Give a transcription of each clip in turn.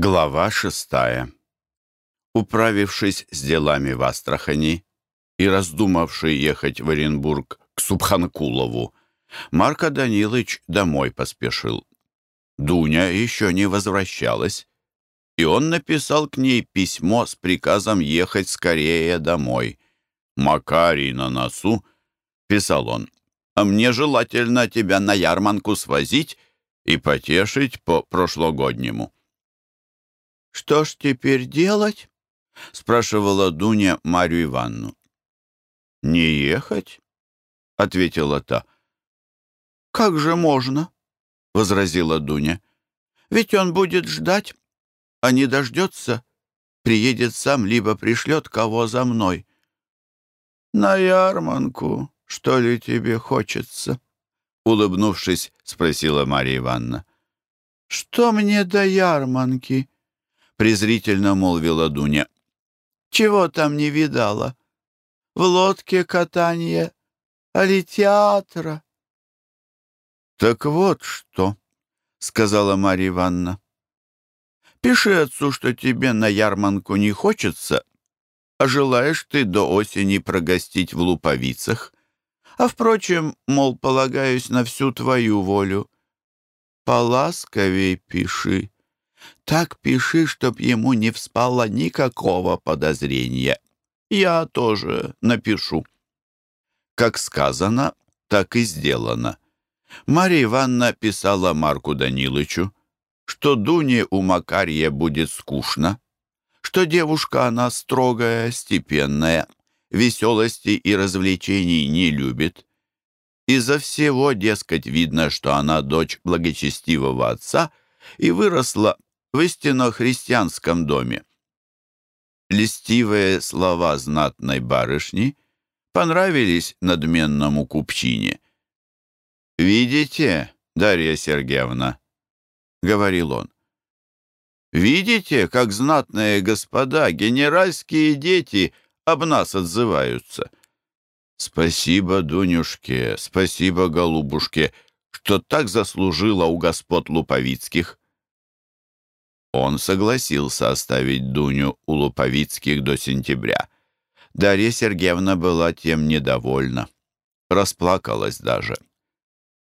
Глава шестая. Управившись с делами в Астрахани и раздумавший ехать в Оренбург к Субханкулову, Марко Данилович домой поспешил. Дуня еще не возвращалась, и он написал к ней письмо с приказом ехать скорее домой. «Макарий на носу», — писал он, — «а мне желательно тебя на ярманку свозить и потешить по прошлогоднему». «Что ж теперь делать?» — спрашивала Дуня Марию Ивановну. «Не ехать?» — ответила та. «Как же можно?» — возразила Дуня. «Ведь он будет ждать, а не дождется, приедет сам, либо пришлет кого за мной». «На ярманку, что ли, тебе хочется?» Улыбнувшись, спросила Марья Ивановна. «Что мне до ярманки?» Презрительно молвила Дуня. «Чего там не видала? В лодке катание, али театра?» «Так вот что», — сказала Марья Ивановна. «Пиши отцу, что тебе на ярманку не хочется, а желаешь ты до осени прогостить в луповицах. А, впрочем, мол, полагаюсь на всю твою волю. Поласковей пиши». Так пиши, чтоб ему не вспало никакого подозрения. Я тоже напишу. Как сказано, так и сделано. Марья Ивановна писала Марку Данилычу, что Дуне у Макарья будет скучно, что девушка она строгая, степенная, веселости и развлечений не любит. Из-за всего, дескать, видно, что она дочь благочестивого отца и выросла в истинно христианском доме. Листивые слова знатной барышни понравились надменному купчине. «Видите, Дарья Сергеевна?» — говорил он. «Видите, как знатные господа, генеральские дети об нас отзываются?» «Спасибо, Дунюшке, спасибо, голубушке, что так заслужила у господ Луповицких. Он согласился оставить Дуню у Луповицких до сентября. Дарья Сергеевна была тем недовольна. Расплакалась даже.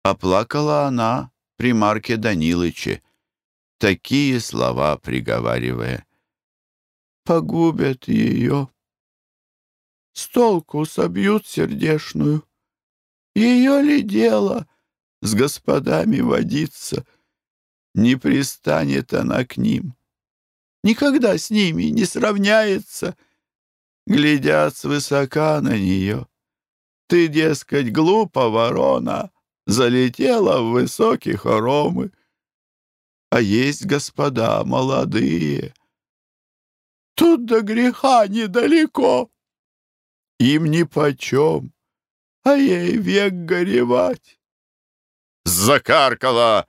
Оплакала она при Марке Данилыче, такие слова приговаривая. «Погубят ее, с толку собьют сердешную. Ее ли дело с господами водиться?» Не пристанет она к ним. Никогда с ними не сравняется. Глядят свысока на нее. Ты, дескать, глупа ворона, залетела в высокие хоромы. А есть господа молодые. Тут до греха недалеко. Им нипочем, а ей век горевать. «Закаркала!»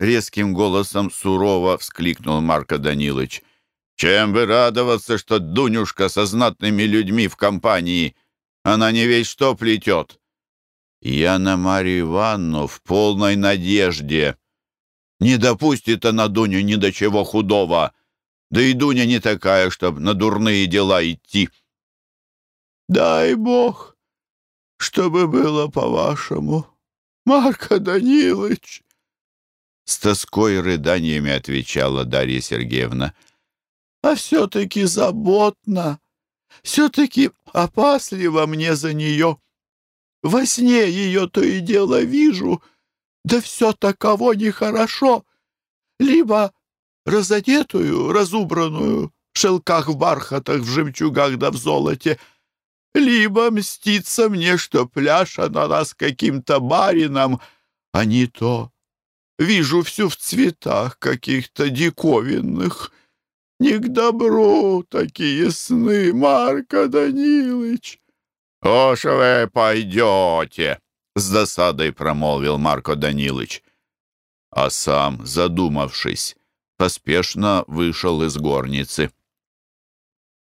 Резким голосом сурово вскликнул Марко Данилович. «Чем бы радоваться, что Дунюшка со знатными людьми в компании? Она не весь что плетет». «Я на Марию Ивановну в полной надежде. Не допустит она Дуню ни до чего худого. Да и Дуня не такая, чтобы на дурные дела идти». «Дай Бог, чтобы было по-вашему, Марко Данилович!» Тоской и рыданиями отвечала Дарья Сергеевна. «А все-таки заботно, все-таки опасливо мне за нее. Во сне ее то и дело вижу, да все таково нехорошо. Либо разодетую, разубранную, в шелках, в бархатах, в жемчугах да в золоте, либо мстится мне, что пляша на нас каким-то барином, а не то Вижу всю в цветах каких-то диковинных. Не к добру такие сны, Марко Данилыч. — что вы пойдете? — с досадой промолвил Марко Данилыч. А сам, задумавшись, поспешно вышел из горницы.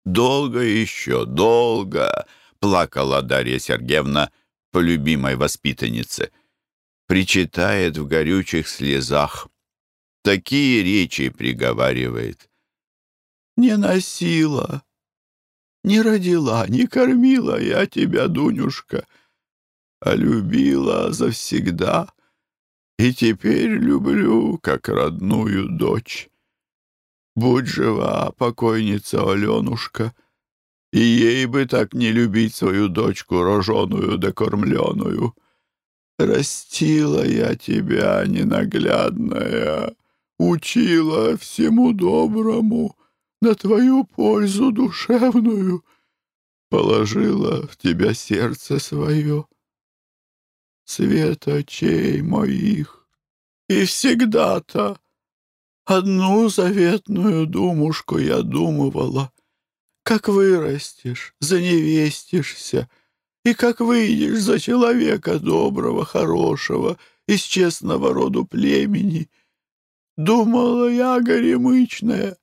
«Долго еще, долго!» — плакала Дарья Сергеевна по любимой воспитаннице — причитает в горючих слезах. такие речи приговаривает. «Не носила, не родила, не кормила я тебя, Дунюшка, а любила завсегда, и теперь люблю, как родную дочь. Будь жива, покойница Аленушка, и ей бы так не любить свою дочку, роженую да. Растила я тебя, ненаглядная, учила всему доброму, на твою пользу душевную, положила в тебя сердце свое, свет очей моих, и всегда-то одну заветную думушку я думывала, как вырастешь, заневестишься, и как выйдешь за человека доброго, хорошего, из честного роду племени. Думала я, горемычная,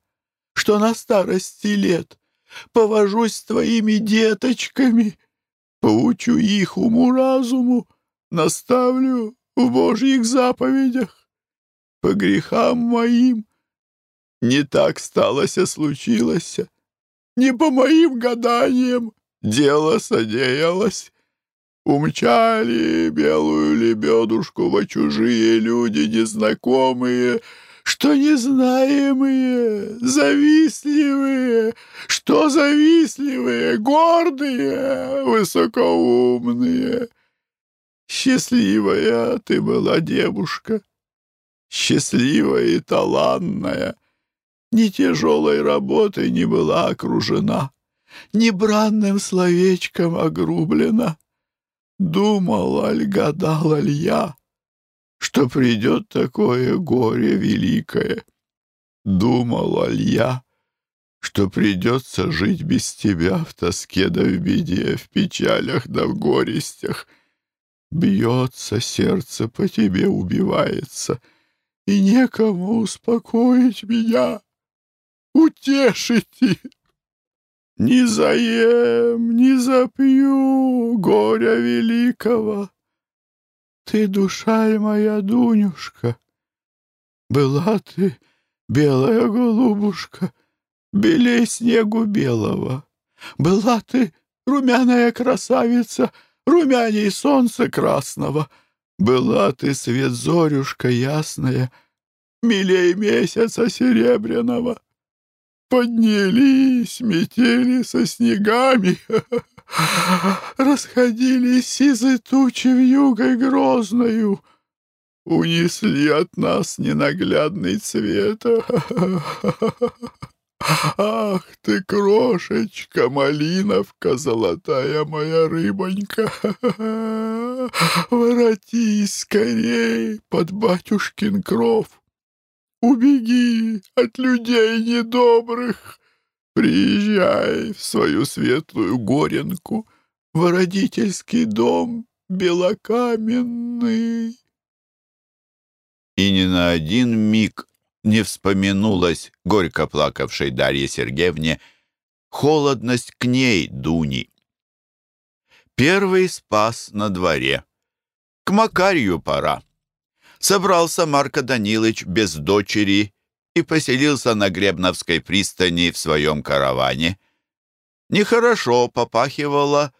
что на старости лет повожусь с твоими деточками, поучу их уму-разуму, наставлю в Божьих заповедях. По грехам моим не так сталося случилось, не по моим гаданиям дело содеялось. Умчали белую лебедушку во чужие люди незнакомые, что незнаемые, завистливые, что завистливые, гордые, высокоумные. Счастливая ты была девушка, счастливая и талантная, ни тяжелой работой не была окружена, ни бранным словечком огрублена. Думала ль, гадала ль я, что придет такое горе великое. Думала ль я, что придется жить без тебя в тоске да в беде, в печалях да в горестях. Бьется сердце по тебе, убивается, и некому успокоить меня, утешить. Не заем, не запью горя великого. Ты, душа моя, Дунюшка, была ты белая голубушка, белей снегу белого. Была ты румяная красавица, румяней солнца красного. Была ты свет зорюшка ясная, милей месяца серебряного. Поднялись метели со снегами, расходились сизы тучи в югой грозною, унесли от нас ненаглядный цвет. Ах ты, крошечка, малиновка, золотая моя рыбонька, воротись скорей под батюшкин кров. Убеги от людей недобрых, приезжай в свою светлую горенку, в родительский дом белокаменный. И ни на один миг не вспоминулась горько плакавшей Дарье Сергеевне холодность к ней, Дуни. Первый спас на дворе. К Макарью пора. Собрался Марко Данилович без дочери и поселился на Гребновской пристани в своем караване. Нехорошо попахивало,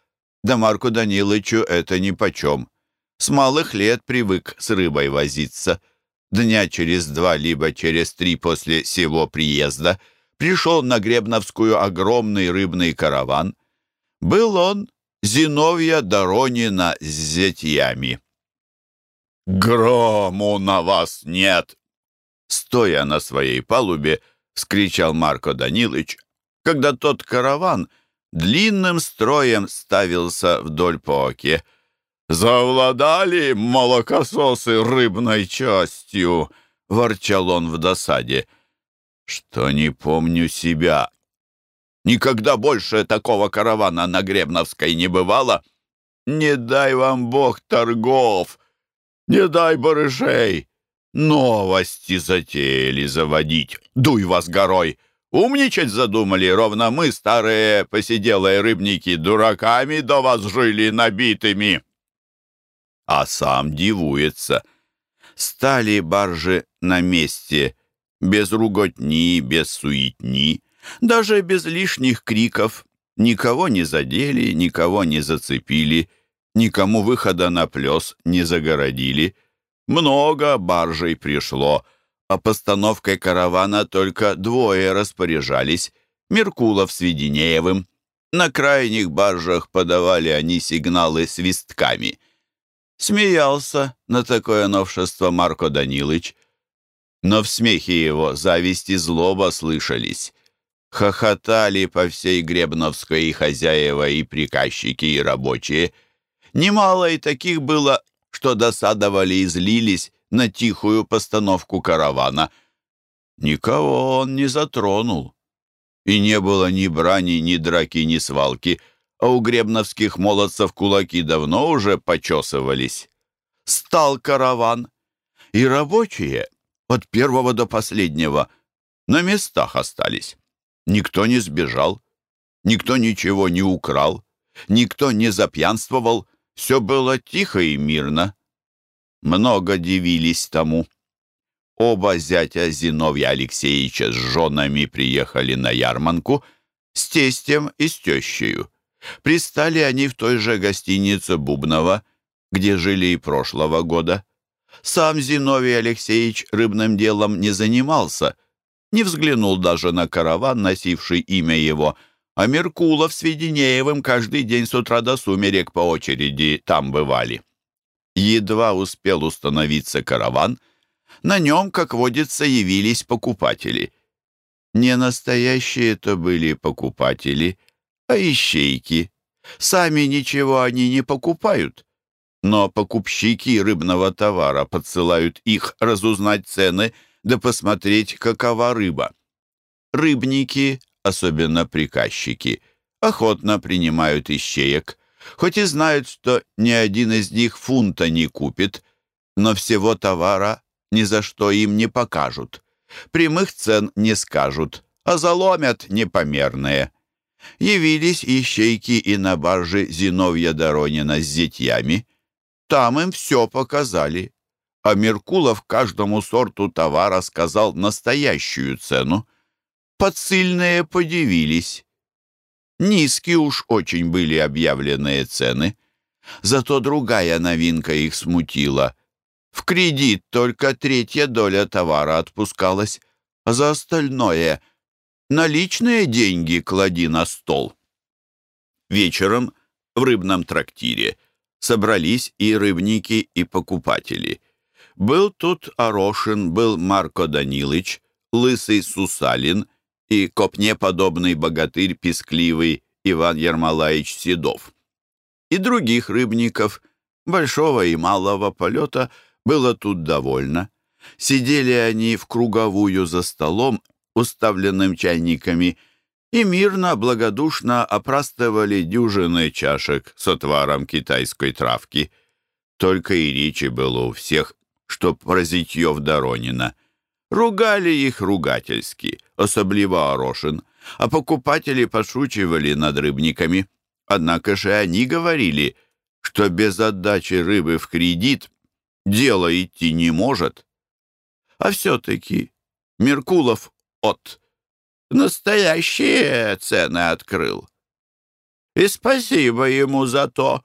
да Марку Даниловичу это нипочем. С малых лет привык с рыбой возиться. Дня через два, либо через три после сего приезда пришел на Гребновскую огромный рыбный караван. Был он Зиновья Доронина с зятьями. «Грому на вас нет!» Стоя на своей палубе, вскричал Марко Данилович, когда тот караван длинным строем ставился вдоль по оке. «Завладали молокососы рыбной частью!» — ворчал он в досаде. «Что не помню себя. Никогда больше такого каравана на Гребновской не бывало. Не дай вам бог торгов!» Не дай барышей! Новости затеяли заводить. Дуй вас горой! Умничать задумали, ровно мы, старые посиделые рыбники, дураками до вас жили набитыми. А сам дивуется. Стали баржи на месте, без руготни, без суетни, даже без лишних криков. Никого не задели, никого не зацепили, никому выхода на плес не загородили. Много баржей пришло, а постановкой каравана только двое распоряжались — Меркулов с Веденеевым. На крайних баржах подавали они сигналы свистками. Смеялся на такое новшество Марко Данилыч, но в смехе его зависть и злоба слышались. Хохотали по всей Гребновской и хозяева, и приказчики, и рабочие. Немало и таких было, что досадовали и злились на тихую постановку каравана. Никого он не затронул. И не было ни брани, ни драки, ни свалки, а у гребновских молодцев кулаки давно уже почесывались. Стал караван, и рабочие от первого до последнего на местах остались. Никто не сбежал, никто ничего не украл, никто не запьянствовал, все было тихо и мирно. Много дивились тому. Оба зятя Зиновья Алексеевича с женами приехали на ярманку с тестем и с тещею. Пристали они в той же гостинице Бубнова, где жили и прошлого года. Сам Зиновий Алексеевич рыбным делом не занимался, не взглянул даже на караван, носивший имя его, а Меркулов с Веденеевым каждый день с утра до сумерек по очереди там бывали. Едва успел установиться караван — на нем, как водится, явились покупатели. Не настоящие это были покупатели, а ищейки. Сами ничего они не покупают, но покупщики рыбного товара подсылают их разузнать цены да посмотреть, какова рыба. Рыбники, особенно приказчики, охотно принимают ищеек, хоть и знают, что ни один из них фунта не купит, но всего товара ни за что им не покажут. Прямых цен не скажут, а заломят непомерные. Явились ищейки и на барже Зиновья Доронина с зятьями. Там им все показали. А Меркулов каждому сорту товара сказал настоящую цену. Подсыльные подивились. Низкие уж очень были объявленные цены. Зато другая новинка их смутила — в кредит только третья доля товара отпускалась, а за остальное наличные деньги клади на стол. Вечером в рыбном трактире собрались и рыбники, и покупатели. Был тут Орошин, был Марко Данилыч, лысый Сусалин и копнеподобный богатырь пескливый Иван Ермолаевич Седов. И других рыбников, большого и малого полета, было тут довольно. Сидели они в круговую за столом, уставленным чайниками, и мирно, благодушно опрастывали дюжины чашек с отваром китайской травки. Только и речи было у всех, что про зятьев Доронина. Ругали их ругательски, особливо Орошин, а покупатели подшучивали над рыбниками. Однако же они говорили, что без отдачи рыбы в кредит дело идти не может. А все-таки Меркулов от настоящие цены открыл. И спасибо ему за то.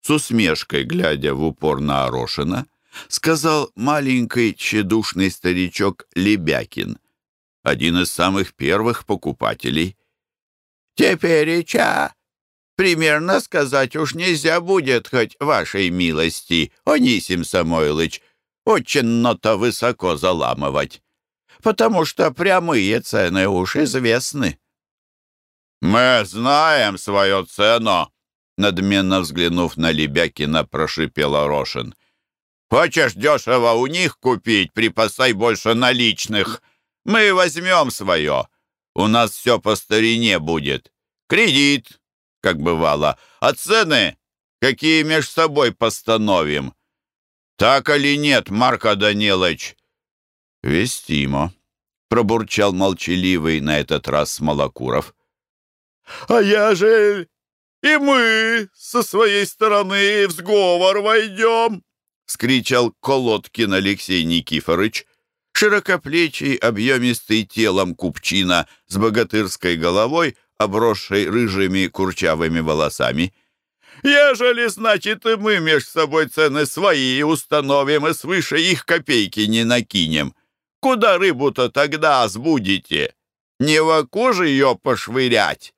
С усмешкой, глядя в упор на Орошина, сказал маленький тщедушный старичок Лебякин, один из самых первых покупателей. «Теперь, Ича, Примерно сказать уж нельзя будет, хоть вашей милости, Онисим Самойлыч, очень-но-то высоко заламывать, потому что прямые цены уж известны». «Мы знаем свою цену», — надменно взглянув на Лебякина, прошипел Орошин. «Хочешь дешево у них купить, припасай больше наличных. Мы возьмем свое. У нас все по старине будет. Кредит, как бывало, а цены, какие меж собой постановим. Так или нет, Марко Данилович?» «Вестимо», — пробурчал молчаливый на этот раз Смолокуров. «А я же и мы со своей стороны в сговор войдем!» Скричал Колодкин Алексей Никифорыч, широкоплечий, объемистый телом купчина с богатырской головой, обросшей рыжими курчавыми волосами. «Ежели, значит, и мы меж собой цены свои установим и свыше их копейки не накинем. Куда рыбу-то тогда сбудете? Не в оку ее пошвырять?»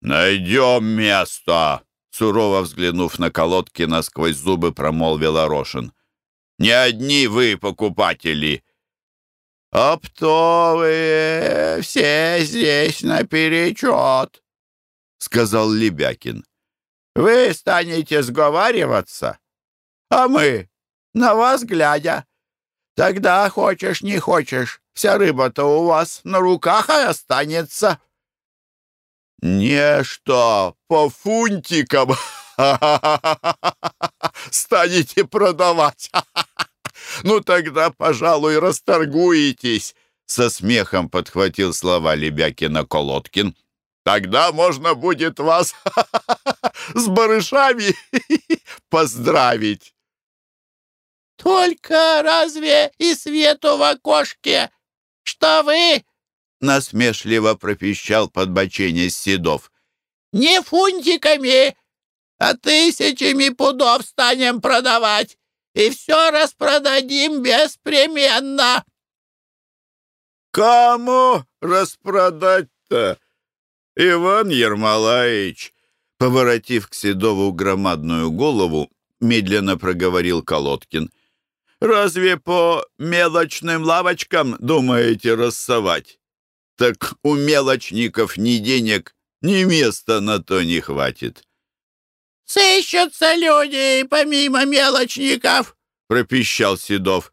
«Найдем место!» Сурово взглянув на Колодкина, сквозь зубы промолвил Орошин. «Не одни вы покупатели!» «Оптовые все здесь наперечет», — сказал Лебякин. «Вы станете сговариваться, а мы на вас глядя. Тогда хочешь, не хочешь, вся рыба-то у вас на руках и останется». «Нечто по фунтикам станете продавать. Ну тогда, пожалуй, расторгуетесь!» Со смехом подхватил слова Лебякина Колодкин. «Тогда можно будет вас с барышами поздравить!» «Только разве и свету в окошке, что вы насмешливо пропищал подбоченец Седов. «Не фунтиками, а тысячами пудов станем продавать, и все распродадим беспременно». «Кому распродать-то, Иван Ермолаевич?» Поворотив к Седову громадную голову, медленно проговорил Колодкин. «Разве по мелочным лавочкам думаете рассовать? Так у мелочников ни денег, ни места на то не хватит. «Сыщутся люди помимо мелочников», — пропищал Седов.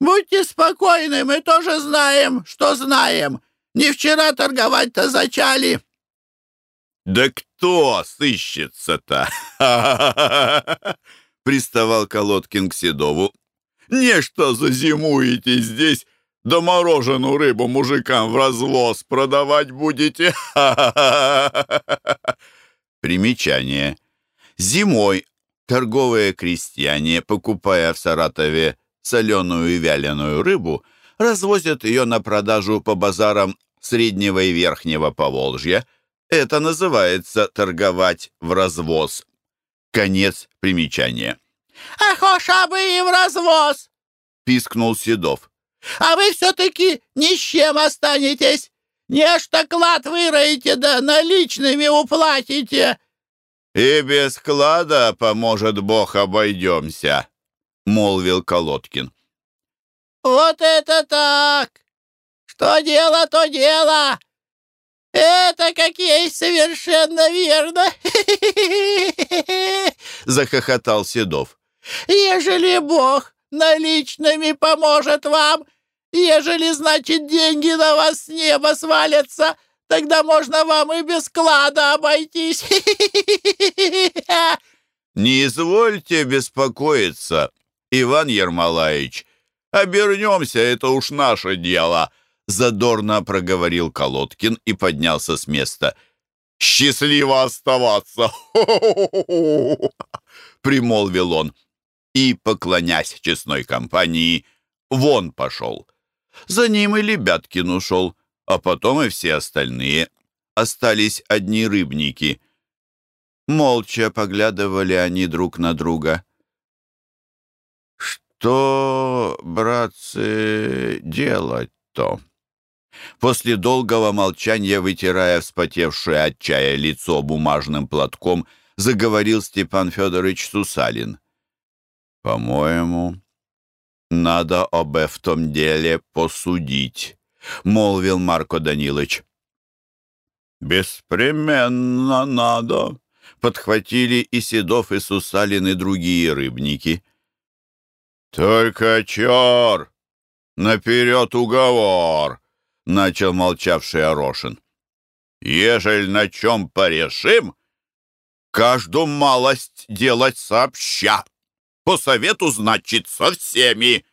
«Будьте спокойны, мы тоже знаем, что знаем. Не вчера торговать-то зачали». «Да кто сыщется-то?» — приставал Колодкин к Седову. «Не что зазимуете здесь, да мороженую рыбу мужикам в развоз продавать будете. Примечание. Зимой торговые крестьяне, покупая в Саратове соленую и вяленую рыбу, развозят ее на продажу по базарам Среднего и Верхнего Поволжья. Это называется торговать в развоз. Конец примечания. «Ах, бы и в развоз!» — пискнул Седов. А вы все-таки ни с чем останетесь. Нечто клад выроете, да наличными уплатите». «И без клада, поможет Бог, обойдемся», — молвил Колодкин. «Вот это так! Что дело, то дело! Это как есть совершенно верно!» — захохотал Седов. «Ежели Бог наличными поможет вам. Ежели, значит, деньги на вас с неба свалятся, тогда можно вам и без клада обойтись. Не извольте беспокоиться, Иван Ермолаевич. Обернемся, это уж наше дело, задорно проговорил Колодкин и поднялся с места. «Счастливо оставаться!» — примолвил он и, поклонясь честной компании, вон пошел. За ним и Лебяткин ушел, а потом и все остальные. Остались одни рыбники. Молча поглядывали они друг на друга. «Что, братцы, делать-то?» После долгого молчания, вытирая вспотевшее от чая лицо бумажным платком, заговорил Степан Федорович Сусалин. «По-моему, надо об этом деле посудить», — молвил Марко Данилович. «Беспременно надо», — подхватили и Седов, и Сусалин, и другие рыбники. «Только чёр! Наперед уговор!» — начал молчавший Орошин. «Ежель на чем порешим, каждую малость делать сообща!» По совету, значит, со всеми.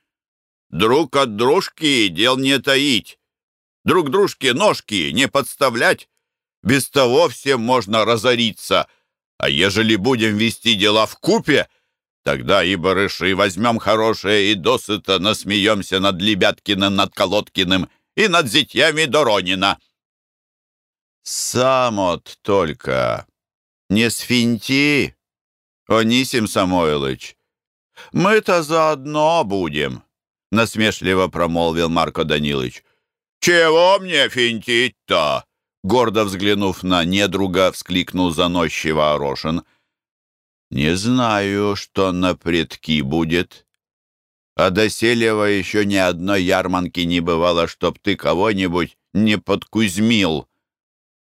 Друг от дружки дел не таить. Друг дружке ножки не подставлять. Без того всем можно разориться. А ежели будем вести дела в купе, Тогда и барыши возьмем хорошее и досыта насмеемся над Лебяткиным, над Колодкиным и над зятьями Доронина. Сам от только не свинти, Онисим Самойлыч. Мы-то заодно будем, насмешливо промолвил Марко Данилович. Чего мне финтить-то? Гордо взглянув на недруга, вскликнул заносчиво Орошин — не знаю, что на предки будет. А до Селева еще ни одной ярманки не бывало, чтоб ты кого-нибудь не подкузмил.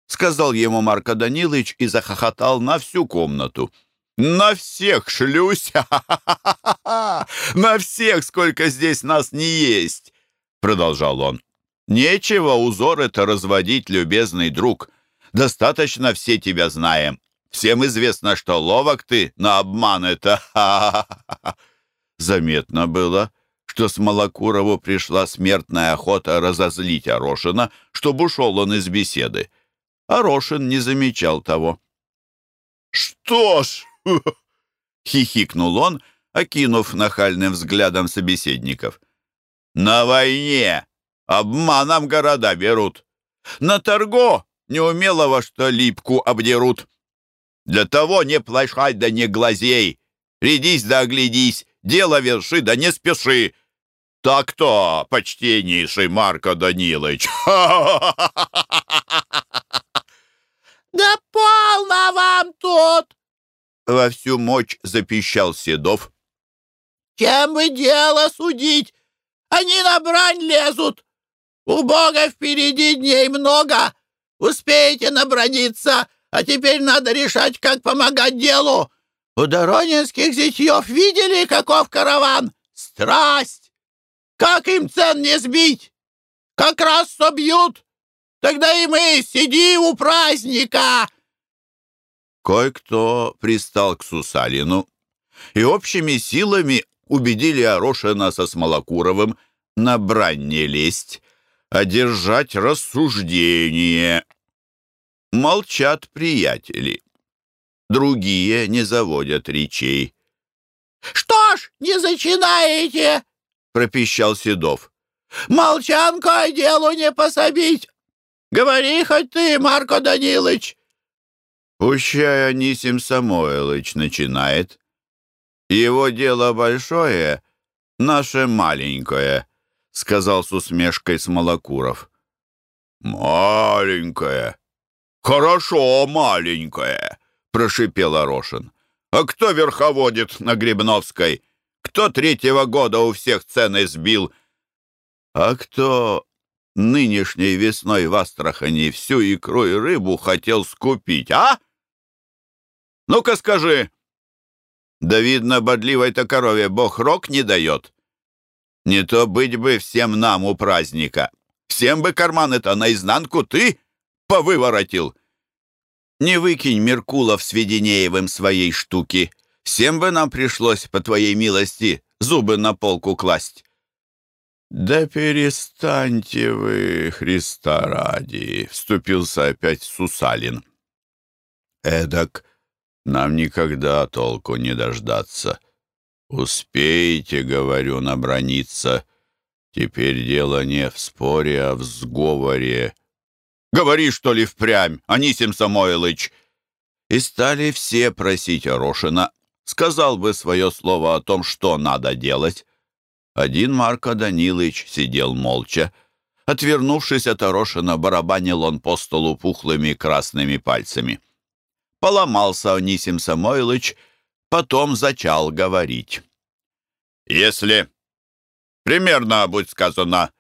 Сказал ему Марко Данилович и захохотал на всю комнату. «На всех шлюсь! На всех, сколько здесь нас не есть!» Продолжал он. «Нечего узоры-то разводить, любезный друг. Достаточно все тебя знаем. Всем известно, что ловок ты на обман это. Заметно было, что с Малокурову пришла смертная охота разозлить Орошина, чтобы ушел он из беседы. Орошин не замечал того. «Что ж!» — хихикнул он, окинув нахальным взглядом собеседников. «На войне обманом города берут. На торго неумелого, что липку обдерут. Для того не плашай да не глазей. Рядись да оглядись, дело верши да не спеши. Так-то, почтеннейший Марко Данилович. Да полно вам тут! Во всю мощь запищал Седов. Чем вы дело судить? Они на брань лезут. У Бога впереди дней много. Успеете наброниться, а теперь надо решать, как помогать делу. У Доронинских зятьев видели, каков караван? Страсть! Как им цен не сбить? Как раз собьют. Тогда и мы сиди у праздника. Кое-кто пристал к Сусалину и общими силами убедили Орошина со Смолокуровым на брань не лезть, а держать рассуждение Молчат приятели. Другие не заводят речей. «Что ж, не зачинаете?» — пропищал Седов. «Молчанкой делу не пособить. Говори хоть ты, Марко Данилович». Пущай Анисим Самойлович начинает. Его дело большое, наше маленькое, — сказал с усмешкой Смолокуров. «Маленькое», «Хорошо, маленькая», — прошипел Орошин. «А кто верховодит на Грибновской? Кто третьего года у всех цены сбил? А кто нынешней весной в Астрахани всю икру и рыбу хотел скупить, а? Ну-ка скажи!» «Да видно, бодливой-то корове бог рог не дает. Не то быть бы всем нам у праздника. Всем бы карманы-то наизнанку ты повыворотил. Не выкинь Меркулов с Веденеевым своей штуки. Всем бы нам пришлось, по твоей милости, зубы на полку класть. «Да перестаньте вы, Христа ради!» — вступился опять Сусалин. «Эдак нам никогда толку не дождаться. Успеете, говорю, наброниться. Теперь дело не в споре, а в сговоре. Говори, что ли, впрямь, Анисим Самойлыч!» И стали все просить Орошина. Сказал бы свое слово о том, что надо делать. Один Марко Данилыч сидел молча. Отвернувшись от Орошина, барабанил он по столу пухлыми красными пальцами. Поломался Анисим Самойлыч, потом зачал говорить. «Если примерно, будь сказано,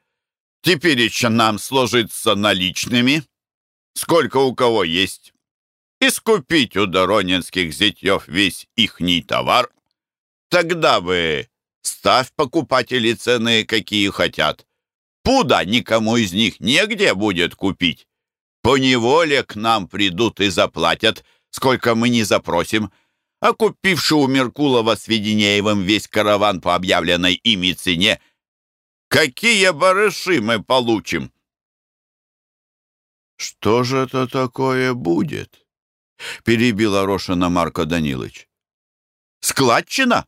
Теперь нам сложиться наличными, сколько у кого есть, и скупить у доронинских зятьев весь ихний товар. Тогда бы ставь покупатели цены, какие хотят. Пуда никому из них негде будет купить. По неволе к нам придут и заплатят, сколько мы не запросим. А купивший у Меркулова с Веденеевым весь караван по объявленной ими цене — Какие барыши мы получим?» «Что же это такое будет?» — перебил Орошина Марко Данилович. «Складчина?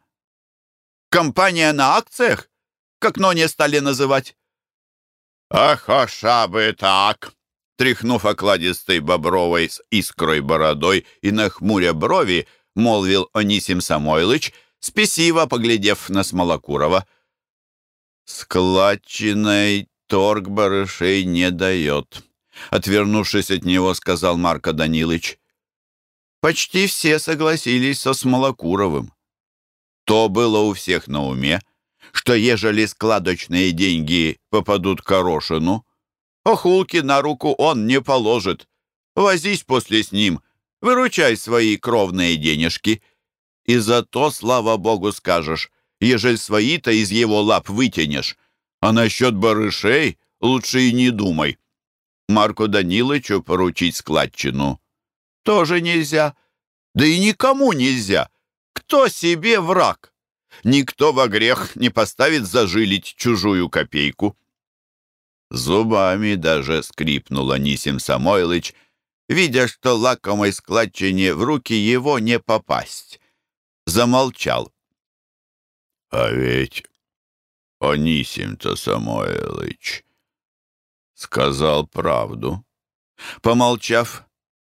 Компания на акциях? Как Ноне стали называть? Ах, оша бы так! Тряхнув окладистой бобровой с искрой бородой и нахмуря брови, молвил Онисим Самойлыч, спесиво поглядев на Смолокурова. «Складчиной торг барышей не дает», — отвернувшись от него, сказал Марко Данилыч. Почти все согласились со Смолокуровым. То было у всех на уме, что ежели складочные деньги попадут к Орошину, охулки на руку он не положит. Возись после с ним, выручай свои кровные денежки. И зато, слава богу, скажешь, ежели свои-то из его лап вытянешь. А насчет барышей лучше и не думай. Марку Данилычу поручить складчину тоже нельзя. Да и никому нельзя. Кто себе враг? Никто во грех не поставит зажилить чужую копейку. Зубами даже скрипнул Анисим Самойлыч, видя, что лакомой складчине в руки его не попасть. Замолчал. «А ведь Анисим-то Самойлыч сказал правду». Помолчав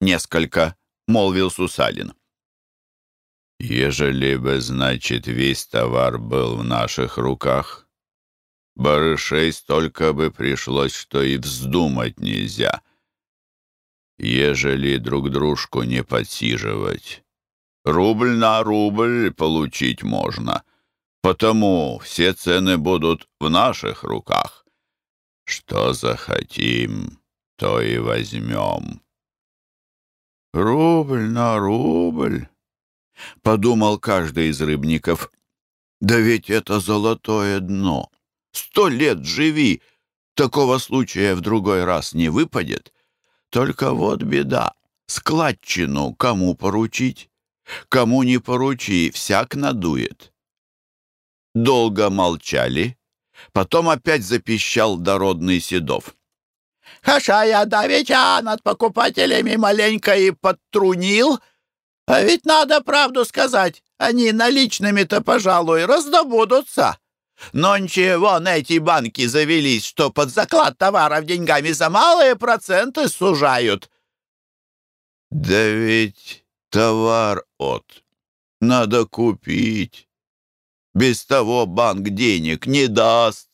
несколько, молвил Сусалин. «Ежели бы, значит, весь товар был в наших руках, барышей столько бы пришлось, что и вздумать нельзя. Ежели друг дружку не подсиживать, рубль на рубль получить можно, потому все цены будут в наших руках. Что захотим, то и возьмем». «Рубль на рубль», — подумал каждый из рыбников. «Да ведь это золотое дно. Сто лет живи, такого случая в другой раз не выпадет. Только вот беда, складчину кому поручить? Кому не поручи, всяк надует». Долго молчали, потом опять запищал дородный Седов. Хаша я давеча над покупателями маленько и подтрунил. А ведь надо правду сказать, они наличными-то, пожалуй, раздобудутся. Нонче вон эти банки завелись, что под заклад товаров деньгами за малые проценты сужают. Да ведь товар от надо купить. Без того банк денег не даст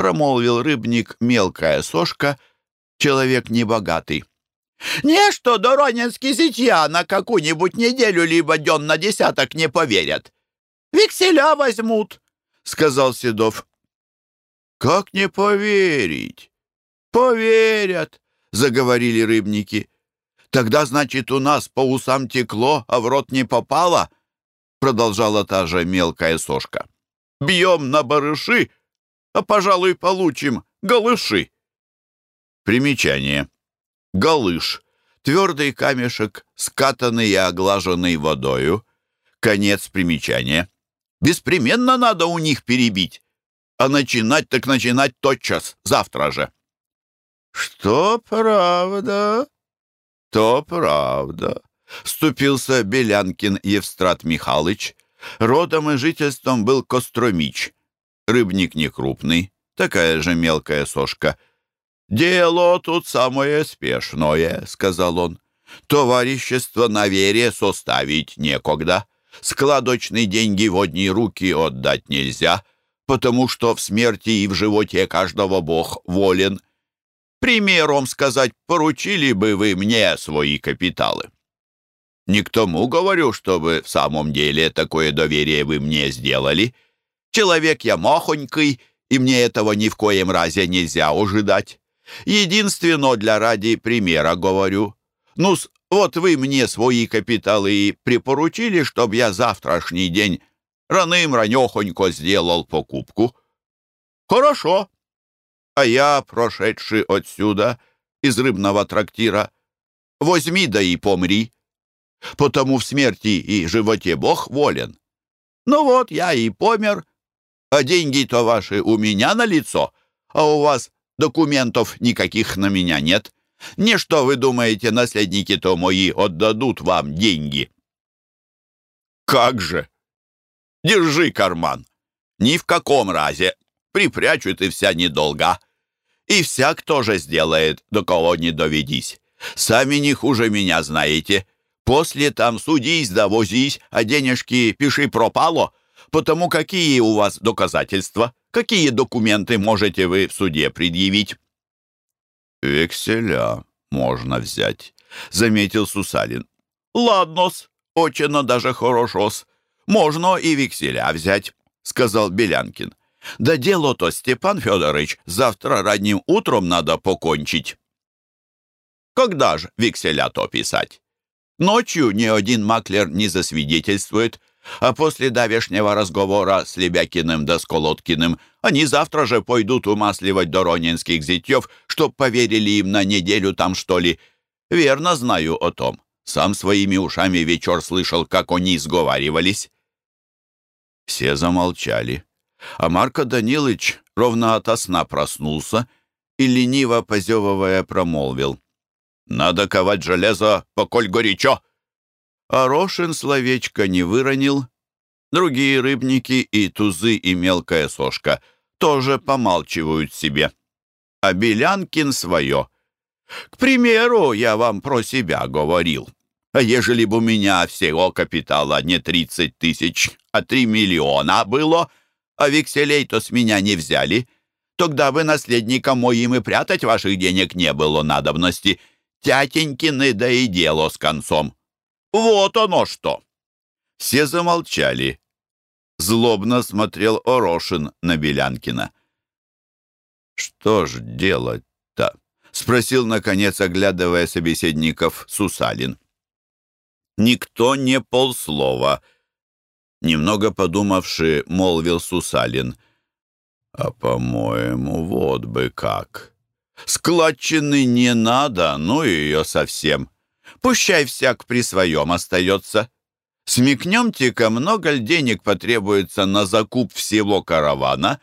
промолвил рыбник мелкая сошка, человек небогатый. «Не, что доронинские зятья на какую-нибудь неделю либо дён на десяток не поверят. Векселя возьмут», — сказал Седов. «Как не поверить?» «Поверят», — заговорили рыбники. «Тогда, значит, у нас по усам текло, а в рот не попало?» Продолжала та же мелкая сошка. «Бьем на барыши, а, пожалуй, получим галыши. Примечание. Галыш. Твердый камешек, скатанный и оглаженный водою. Конец примечания. Беспременно надо у них перебить. А начинать так начинать тотчас, завтра же. Что правда, то правда, вступился Белянкин Евстрат Михайлович. Родом и жительством был Костромич, Рыбник не крупный, такая же мелкая сошка. «Дело тут самое спешное», — сказал он. «Товарищество на вере составить некогда. Складочные деньги в одни руки отдать нельзя, потому что в смерти и в животе каждого Бог волен. Примером сказать, поручили бы вы мне свои капиталы». Не к тому говорю, чтобы в самом деле такое доверие вы мне сделали — Человек я махонький, и мне этого ни в коем разе нельзя ожидать. Единственно для ради примера говорю. ну вот вы мне свои капиталы и припоручили, чтоб я завтрашний день раным-ранехонько сделал покупку. Хорошо. А я, прошедший отсюда, из рыбного трактира, возьми да и помри. Потому в смерти и животе Бог волен. Ну вот, я и помер, а деньги-то ваши у меня на лицо, а у вас документов никаких на меня нет. Не что вы думаете, наследники-то мои отдадут вам деньги?» «Как же! Держи карман. Ни в каком разе. Припрячут и вся недолга. И всяк тоже сделает, до кого не доведись. Сами не хуже меня знаете. После там судись да возись, а денежки пиши пропало. Потому какие у вас доказательства? Какие документы можете вы в суде предъявить? «Векселя можно взять», — заметил Сусалин. «Ладно-с, очень даже хорошо-с. Можно и векселя взять», — сказал Белянкин. «Да дело-то, Степан Федорович, завтра ранним утром надо покончить». «Когда ж векселя-то писать?» «Ночью ни один маклер не засвидетельствует, а после давешнего разговора с Лебякиным да Сколоткиным они завтра же пойдут умасливать доронинских зятьев, чтоб поверили им на неделю там, что ли. Верно знаю о том. Сам своими ушами вечер слышал, как они сговаривались». Все замолчали, а Марко Данилович ровно ото сна проснулся и, лениво позевывая, промолвил. «Надо ковать железо, поколь горячо!» Орошин словечко не выронил. Другие рыбники и тузы, и мелкая сошка тоже помалчивают себе. А Белянкин свое. К примеру, я вам про себя говорил. А ежели бы у меня всего капитала не 30 тысяч, а 3 миллиона было, а векселей-то с меня не взяли, тогда бы наследникам моим и прятать ваших денег не было надобности. Тятенькины, да и дело с концом. Вот оно что!» Все замолчали. Злобно смотрел Орошин на Белянкина. «Что ж делать-то?» — спросил, наконец, оглядывая собеседников Сусалин. Никто не полслова. Немного подумавши, молвил Сусалин. «А, по-моему, вот бы как. Складчины не надо, ну ее совсем. Пущай всяк при своем остается. Смекнемте-ка, много ли денег потребуется на закуп всего каравана?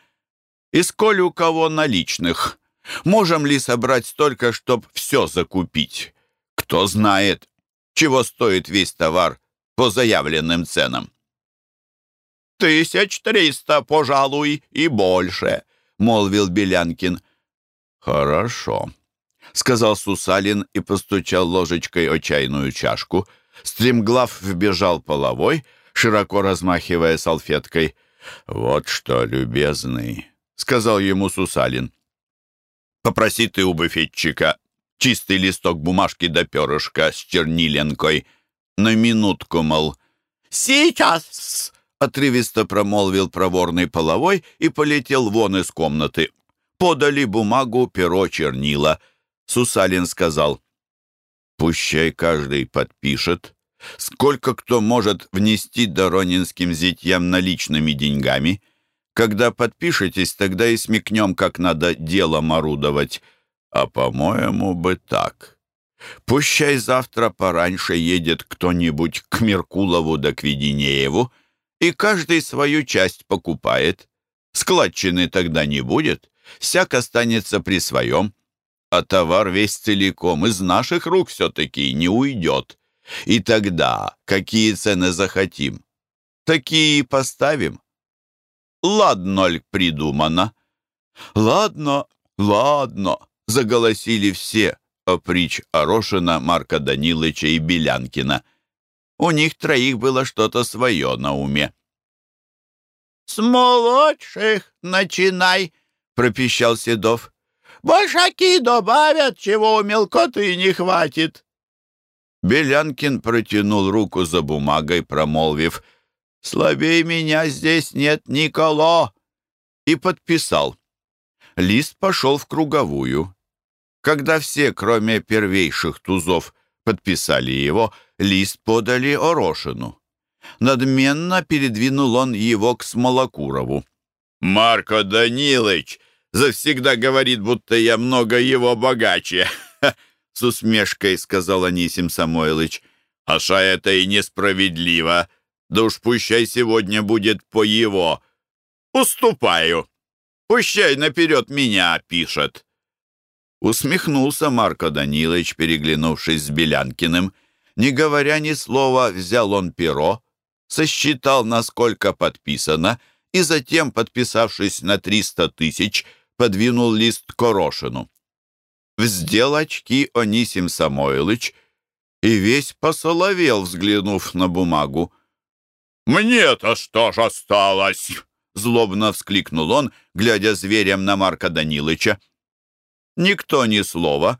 И сколь у кого наличных? Можем ли собрать столько, чтоб все закупить? Кто знает, чего стоит весь товар по заявленным ценам. «Тысяч триста, пожалуй, и больше», — молвил Белянкин. «Хорошо», — сказал Сусалин и постучал ложечкой о чайную чашку. Стремглав вбежал половой, широко размахивая салфеткой. «Вот что, любезный», — сказал ему Сусалин. «Попроси ты у буфетчика чистый листок бумажки до перышка с черниленкой. На минутку, мол. «Сейчас!» — отрывисто промолвил проворный половой и полетел вон из комнаты. Подали бумагу, перо, чернила — Сусалин сказал, «Пущай каждый подпишет, сколько кто может внести доронинским зятьям наличными деньгами. Когда подпишетесь, тогда и смекнем, как надо делом орудовать. А, по-моему, бы так. Пущай завтра пораньше едет кто-нибудь к Меркулову да к Веденееву, и каждый свою часть покупает. Складчины тогда не будет, всяк останется при своем а товар весь целиком из наших рук все-таки не уйдет. И тогда какие цены захотим, такие и поставим. Ладно ли придумано? Ладно, ладно, заголосили все, оприч Орошина, Марка Данилыча и Белянкина. У них троих было что-то свое на уме. «С молодших начинай!» — пропищал Седов. Большаки добавят, чего у мелкоты не хватит. Белянкин протянул руку за бумагой, промолвив «Слабей меня здесь нет Николо!» и подписал. Лист пошел в круговую. Когда все, кроме первейших тузов, подписали его, лист подали Орошину. Надменно передвинул он его к Смолокурову. «Марко Данилович, завсегда говорит, будто я много его богаче», — с усмешкой сказал Анисим Самойлыч. «Аша это и несправедливо. Да уж пущай сегодня будет по его. Уступаю. Пущай наперед меня пишет». Усмехнулся Марко Данилович, переглянувшись с Белянкиным. Не говоря ни слова, взял он перо, сосчитал, насколько подписано, и затем, подписавшись на триста тысяч, подвинул лист Корошину. Вздел очки Онисим Самойлыч и весь посоловел, взглянув на бумагу. «Мне-то что ж осталось?» — злобно вскликнул он, глядя зверем на Марка Данилыча. Никто ни слова,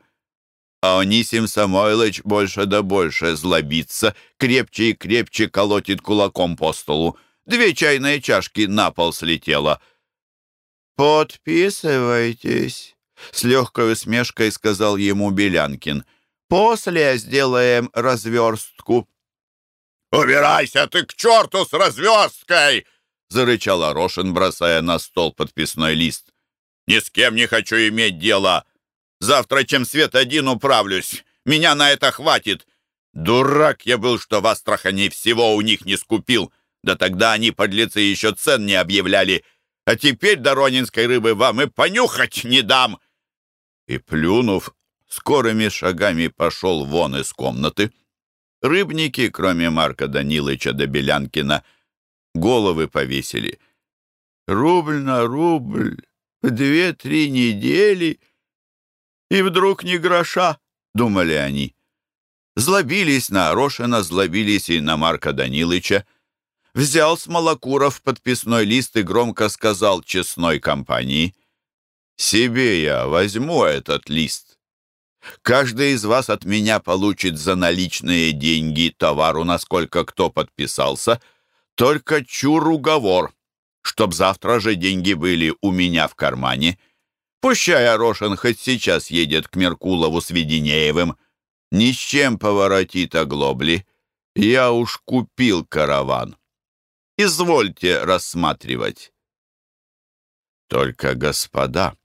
а Онисим Самойлыч больше да больше злобится, крепче и крепче колотит кулаком по столу. Две чайные чашки на пол слетело. «Подписывайтесь», — с легкой усмешкой сказал ему Белянкин. «После сделаем разверстку». «Убирайся ты к черту с разверсткой!» — зарычал Орошин, бросая на стол подписной лист. «Ни с кем не хочу иметь дело. Завтра чем свет один управлюсь. Меня на это хватит. Дурак я был, что в Астрахани всего у них не скупил. Да тогда они, подлецы, еще цен не объявляли. А теперь доронинской рыбы вам и понюхать не дам!» И, плюнув, скорыми шагами пошел вон из комнаты. Рыбники, кроме Марка Данилыча да Белянкина, головы повесили. «Рубль на рубль, две-три недели, и вдруг ни гроша», — думали они. Злобились на Орошина, злобились и на Марка Данилыча. Взял Смолокуров подписной лист и громко сказал честной компании. «Себе я возьму этот лист. Каждый из вас от меня получит за наличные деньги товару, насколько кто подписался, только чур уговор, чтоб завтра же деньги были у меня в кармане» Пущай Орошин хоть сейчас едет к Меркулову с Веденеевым. Ни с чем поворотит оглобли. Я уж купил караван. Извольте рассматривать. Только, господа,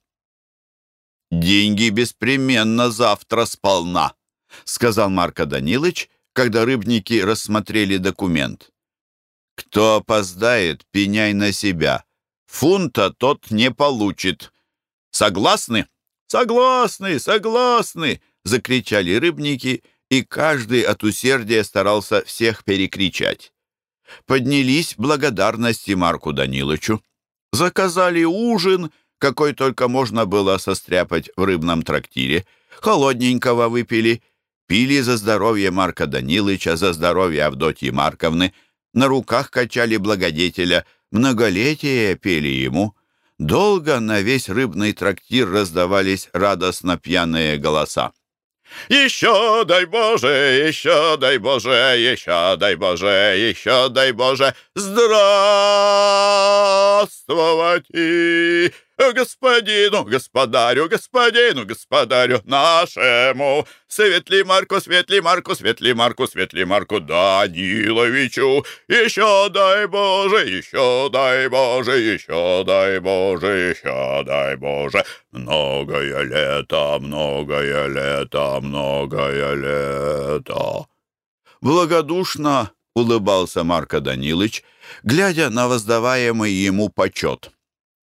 деньги беспременно завтра сполна, сказал Марко Данилович, когда рыбники рассмотрели документ. Кто опоздает, пеняй на себя. Фунта тот не получит. Согласны?» «Согласны, согласны!» — закричали рыбники, и каждый от усердия старался всех перекричать. Поднялись благодарности Марку Данилычу. Заказали ужин, какой только можно было состряпать в рыбном трактире. Холодненького выпили, пили за здоровье Марка Данилыча, за здоровье Авдотьи Марковны, на руках качали благодетеля, многолетие пели ему — Долго на весь рыбный трактир раздавались радостно пьяные голоса. «Еще дай Боже, еще дай Боже, еще дай Боже, еще дай Боже, здравствовать господину, господарю, господину, господарю нашему, светли Марку, светли Марку, светли Марку, светли Марку Даниловичу. Еще дай Боже, еще дай Боже, еще дай Боже, еще дай Боже. Многое лето, многое лето, многое лето. Благодушно улыбался Марко Данилович, глядя на воздаваемый ему почет.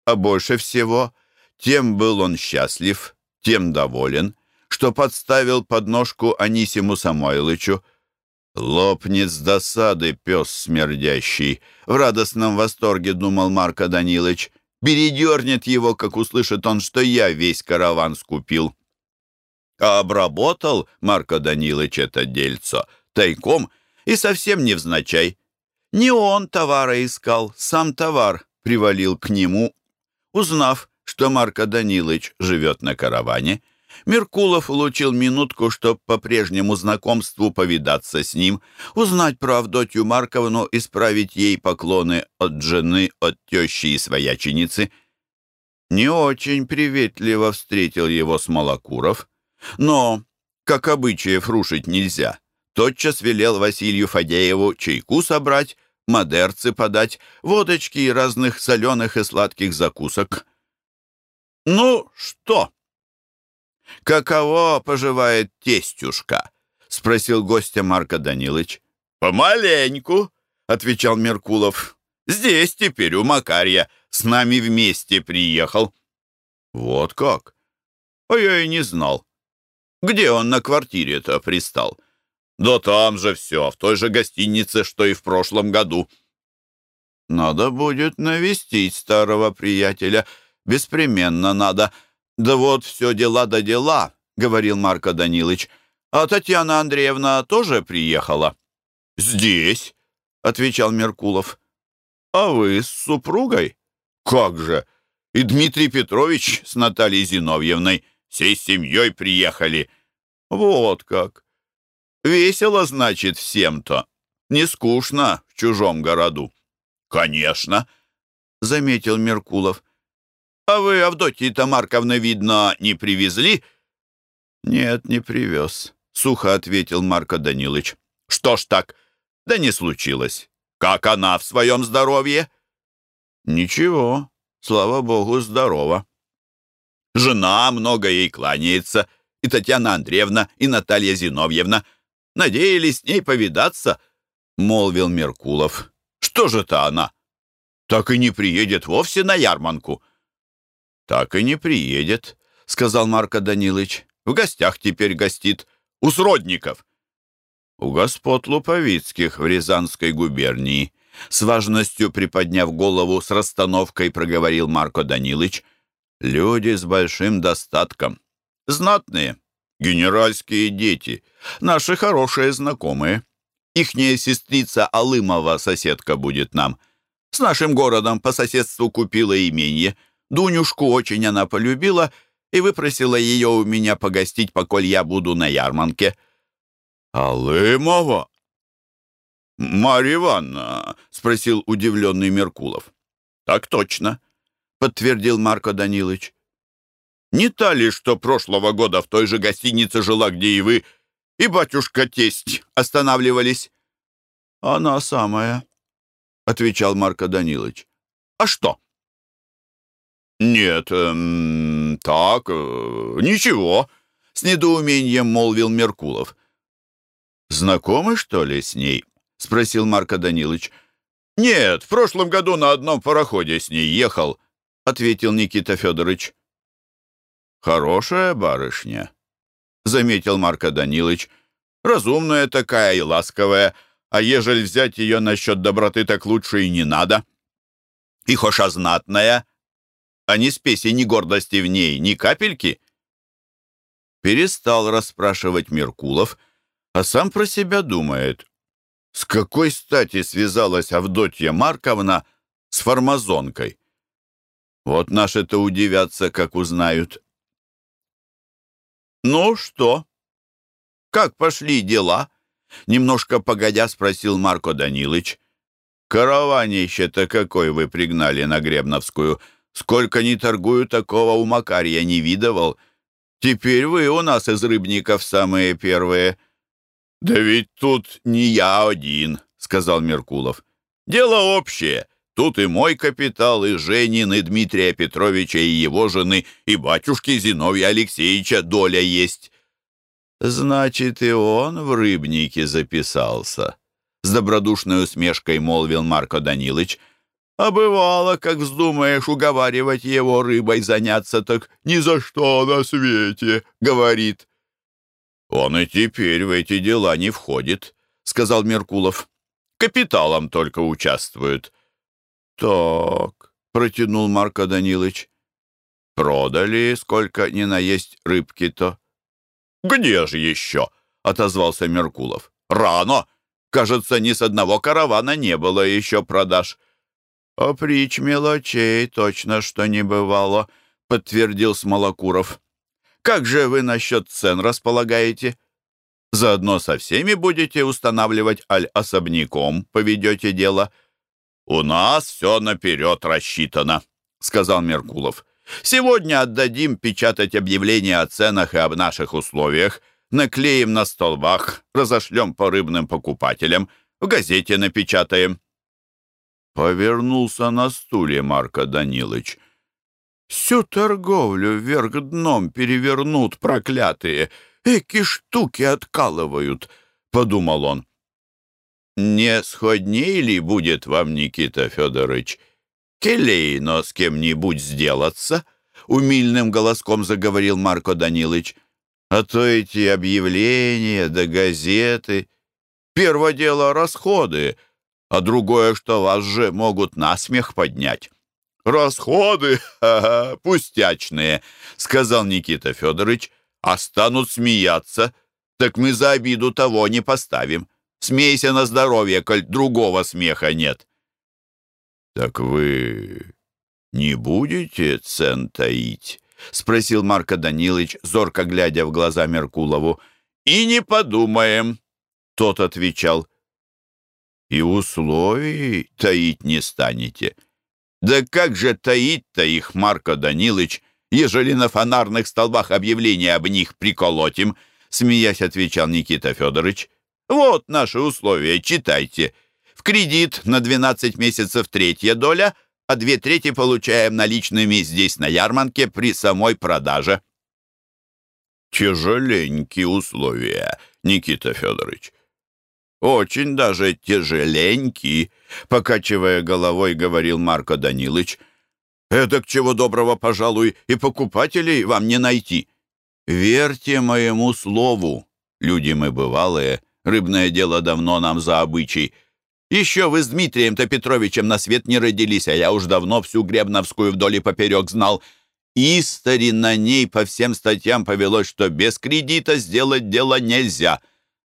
А больше всего тем был он счастлив, тем доволен, что подставил подножку Анисиму Самойлычу. «Лопнет с досады пес смердящий!» В радостном восторге думал Марко Данилович. «Передернет его, как услышит он, что я весь караван скупил». А обработал Марко Данилович это дельцо тайком и совсем невзначай. Не он товара искал, сам товар привалил к нему Узнав, что Марко Данилович живет на караване, Меркулов улучил минутку, чтобы по прежнему знакомству повидаться с ним, узнать про Авдотью Марковну, исправить ей поклоны от жены, от тещи и свояченицы. Не очень приветливо встретил его Смолокуров, но, как обычаев рушить нельзя, тотчас велел Василию Фадееву чайку собрать, модерцы подать, водочки и разных соленых и сладких закусок. «Ну что?» «Каково поживает тестюшка?» — спросил гостя Марко Данилович. «Помаленьку», — отвечал Меркулов. «Здесь теперь у Макарья. С нами вместе приехал». «Вот как? А я и не знал. Где он на квартире-то пристал?» Да там же все, в той же гостинице, что и в прошлом году. Надо будет навестить старого приятеля. Беспременно надо. Да вот все дела да дела, говорил Марко Данилович. А Татьяна Андреевна тоже приехала? Здесь, отвечал Меркулов. А вы с супругой? Как же! И Дмитрий Петрович с Натальей Зиновьевной всей семьей приехали. Вот как. Весело, значит, всем-то. Не скучно в чужом городу. Конечно, заметил Меркулов. А вы, Авдотьи-то Марковны, видно, не привезли? Нет, не привез, сухо ответил Марко Данилович. Что ж так? Да не случилось. Как она в своем здоровье? Ничего, слава богу, здорова. Жена много ей кланяется, и Татьяна Андреевна, и Наталья Зиновьевна. Надеялись с ней повидаться, — молвил Меркулов. Что же-то она? Так и не приедет вовсе на ярманку. Так и не приедет, — сказал Марко Данилович. В гостях теперь гостит. У сродников. У господ Луповицких в Рязанской губернии. С важностью приподняв голову, с расстановкой проговорил Марко Данилович. Люди с большим достатком. Знатные, генеральские дети, наши хорошие знакомые. Ихняя сестрица Алымова соседка будет нам. С нашим городом по соседству купила именье. Дунюшку очень она полюбила и выпросила ее у меня погостить, поколь я буду на ярмарке. «Алымова?» «Марья Ивановна?» — спросил удивленный Меркулов. «Так точно», — подтвердил Марко Данилович. «Не та ли, что прошлого года в той же гостинице жила, где и вы, и батюшка-тесть останавливались?» «Она самая», — отвечал Марко Данилович. «А что?» «Нет, эм, так, э, ничего», — с недоумением молвил Меркулов. «Знакомы, что ли, с ней?» — спросил Марко Данилович. «Нет, в прошлом году на одном пароходе с ней ехал», — ответил Никита Федорович. «Хорошая барышня», — заметил Марко Данилович. «Разумная такая и ласковая, а ежели взять ее насчет доброты, так лучше и не надо. И хоша знатная, а ни спеси, ни гордости в ней, ни капельки». Перестал расспрашивать Меркулов, а сам про себя думает. С какой стати связалась Авдотья Марковна с фармазонкой? Вот наши-то удивятся, как узнают. «Ну что? Как пошли дела?» Немножко погодя спросил Марко Данилыч. «Караванище-то какой вы пригнали на Гребновскую? Сколько ни торгую, такого у Макарья не видывал. Теперь вы у нас из рыбников самые первые». «Да ведь тут не я один», — сказал Меркулов. «Дело общее. Тут и мой капитал, и Женин, и Дмитрия Петровича, и его жены, и батюшки Зиновья Алексеевича доля есть». «Значит, и он в рыбнике записался», — с добродушной усмешкой молвил Марко Данилович. «А бывало, как вздумаешь уговаривать его рыбой заняться, так ни за что на свете», — говорит. «Он и теперь в эти дела не входит», — сказал Меркулов. «Капиталом только участвует». «Так», — протянул Марко Данилович. «Продали, сколько ни наесть рыбки-то». «Где же еще?» — отозвался Меркулов. «Рано. Кажется, ни с одного каравана не было еще продаж». «О притч мелочей точно что не бывало», — подтвердил Смолокуров. «Как же вы насчет цен располагаете? Заодно со всеми будете устанавливать, аль особняком поведете дело?» «У нас все наперед рассчитано», — сказал Меркулов. «Сегодня отдадим печатать объявления о ценах и об наших условиях, наклеим на столбах, разошлем по рыбным покупателям, в газете напечатаем». Повернулся на стуле Марко Данилович. «Всю торговлю вверх дном перевернут, проклятые! Эки штуки откалывают!» — подумал он. «Не сходней ли будет вам, Никита Федорович, келейно с кем-нибудь сделаться?» — умильным голоском заговорил Марко Данилович. А то эти объявления да газеты. Первое дело — расходы, а другое, что вас же могут насмех поднять. «Расходы? Ха -ха, пустячные», — сказал Никита Федорович. «А станут смеяться, так мы за обиду того не поставим. Смейся на здоровье, коль другого смеха нет». «Так вы не будете цен таить?» — спросил Марко Данилович, зорко глядя в глаза Меркулову. «И не подумаем», — тот отвечал. «И условий таить не станете». «Да как же таить-то их, Марко Данилович, ежели на фонарных столбах объявления об них приколотим?» Смеясь, отвечал Никита Федорович. «Вот наши условия, читайте. В кредит на 12 месяцев третья доля — а две трети получаем наличными здесь на ярмарке при самой продаже. Тяжеленькие условия, Никита Федорович. Очень даже тяжеленькие, покачивая головой, говорил Марко Данилович. Это к чего доброго, пожалуй, и покупателей вам не найти. Верьте моему слову, люди мы бывалые, рыбное дело давно нам за обычай — еще вы с Дмитрием-то Петровичем на свет не родились, а я уж давно всю Гребновскую вдоль и поперек знал. Истори на ней по всем статьям повелось, что без кредита сделать дело нельзя.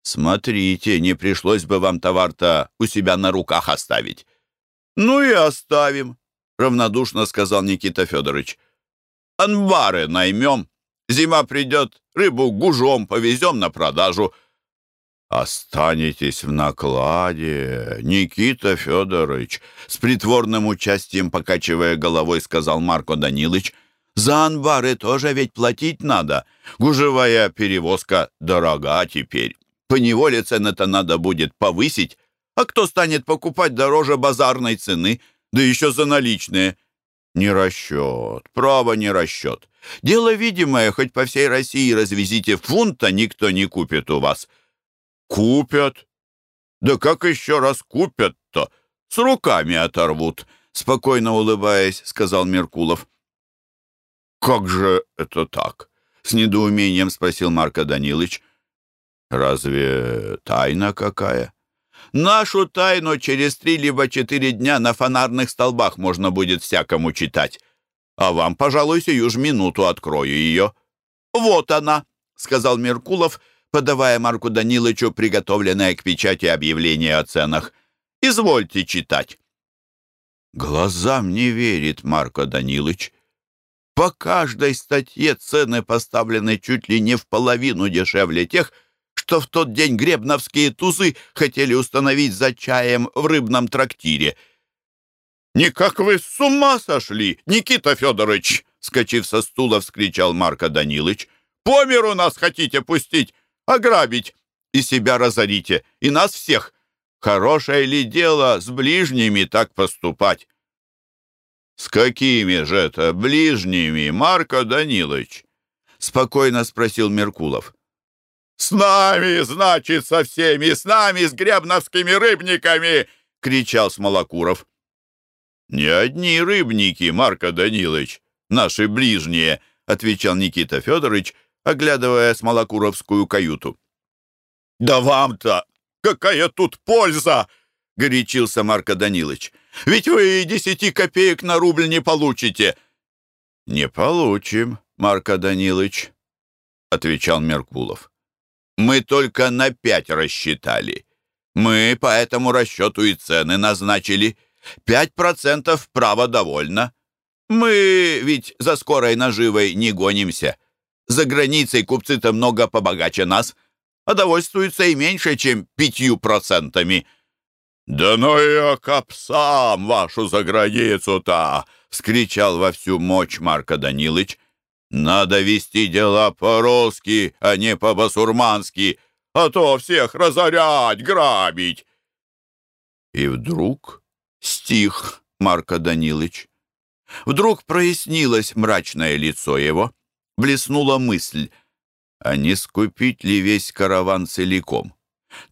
Смотрите, не пришлось бы вам товар-то у себя на руках оставить. Ну и оставим, равнодушно сказал Никита Федорович. Анбары наймем. Зима придет, рыбу гужом повезем на продажу — «Останетесь в накладе, Никита Федорович», с притворным участием, покачивая головой, сказал Марко Данилович. «За анбары тоже ведь платить надо. Гужевая перевозка дорога теперь. Поневоле цены-то надо будет повысить. А кто станет покупать дороже базарной цены, да еще за наличные?» «Не расчет, право не расчет. Дело видимое, хоть по всей России развезите фунта, никто не купит у вас». Купят. Да как еще раз купят-то? С руками оторвут, спокойно улыбаясь, сказал Меркулов. Как же это так? С недоумением спросил Марко Данилович. Разве тайна какая? Нашу тайну через три либо четыре дня на фонарных столбах можно будет всякому читать. А вам, пожалуй, сию ж минуту открою ее. Вот она, сказал Меркулов, — подавая Марку Данилычу приготовленное к печати объявление о ценах. «Извольте читать». Глазам не верит Марко Данилыч. По каждой статье цены поставлены чуть ли не в половину дешевле тех, что в тот день гребновские тузы хотели установить за чаем в рыбном трактире. «Никак вы с ума сошли, Никита Федорович!» Скочив со стула, вскричал Марко Данилыч. «По миру нас хотите пустить? Ограбить, и себя разорите, и нас всех. Хорошее ли дело с ближними так поступать?» «С какими же это ближними, Марко Данилович?» — спокойно спросил Меркулов. «С нами, значит, со всеми, с нами, с гребновскими рыбниками!» — кричал Смолокуров. «Не одни рыбники, Марко Данилович, наши ближние», — отвечал Никита Федорович оглядывая смолокуровскую каюту. «Да вам-то какая тут польза!» — горячился Марко Данилович. «Ведь вы и десяти копеек на рубль не получите!» «Не получим, Марко Данилович», — отвечал Меркулов. «Мы только на пять рассчитали. Мы по этому расчету и цены назначили. Пять процентов право довольно. Мы ведь за скорой наживой не гонимся. За границей купцы-то много побогаче нас, а довольствуются и меньше, чем пятью процентами». «Да ну и капсам вашу за границу-то!» — вскричал во всю мощь Марко Данилыч. «Надо вести дела по-русски, а не по-басурмански, а то всех разорять, грабить!» И вдруг стих Марко Данилыч. Вдруг прояснилось мрачное лицо его блеснула мысль, а не скупить ли весь караван целиком?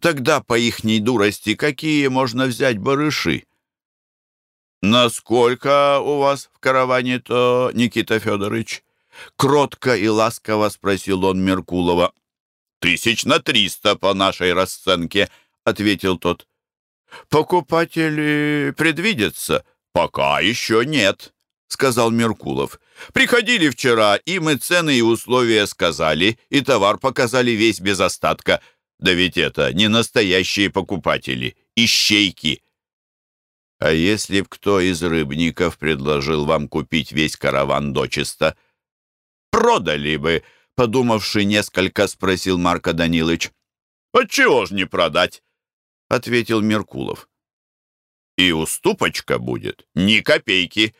Тогда, по ихней дурости, какие можно взять барыши? «Насколько у вас в караване-то, Никита Федорович?» Кротко и ласково спросил он Меркулова. «Тысяч на триста по нашей расценке», — ответил тот. «Покупатели предвидятся?» «Пока еще нет», — сказал Меркулов. «Приходили вчера, и мы цены и условия сказали, и товар показали весь без остатка. Да ведь это не настоящие покупатели, ищейки». «А если б кто из рыбников предложил вам купить весь караван дочисто?» «Продали бы», — подумавши несколько, спросил Марко Данилович. «Отчего ж не продать?» — ответил Меркулов. «И уступочка будет, ни копейки».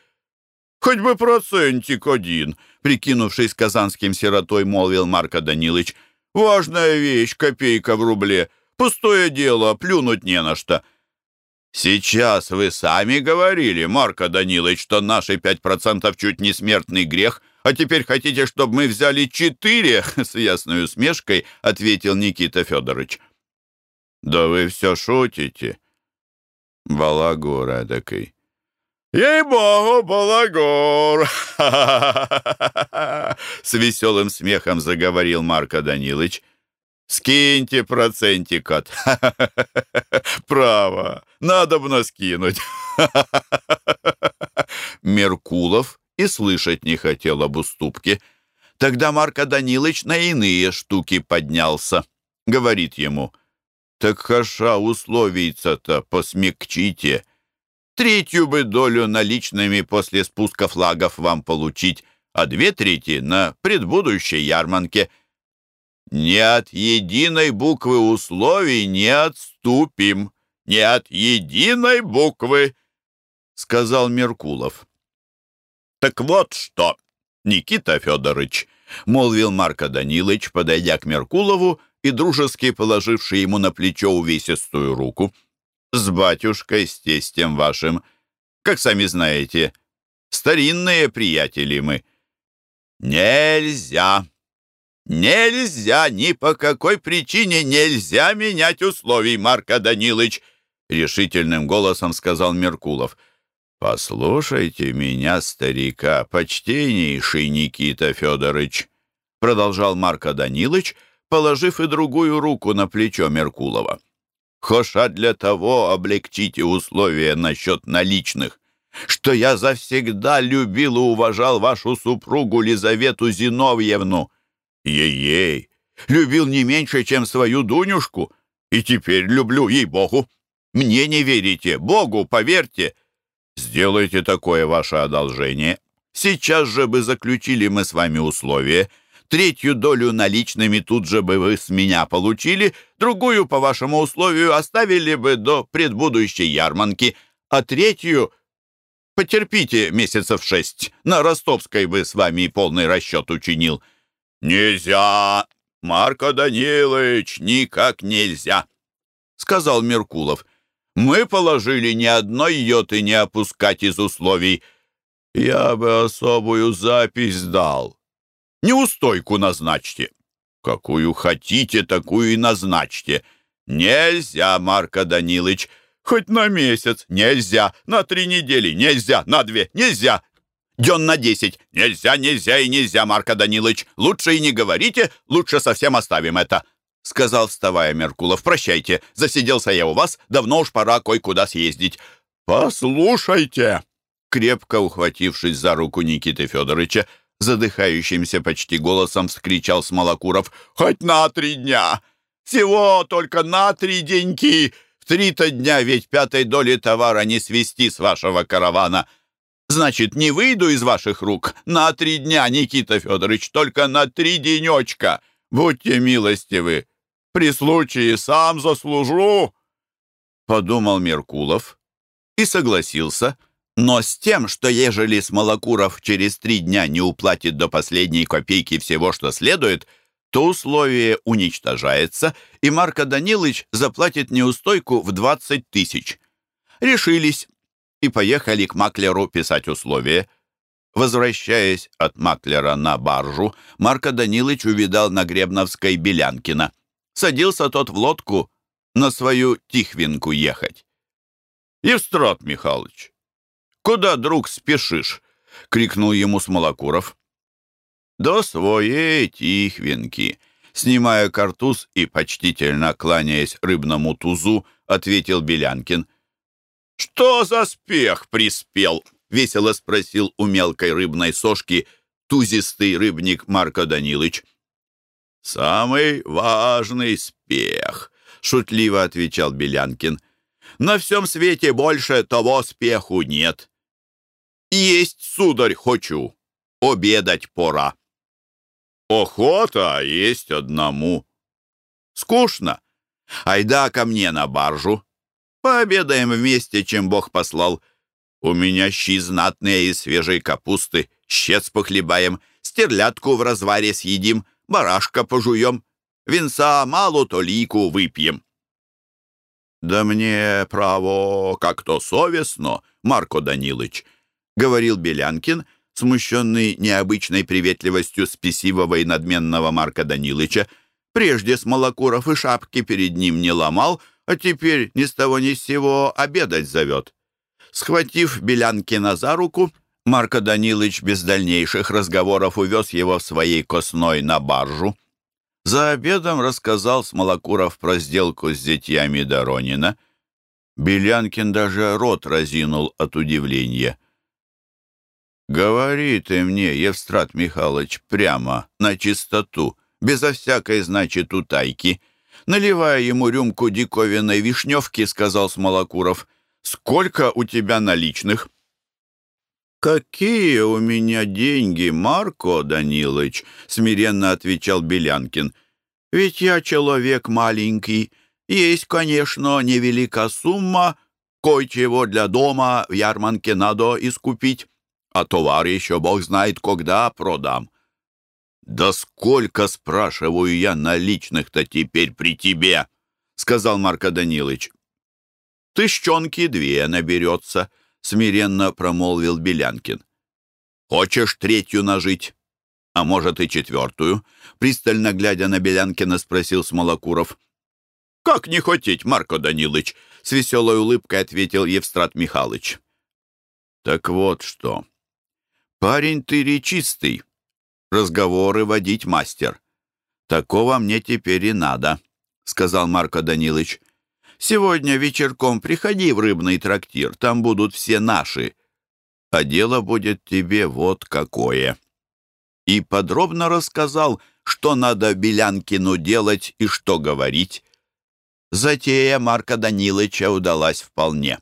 «Хоть бы процентик один», — прикинувшись казанским сиротой, молвил Марко Данилович. «Важная вещь, копейка в рубле. Пустое дело, плюнуть не на что». «Сейчас вы сами говорили, Марко Данилович, что наши пять процентов чуть не смертный грех, а теперь хотите, чтобы мы взяли четыре?» С ясной усмешкой ответил Никита Федорович. «Да вы все шутите. Балагур эдакой». «Ей-богу, балагур!» С веселым смехом заговорил Марко Данилович. «Скиньте процентик от...» «Право, надо бы скинуть!» Меркулов и слышать не хотел об уступке. Тогда Марко Данилович на иные штуки поднялся. Говорит ему, «Так хаша условийца-то посмягчите. Третью бы долю наличными после спуска флагов вам получить, а две трети на предбудущей ярмарке. Не от единой буквы условий не отступим, не от единой буквы», — сказал Меркулов. «Так вот что, Никита Федорович», — молвил Марко Данилович, подойдя к Меркулову и дружески положивший ему на плечо увесистую руку. «С батюшкой, с тестем вашим, как сами знаете, старинные приятели мы». «Нельзя! Нельзя! Ни по какой причине нельзя менять условий, Марко Данилович!» решительным голосом сказал Меркулов. «Послушайте меня, старика, почтеннейший Никита Федорович», продолжал Марко Данилович, положив и другую руку на плечо Меркулова. «Хоша для того облегчите условия насчет наличных, что я завсегда любил и уважал вашу супругу Лизавету Зиновьевну. Ей-ей, любил не меньше, чем свою Дунюшку, и теперь люблю, ей-богу. Мне не верите, Богу поверьте». Сделайте такое ваше одолжение. Сейчас же бы заключили мы с вами условия. Третью долю наличными тут же бы вы с меня получили, другую, по вашему условию, оставили бы до предбудущей ярманки, а третью... Потерпите месяцев шесть. На Ростовской бы с вами полный расчет учинил. Нельзя, Марко Данилович, никак нельзя, сказал Меркулов. Мы положили ни одной йоты не опускать из условий. Я бы особую запись дал. Неустойку назначьте. Какую хотите, такую и назначьте. Нельзя, Марко Данилович. Хоть на месяц. Нельзя. На три недели. Нельзя. На две. Нельзя. Дён на десять. Нельзя, нельзя и нельзя, Марко Данилович. Лучше и не говорите, лучше совсем оставим это. — сказал, вставая Меркулов. «Прощайте, засиделся я у вас, давно уж пора кое-куда съездить». «Послушайте!» Крепко ухватившись за руку Никиты Федоровича, задыхающимся почти голосом вскричал Смолокуров. «Хоть на три дня! Всего только на три деньки! В три-то дня ведь пятой доли товара не свести с вашего каравана!» Значит, не выйду из ваших рук на три дня, Никита Федорович, только на три денечка. Будьте милостивы, при случае сам заслужу!» Подумал Меркулов и согласился, но с тем, что ежели Смолокуров через три дня не уплатит до последней копейки всего, что следует, то условие уничтожается, и Марко Данилович заплатит неустойку в 20 тысяч. Решились и поехали к маклеру писать условия. Возвращаясь от маклера на баржу, Марко Данилович увидал на Гребновской Белянкина — Садился тот в лодку на свою Тихвинку ехать. «Евстрат Михайлович, куда, друг, спешишь?» — крикнул ему Смолокуров. до своей тихвинки. Снимая картуз и почтительно кланяясь рыбному тузу, ответил Белянкин. «Что за спех приспел?» — весело спросил у мелкой рыбной сошки тузистый рыбник Марко Данилыч. «Самый важный спех», — шутливо отвечал Белянкин. «На всем свете больше того спеху нет. Есть, сударь, хочу, обедать пора». «Охота есть одному». «Скучно. Айда ко мне на баржу. Пообедаем вместе, чем Бог послал. У меня щи знатные из свежей капусты, щец похлебаем, стерлядку в разваре съедим, барашка пожуем, винца малу толику выпьем». «Да мне, право, как-то совестно, Марко Данилыч», — говорил Белянкин, смущенный необычной приветливостью спесивого и надменного Марка Данилыча. Прежде Смолокуров и шапки перед ним не ломал, а теперь ни с того ни с сего обедать зовет. Схватив Белянкина за руку, Марко Данилович без дальнейших разговоров увез его в своей косной на баржу. За обедом рассказал Смолокуров про сделку с зятьями Доронина. Белянкин даже рот разинул от удивления. «Говори ты мне, Евстрат Михайлович, прямо, на чистоту, безо всякой, значит, утайки». Наливая ему рюмку диковинной вишневки, сказал Смолокуров, «Сколько у тебя наличных?» «Какие у меня деньги, Марко Данилович?» — смиренно отвечал Белянкин. «Ведь я человек маленький. Есть, конечно, невелика сумма. Кое-чего для дома в ярманке надо искупить. А товар еще бог знает, когда продам». «Да сколько, спрашиваю я, наличных-то теперь при тебе?» — сказал Марко Данилович. «Тыщенки две наберется», смиренно промолвил Белянкин. «Хочешь третью нажить? А может и четвертую?» Пристально глядя на Белянкина, спросил Смолокуров. «Как не хотеть, Марко Данилович?» С веселой улыбкой ответил Евстрат Михайлович. «Так вот что. Парень ты речистый, разговоры водить мастер. Такого мне теперь и надо», — сказал Марко Данилович. Сегодня вечерком приходи в рыбный трактир, там будут все наши. А дело будет тебе вот какое». И подробно рассказал, что надо Белянкину делать и что говорить. Затея Марка Данилыча удалась вполне.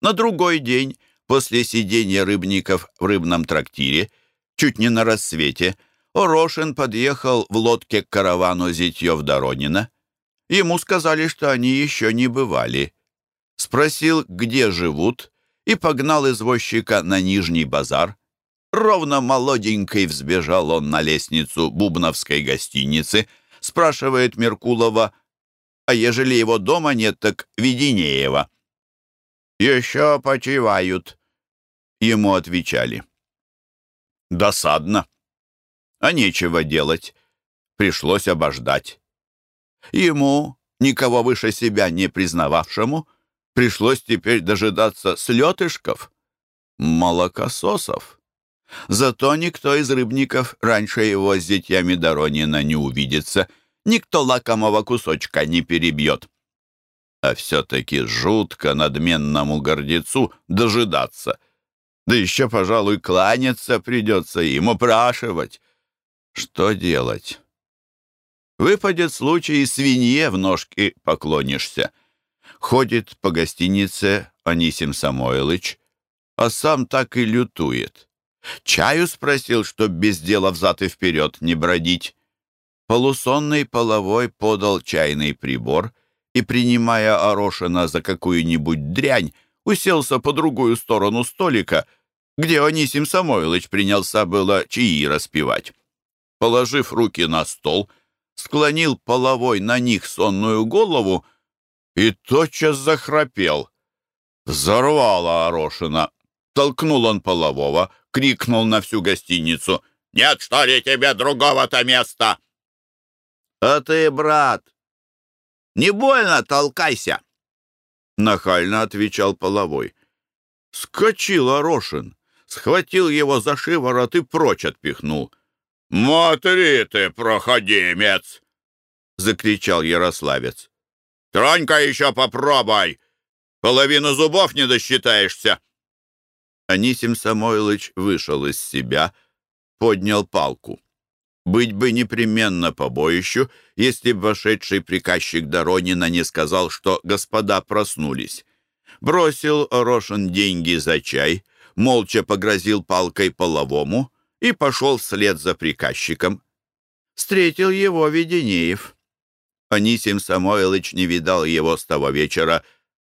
На другой день, после сидения рыбников в рыбном трактире, чуть не на рассвете, Орошин подъехал в лодке к каравану Зитьев-Доронина. Ему сказали, что они еще не бывали. Спросил, где живут, и погнал извозчика на Нижний базар. Ровно молоденький взбежал он на лестницу Бубновской гостиницы, спрашивает Меркулова, а ежели его дома нет, так Веденеева. «Еще почивают», — ему отвечали. Досадно. А нечего делать. Пришлось обождать. Ему, никого выше себя не признававшему, пришлось теперь дожидаться слетышков, молокососов. Зато никто из рыбников раньше его с зятьями Доронина не увидится, никто лакомого кусочка не перебьет. А все-таки жутко надменному гордецу дожидаться. Да еще, пожалуй, кланяться придется им, упрашивать. Что делать? Выпадет случай, свинье в ножки поклонишься. Ходит по гостинице Анисим Самойлыч, а сам так и лютует. Чаю спросил, чтоб без дела взад и вперед не бродить. Полусонный половой подал чайный прибор и, принимая Орошина за какую-нибудь дрянь, уселся по другую сторону столика, где Анисим Самойлыч принялся было чаи распевать. Положив руки на стол — склонил половой на них сонную голову и тотчас захрапел. Взорвало Орошина. Толкнул он полового, крикнул на всю гостиницу. «Нет, что ли, тебе другого-то места?» «А ты, брат, не больно толкайся!» Нахально отвечал половой. Скочил Орошин, схватил его за шиворот и прочь отпихнул — «Смотри ты, проходимец!» — закричал Ярославец. «Тронь-ка еще попробуй! Половину зубов не досчитаешься!» Анисим Самойлович вышел из себя, поднял палку. Быть бы непременно побоищу, если бы вошедший приказчик Доронина не сказал, что господа проснулись. Бросил Рошин деньги за чай, молча погрозил палкой половому и пошел вслед за приказчиком. Встретил его Веденеев. Анисим Самойлович не видал его с того вечера,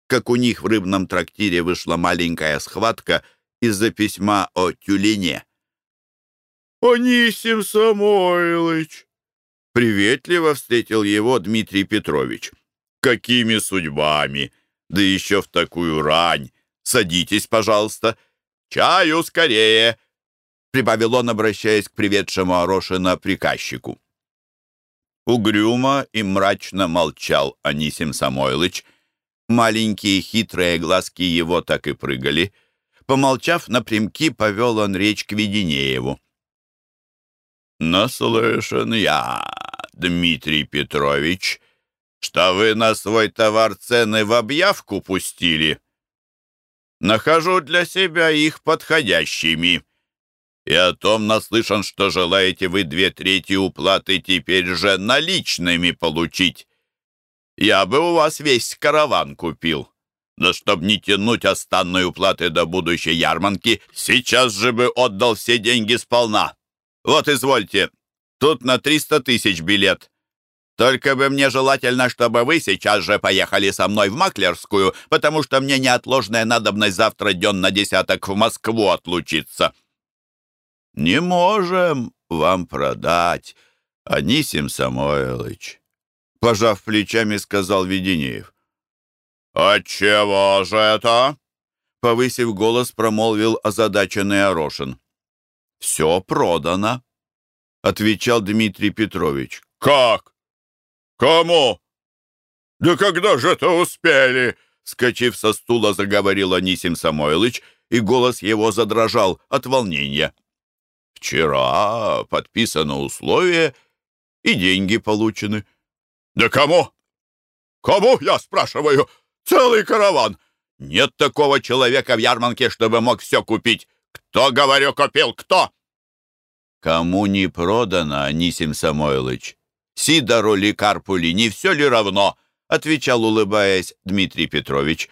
как у них в рыбном трактире вышла маленькая схватка из-за письма о тюлене. «Анисим Самойлович!» Приветливо встретил его Дмитрий Петрович. «Какими судьбами? Да еще в такую рань! Садитесь, пожалуйста. Чаю скорее!» Прибавил он, обращаясь к приведшему Орошина приказчику. Угрюмо и мрачно молчал Анисим Самойлыч. Маленькие хитрые глазки его так и прыгали. Помолчав напрямки, повел он речь к Веденееву. «Наслышан я, Дмитрий Петрович, что вы на свой товар цены в объявку пустили. Нахожу для себя их подходящими. И о том наслышан, что желаете вы две трети уплаты теперь же наличными получить. Я бы у вас весь караван купил. Но чтоб не тянуть останной уплаты до будущей ярманки, сейчас же бы отдал все деньги сполна. Вот, извольте, тут на 300 тысяч билет. Только бы мне желательно, чтобы вы сейчас же поехали со мной в Маклерскую, потому что мне неотложная надобность завтра днем на десяток в Москву отлучиться». «Не можем вам продать, Анисим Самойлович», — пожав плечами, сказал Веденеев. «Отчего же это?» — повысив голос, промолвил озадаченный Орошин. «Все продано», — отвечал Дмитрий Петрович. «Как? Кому? Да когда же это успели?» Скочив со стула, заговорил Анисим Самойлыч, и голос его задрожал от волнения. «Вчера подписано условие, и деньги получены». «Да кому? Кому, я спрашиваю? Целый караван!» «Нет такого человека в Ярманке, чтобы мог все купить. «Кто, говорю, купил? Кто?» «Кому не продано, Анисим Самойлович? Сидору ли Карпу ли, не все ли равно?» отвечал, улыбаясь, Дмитрий Петрович.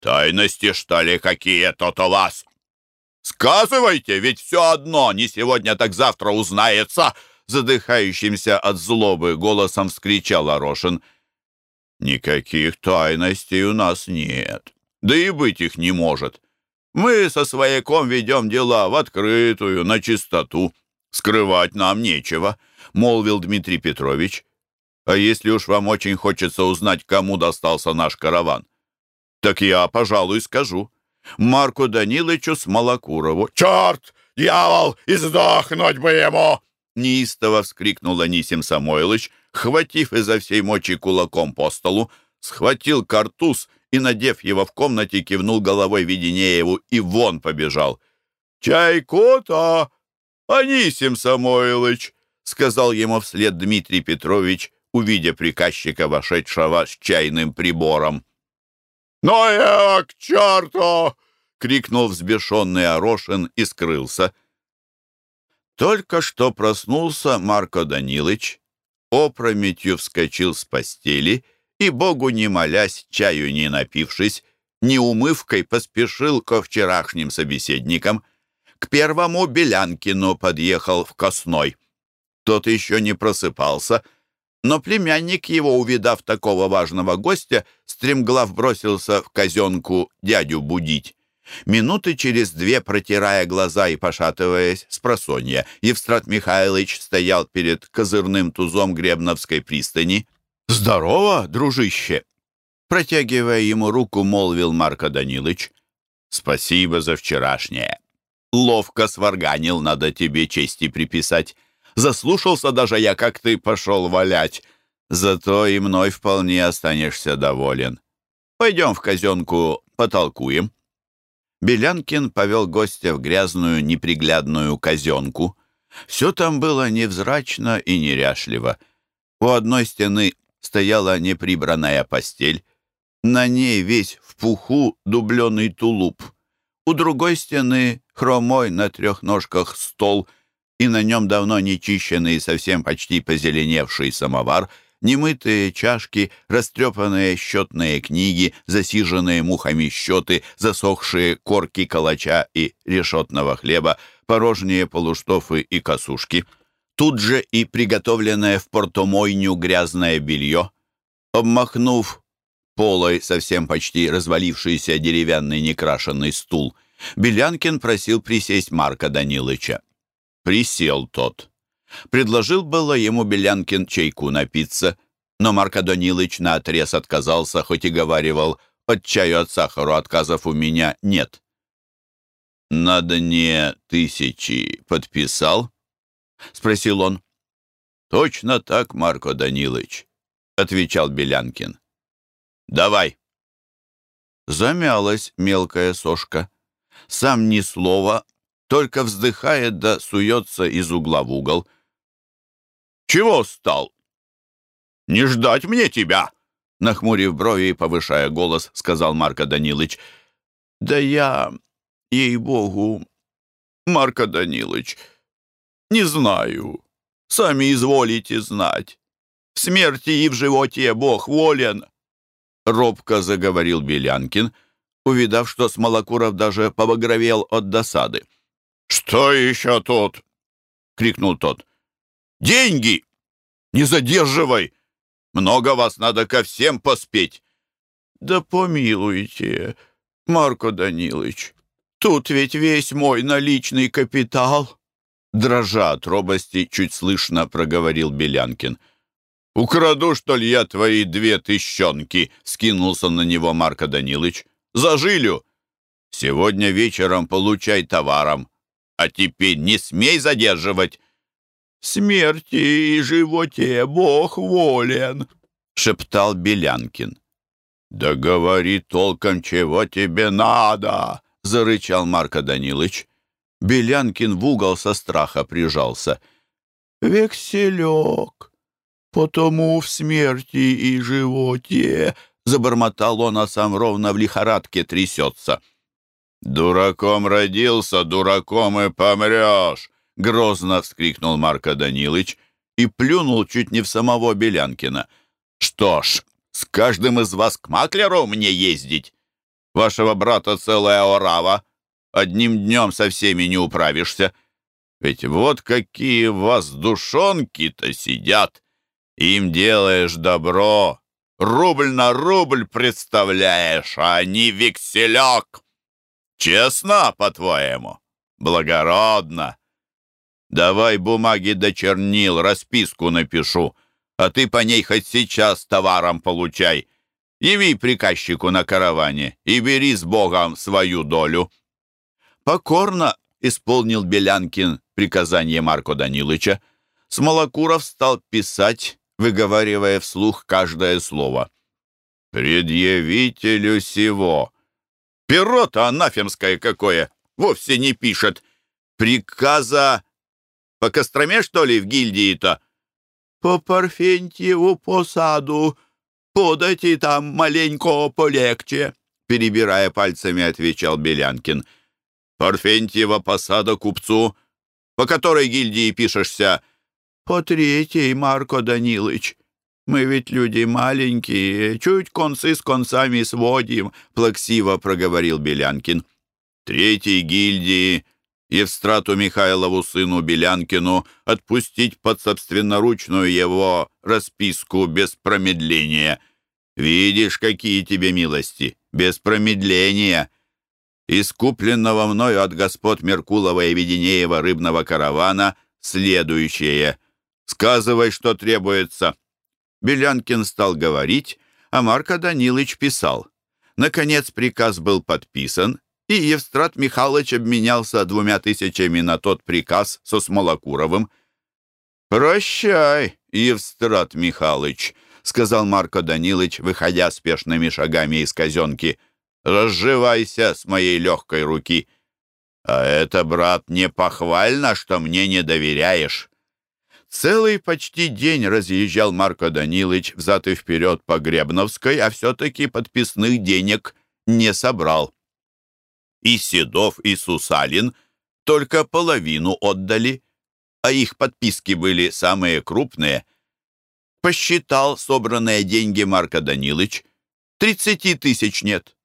«Тайности, что ли, какие-то у вас? Сказывайте, ведь все одно, не сегодня, так завтра узнается!» задыхающимся от злобы голосом вскричал Орошин. «Никаких тайностей у нас нет, да и быть их не может. Мы со свояком ведем дела в открытую, на чистоту. Скрывать нам нечего», — молвил Дмитрий Петрович. «А если уж вам очень хочется узнать, кому достался наш караван, так я, пожалуй, скажу. Марку Данилычу Смолокурову». «Черт! Дьявол! Издохнуть бы ему!» Неистово вскрикнул Анисим Самойлыч, хватив изо всей мочи кулаком по столу, схватил картуз и, надев его в комнате, кивнул головой Веденееву и вон побежал. «Чайку-то, Анисим Самойлыч!» — сказал ему вслед Дмитрий Петрович, увидя приказчика, вошедшего с чайным прибором. «Ну я к черту!» — крикнул взбешенный Орошин и скрылся. Только что проснулся Марко Данилыч, опрометью вскочил с постели и, Богу не молясь, чаю не напившись, неумывкой поспешил ко вчерашним собеседникам. К первому Белянкину подъехал в Косной. Тот еще не просыпался, но племянник его, увидав такого важного гостя, стремглав бросился в казенку дядю будить. Минуты через две, протирая глаза и пошатываясь с просонья, Евстрат Михайлович стоял перед козырным тузом Гребновской пристани, «Здорово, дружище!» Протягивая ему руку, молвил Марко Данилыч. «Спасибо за вчерашнее. Ловко сварганил, надо тебе чести приписать. Заслушался даже я, как ты пошел валять. Зато и мной вполне останешься доволен. Пойдем в казенку потолкуем». Белянкин повел гостя в грязную, неприглядную казенку. Все там было невзрачно и неряшливо. У одной стены стояла неприбранная постель, на ней весь в пуху дубленый тулуп. У другой стены хромой на трех ножках стол, и на нем давно нечищенный и совсем почти позеленевший самовар, немытые чашки, растрепанные счетные книги, засиженные мухами счеты, засохшие корки калача и решетного хлеба, порожние полуштофы и косушки. Тут же и приготовленное в портомойню грязное белье. Обмахнув полой совсем почти развалившийся деревянный некрашенный стул. Белянкин просил присесть Марка Данилыча. Присел тот. Предложил было ему Белянкин чайку напиться, но Марко Данилыч наотрез отказался, хоть и говаривал, от чаю от сахару отказов у меня нет. «На дне тысячи подписал?» — спросил он. «Точно так, Марко Данилыч», — отвечал Белянкин. Давай!» Замялась мелкая сошка. Сам ни слова, только вздыхает да суется из угла в угол. «Чего стал?» «Не ждать мне тебя!» Нахмурив брови и повышая голос, сказал Марко Данилыч. «Да я, ей-богу, Марко Данилыч, не знаю. Сами изволите знать. В смерти и в животе Бог волен. — робко заговорил Белянкин, увидав, что Смолокуров даже побагровел от досады. «Что еще тут?» — крикнул тот. «Деньги! Не задерживай! Много вас надо ко всем поспеть!» «Да помилуйте, Марко Данилович, тут ведь весь мой наличный капитал!» Дрожа от робости, чуть слышно проговорил Белянкин — «Украду, что ли, я твои две тыщенки?» — скинулся на него Марко Данилыч. «Зажилю! Сегодня вечером получай товаром, а теперь не смей задерживать!» «Смерти и животе Бог волен!» — шептал Белянкин. «Да говори толком, чего тебе надо!» — зарычал Марко Данилыч. Белянкин в угол со страха прижался. «Векселек!» «Потому в смерти и животе», — забормотал он, а сам ровно в лихорадке трясется. «Дураком родился, дураком и помрешь!» — грозно вскрикнул Марко Данилыч и плюнул чуть не в самого Белянкина. «Что ж, с каждым из вас к маклеру мне ездить? Вашего брата целая орава. Одним днем со всеми не управишься. Ведь вот какие вас душонки-то сидят!» Им делаешь добро, рубль на рубль представляешь, а они векселек. Честно, по-твоему? Благородно. Давай бумаги до чернил, расписку напишу, а ты по ней хоть сейчас товаром получай. Яви приказчику на караване и бери с Богом свою долю. Покорно исполнил Белянкин приказание Марко Данилыча. Смолокуров стал писать выговаривая вслух каждое слово. «Предъявителю сего!» «Перо-то анафемское какое! Вовсе не пишет! Приказа... По Костроме, что ли, в гильдии-то?» «По Парфентьеву посаду подайте там маленько полегче», перебирая пальцами, отвечал Белянкин. «Парфентьева посада купцу, по которой гильдии пишешься, «По третьей, Марко Данилыч. Мы ведь люди маленькие, чуть концы с концами сводим», — плаксиво проговорил Белянкин. «Третьей гильдии Евстрату Михайлову сыну Белянкину отпустить под собственноручную его расписку без промедления. Видишь, какие тебе милости, без промедления. Из купленного мною от господ Меркулова и Веденеева рыбного каравана следующее. Сказывай, что требуется». Белянкин стал говорить, а Марко Данилович писал. Наконец приказ был подписан, и Евстрат Михайлович обменялся двумя тысячами на тот приказ со Смолокуровым. «Прощай, Евстрат Михайлович», — сказал Марко Данилович, выходя спешными шагами из казенки. «Разживайся с моей легкой руки». А это, брат, не похвально, что мне не доверяешь. Целый почти день разъезжал Марко Данилович взад и вперед по Гребновской, а все-таки подписных денег не собрал. И Седов, и Сусалин только половину отдали, а их подписки были самые крупные. Посчитал собранные деньги Марко Данилович. Тридцати тысяч нет.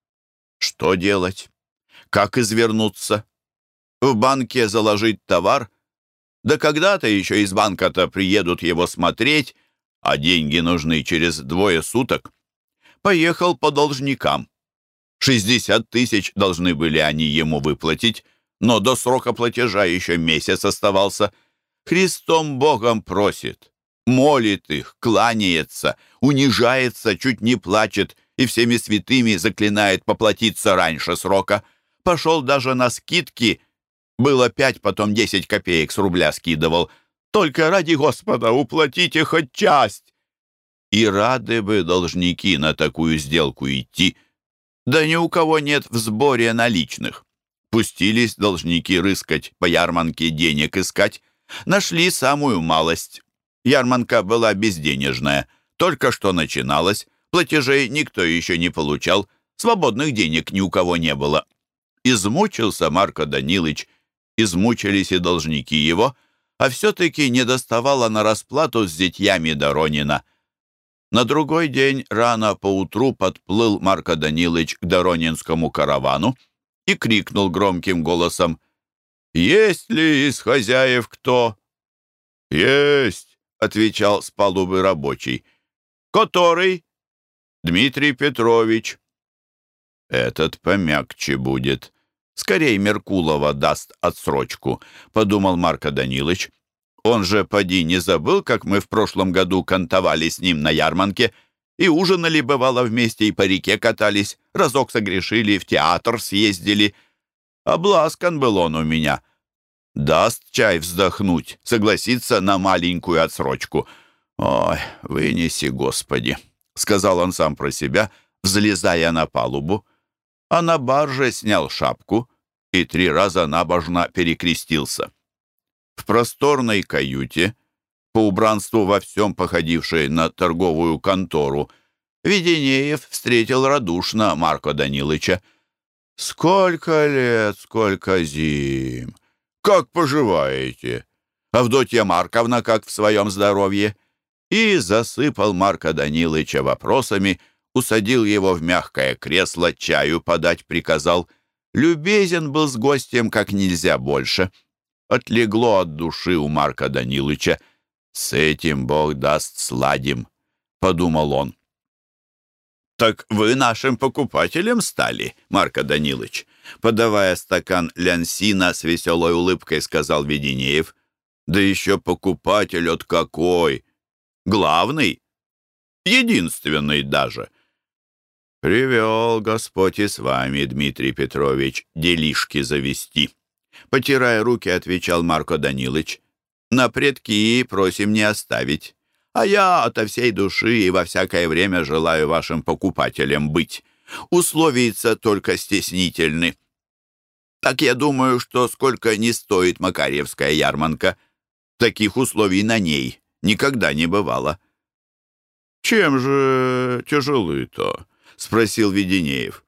Что делать? Как извернуться? В банке заложить товар? Да когда-то еще из банка-то приедут его смотреть, а деньги нужны через двое суток. Поехал по должникам. Шестьдесят тысяч должны были они ему выплатить, но до срока платежа еще месяц оставался. Христом Богом просит, молит их, кланяется, унижается, чуть не плачет и всеми святыми заклинает поплатиться раньше срока. Пошел даже на скидки. Было пять, потом десять копеек с рубля скидывал. Только ради Господа уплатите хоть часть. И рады бы должники на такую сделку идти. Да ни у кого нет в сборе наличных. Пустились должники рыскать, по ярманке денег искать. Нашли самую малость. Ярманка была безденежная. Только что начиналась. Платежей никто еще не получал. Свободных денег ни у кого не было. Измучился Марко Данилыч. Измучились и должники его. А все-таки не доставало на расплату с зятьями Доронина. На другой день рано поутру подплыл Марко Данилыч к Доронинскому каравану и крикнул громким голосом «Есть ли из хозяев кто?» «Есть», — отвечал с палубы рабочий. «Который?» «Дмитрий Петрович». «Этот помягче будет. Скорей Меркулова даст отсрочку», — подумал Марко Данилович. «Он же, поди, не забыл, как мы в прошлом году кантовали с ним на ярмарке?» И ужинали, бывало, вместе, и по реке катались, разок согрешили, в театр съездили. Обласкан был он у меня. Даст чай вздохнуть, согласится на маленькую отсрочку. «Ой, вынеси, Господи!» — сказал он сам про себя, взлезая на палубу. А на барже снял шапку и три раза набожно перекрестился. В просторной каюте — по убранству во всем походившей на торговую контору, Веденеев встретил радушно Марко Данилыча. «Сколько лет, сколько зим! Как поживаете? Авдотья Марковна как в своем здоровье?» И засыпал Марка Данилыча вопросами, усадил его в мягкое кресло, чаю подать приказал. Любезен был с гостем как нельзя больше. Отлегло от души у Марка Данилыча. «С этим Бог даст сладим», — подумал он. «Так вы нашим покупателем стали, Марко Данилович?» Подавая стакан лянсина с веселой улыбкой, сказал Веденеев. «Да еще покупатель от какой! Главный? Единственный даже!» «Привел Господь и с вами, Дмитрий Петрович, делишки завести!» Потирая руки, отвечал Марко Данилович. На предки просим не оставить. А я ото всей души и во всякое время желаю вашим покупателям быть. Условица только стеснительны. Так я думаю, что сколько не стоит Макарьевская ярманка, таких условий на ней никогда не бывало. «Чем же тяжелы-то?» — спросил Веденеев.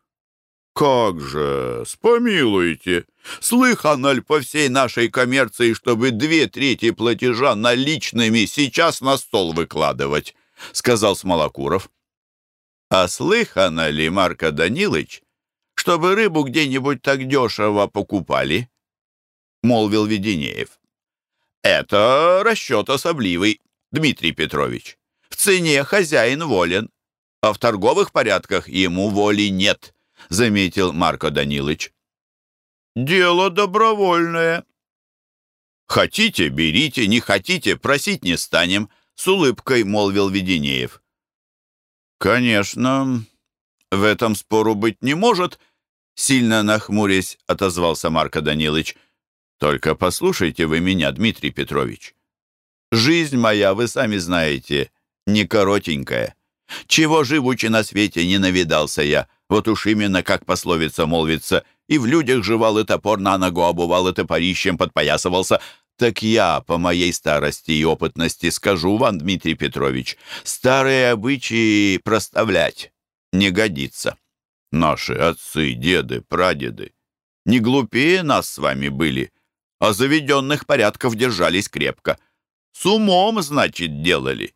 «Как же, спомилуйте! Слыхано ли по всей нашей коммерции, чтобы две трети платежа наличными сейчас на стол выкладывать?» — сказал Смолокуров. «А слыхано ли, Марко Данилыч, чтобы рыбу где-нибудь так дешево покупали?» — молвил Веденеев. «Это расчет особливый, Дмитрий Петрович. В цене хозяин волен, а в торговых порядках ему воли нет». — заметил Марко Данилович. «Дело добровольное». «Хотите, берите, не хотите, просить не станем», — с улыбкой молвил Веденеев. «Конечно, в этом спору быть не может», — сильно нахмурясь отозвался Марко Данилович. «Только послушайте вы меня, Дмитрий Петрович. Жизнь моя, вы сами знаете, не коротенькая. Чего живучи на свете не навидался я». Вот уж именно, как пословица молвится, и в людях жевал, и топор на ногу обувал, и топорищем подпоясывался. Так я, по моей старости и опытности, скажу вам, Дмитрий Петрович, старые обычаи проставлять не годится. Наши отцы, деды, прадеды не глупее нас с вами были, а заведенных порядков держались крепко. С умом, значит, делали.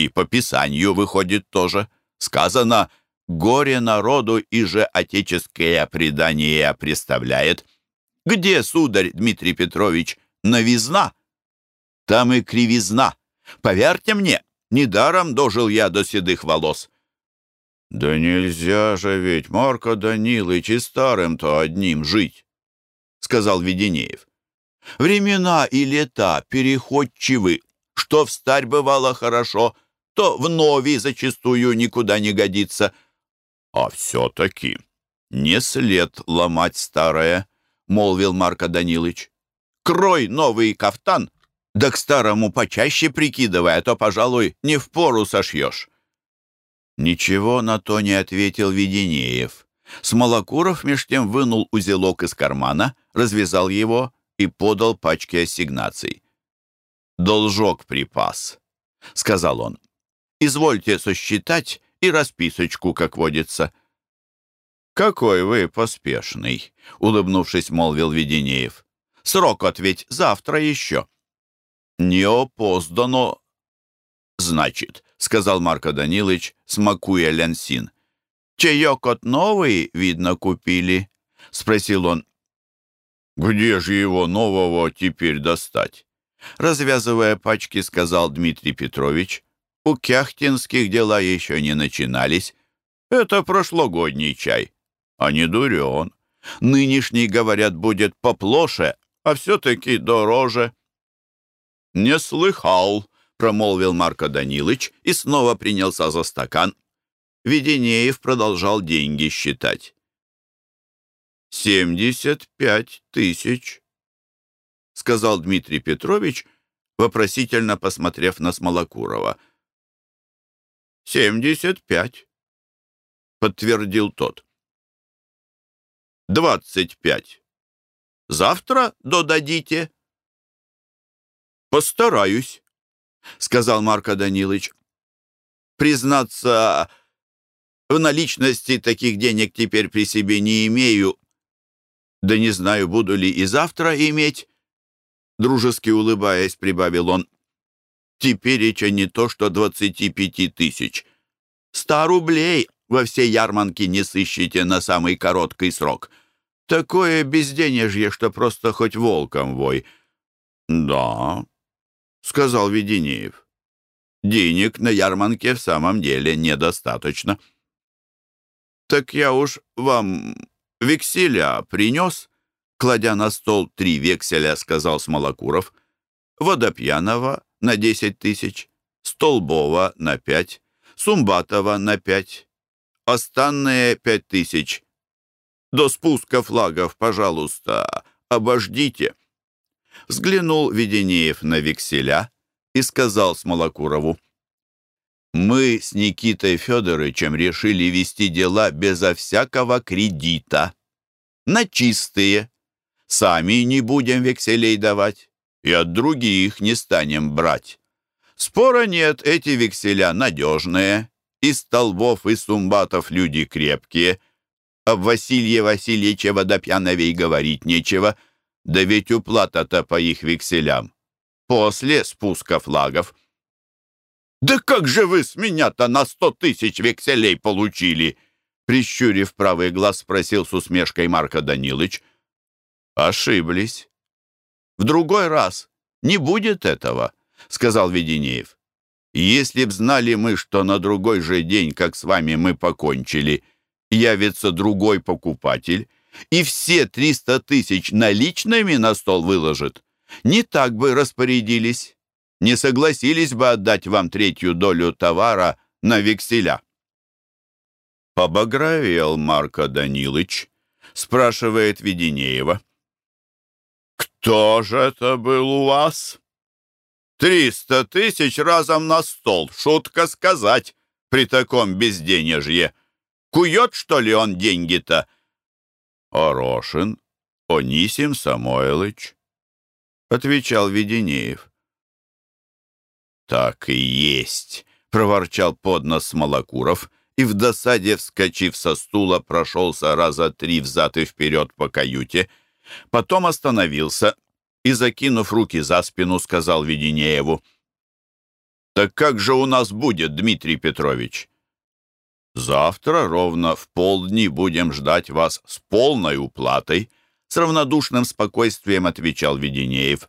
И по Писанию выходит тоже. Сказано «Горе народу и же отеческое предание представляет». Где, сударь Дмитрий Петрович, новизна? Там и кривизна. Поверьте мне, недаром дожил я до седых волос. «Да нельзя же ведь, Марко Данилыч, и старым-то одним жить», — сказал Веденеев. «Времена и лета переходчивы. Что в старь бывало хорошо, то в нови зачастую никуда не годится. А все-таки не след ломать старое», — молвил Марко Данилыч. «Крой новый кафтан, да к старому почаще прикидывай, а то, пожалуй, не в пору сошьешь». Ничего на то не ответил Веденеев. Смолокуров меж тем вынул узелок из кармана, развязал его и подал пачки ассигнаций. «Должок припас», — сказал он. «Извольте сосчитать и расписочку, как водится». «Какой вы поспешный», — улыбнувшись, молвил Веденеев. «Срок от ведь завтра еще». «Не опоздано, значит», — сказал Марко Данилович, смакуя лянсин. «Чаек от новый, видно, купили?» — спросил он. «Где же его нового теперь достать?» Развязывая пачки, сказал Дмитрий Петрович. «У кяхтинских дела еще не начинались. Это прошлогодний чай, а не дурен. Нынешний, говорят, будет поплоше, а все-таки дороже». «Не слыхал», промолвил Марко Данилыч и снова принялся за стакан. Веденеев продолжал деньги считать. «Семьдесят пять тысяч», — сказал Дмитрий Петрович, вопросительно посмотрев на Смолокурова. «Семьдесят пять», — подтвердил тот. «Двадцать пять. Завтра додадите?» «Постараюсь», — сказал Марко Данилович. «Признаться, в наличности таких денег теперь при себе не имею. Да не знаю, буду ли и завтра иметь». Дружески улыбаясь, прибавил он. «Теперь еще не то, что двадцати пяти тысяч. Ста рублей во всей ярманке не сыщете на самый короткий срок. Такое безденежье, что просто хоть волком вой». «Да, — сказал Веденеев. «Денег на ярмарке в самом деле недостаточно». «Так я уж вам векселя принес?» Кладя на стол три векселя, сказал Смолокуров. «Водопьянова на десять тысяч, Столбова на пять, Сумбатова на пять, останные пять тысяч. До спуска флагов, пожалуйста, обождите» взглянул Веденеев на векселя и сказал Смолокурову, «Мы с Никитой Федоровичем решили вести дела безо всякого кредита, на чистые. Сами не будем векселей давать и от других не станем брать. Спора нет, эти векселя надежные, и Столбов, и Сумбатов люди крепкие. Об Василия Васильевича Водопьяновей говорить нечего — да ведь уплата-то по их векселям. После спуска флагов. «Да как же вы с меня-то на сто тысяч векселей получили?» Прищурив правый глаз, спросил с усмешкой Марка Данилыч. «Ошиблись. В другой раз не будет этого», — сказал Веденеев. «Если б знали мы, что на другой же день, как с вами мы покончили, явится другой покупатель, и все триста тысяч наличными на стол выложит, не так бы распорядились, не согласились бы отдать вам третью долю товара на векселя. Побагровел Марко Данилыч, спрашивает Веденеева. «Кто же это был у вас?» «Триста тысяч разом на стол, шутка сказать, при таком безденежье. Кует, что ли, он деньги-то?» Орошин Онисим Самойлыч, — отвечал Веденеев. «Так и есть», — проворчал под нос и в досаде, вскочив со стула, прошелся раза три взад и вперед по каюте, потом остановился и, закинув руки за спину, сказал Веденееву, «Так как же у нас будет, Дмитрий Петрович?» «Завтра ровно в полдни будем ждать вас с полной уплатой», с равнодушным спокойствием отвечал Веденеев.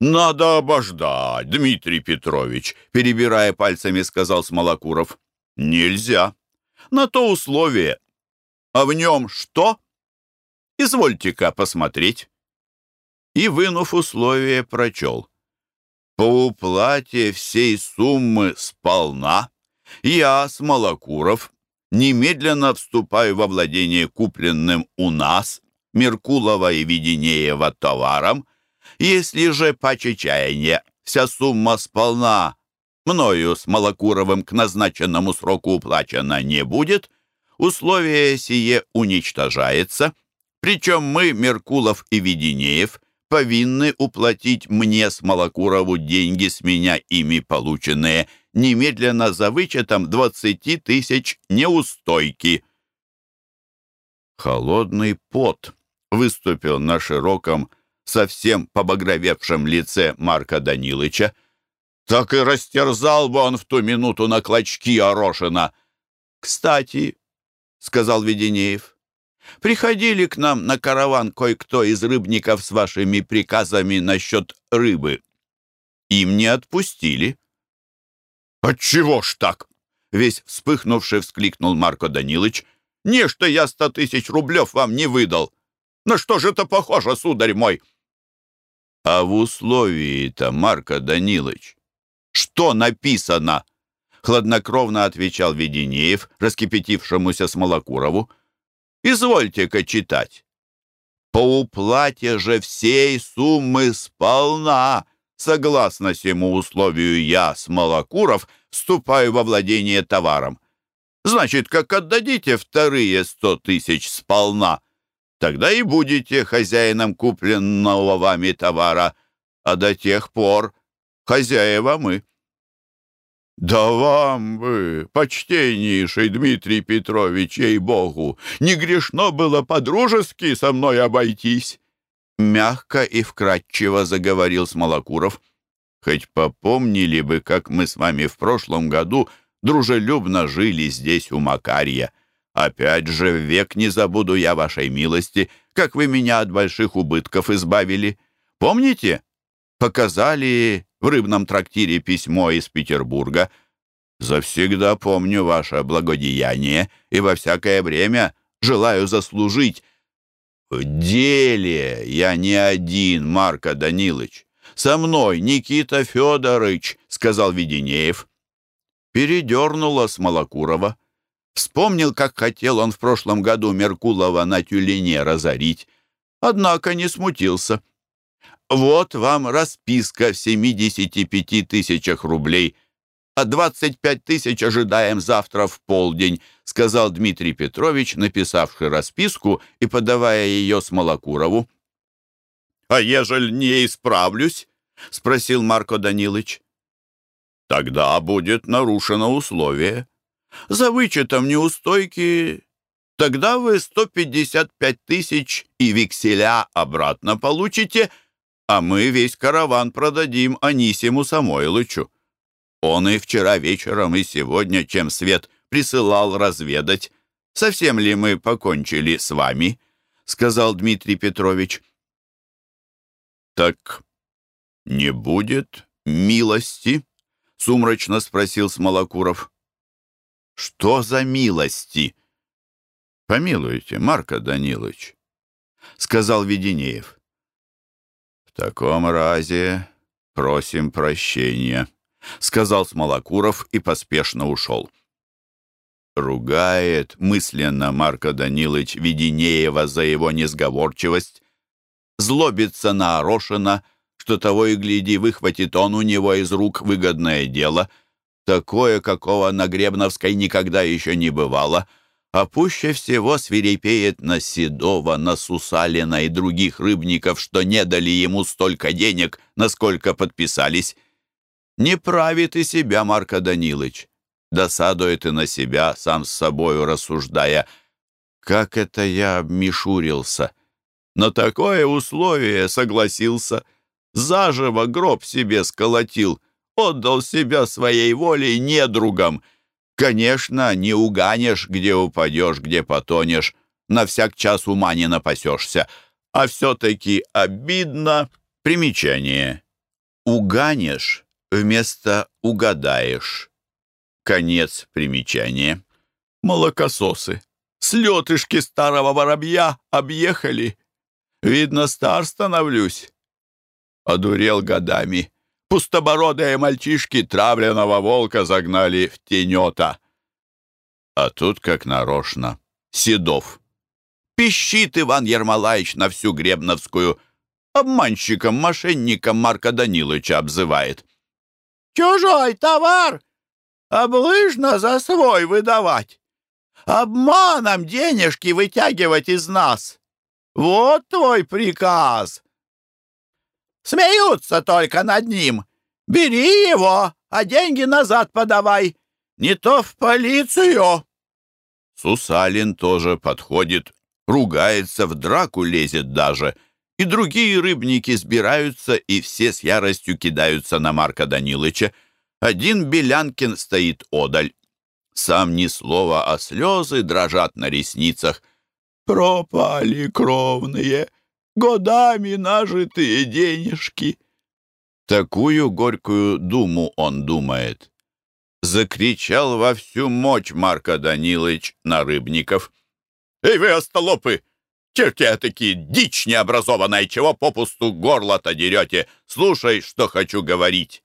«Надо обождать, Дмитрий Петрович», — перебирая пальцами, сказал Смолокуров. «Нельзя. На то условие. А в нем что? Извольте-ка посмотреть». И, вынув условие, прочел. «По уплате всей суммы сполна я, Смолокуров, немедленно вступаю во владение купленным у нас, Меркулова и Веденеева товаром, если же по чаяния вся сумма сполна мною с Малокуровым к назначенному сроку уплачена не будет, условие сие уничтожается, причем мы, Меркулов и Веденеев, повинны уплатить мне с Малокурову деньги с меня ими полученные немедленно за вычетом 20 тысяч неустойки. Холодный пот выступил на широком, совсем побагровевшем лице Марка Данилыча. Так и растерзал бы он в ту минуту на клочки Орошина. «Кстати», — сказал Веденеев, — «приходили к нам на караван кое-кто из рыбников с вашими приказами насчет рыбы. Им не отпустили». «Отчего ж так?» — весь вспыхнувший вскликнул Марко Данилыч. «Не, что я сто тысяч рублев вам не выдал. На что же это похоже, сударь мой?» «А в условии-то, Марко Данилович, что написано?» Хладнокровно отвечал Веденеев, раскипятившемуся Смолокурову. «Извольте-ка читать. По уплате же всей суммы сполна, согласно всему условию я, Смолокуров, вступаю во владение товаром. Значит, как отдадите вторые сто тысяч сполна, Тогда и будете хозяином купленного вами товара, а до тех пор хозяева мы». «Да вам бы, почтеннейший Дмитрий Петрович, ей-богу, не грешно было по-дружески со мной обойтись!» Мягко и вкратчиво заговорил Смолокуров. «Хоть попомнили бы, как мы с вами в прошлом году дружелюбно жили здесь у Макарья. Опять же, век не забуду я вашей милости, как вы меня от больших убытков избавили. Помните? Показали в рыбном трактире письмо из Петербурга. Завсегда помню ваше благодеяние и во всякое время желаю заслужить. В деле я не один, Марко Данилович. Со мной Никита Федорович, сказал Веденеев. Передернула Смолокурова. Вспомнил, как хотел он в прошлом году Меркулова на тюлене разорить. Однако не смутился. «Вот вам расписка в 75 тысячах рублей, а 25 тысяч ожидаем завтра в полдень», сказал Дмитрий Петрович, написавший расписку и подавая ее Смолокурову. «А ежели не исправлюсь?» — спросил Марко Данилович. «Тогда будет нарушено условие», за вычетом неустойки тогда вы 155 тысяч и векселя обратно получите, а мы весь караван продадим Анисиму Самойлычу. Он и вчера вечером, и сегодня, чем свет, присылал разведать, совсем ли мы покончили с вами, — сказал Дмитрий Петрович. «Так не будет милости?» — сумрачно спросил Смолокуров. Что за милости? Помилуйте, Марко Данилович, сказал Веденеев. В таком разе просим прощения, сказал Смолокуров и поспешно ушел. Ругает мысленно Марко Данилович Веденеева за его несговорчивость, злобится на Орошина, что того и гляди выхватит он у него из рук выгодное дело — такое, какого на Гребновской никогда еще не бывало, а пуще всего свирепеет на Седова, на Сусалина и других рыбников, что не дали ему столько денег, насколько подписались. Не правит и себя Марко Данилыч. Досадует и на себя, сам с собою рассуждая. Как это я обмешурился? На такое условие согласился. Заживо гроб себе сколотил, отдал себя своей волей недругам — Конечно, не уганешь, где упадешь, где потонешь, на всяк час ума не напасешься. А все-таки обидно. Примечание. Уганешь вместо угадаешь. Конец примечания. Молокососы. Слетышки старого воробья объехали. Видно, стар становлюсь. Одурел годами. Пустобородые мальчишки травленного волка загнали в тенета. А тут как нарочно. Седов. Пищит Иван Ермолаевич на всю Гребновскую. Обманщиком, мошенником Марка Даниловича обзывает. «Чужой товар облыжно за свой выдавать, обманом денежки вытягивать из нас. Вот твой приказ!» Смеются только над ним. Бери его, а деньги назад подавай. Не то в полицию. Сусалин тоже подходит, ругается, в драку лезет даже. И другие рыбники сбираются, и все с яростью кидаются на Марка Данилыча. Один Белянкин стоит одаль. Сам ни слова, а слезы дрожат на ресницах. «Пропали кровные!» Годами нажитые денежки. Такую горькую думу он думает. Закричал во всю мощь Марко Данилович на рыбников. «Эй вы, остолопы! Черти такие, дичь необразованная, чего попусту горло-то дерете? Слушай, что хочу говорить!»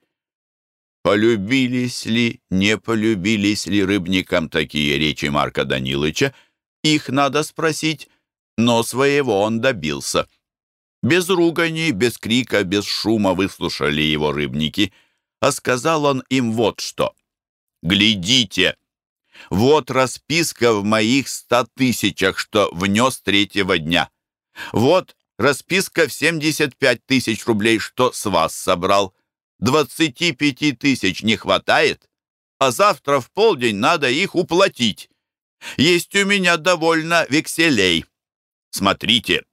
Полюбились ли, не полюбились ли рыбникам такие речи Марка Данилыча, их надо спросить, но своего он добился. Без ругани, без крика, без шума выслушали его рыбники, а сказал он им вот что. «Глядите! Вот расписка в моих ста тысячах, что внес третьего дня. Вот расписка в 75 тысяч рублей, что с вас собрал. 25 тысяч не хватает, а завтра в полдень надо их уплатить. Есть у меня довольно векселей. Смотрите,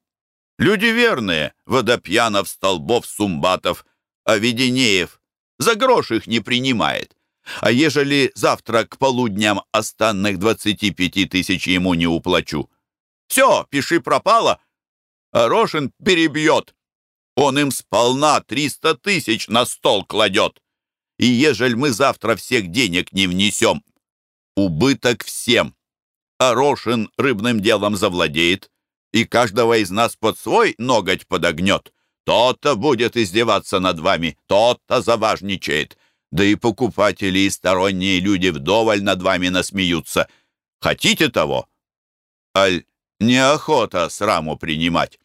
Люди верные, Водопьянов, Столбов, Сумбатов, а Веденеев за грош их не принимает. А ежели завтра к полудням останных 25 тысяч ему не уплачу? Все, пиши пропало, а Рошин перебьет. Он им сполна 300 тысяч на стол кладет. И ежели мы завтра всех денег не внесем, убыток всем. А Рошин рыбным делом завладеет, и каждого из нас под свой ноготь подогнет. Тот-то будет издеваться над вами, тот-то заважничает. Да и покупатели и сторонние люди вдоволь над вами насмеются. Хотите того? Аль неохота сраму принимать.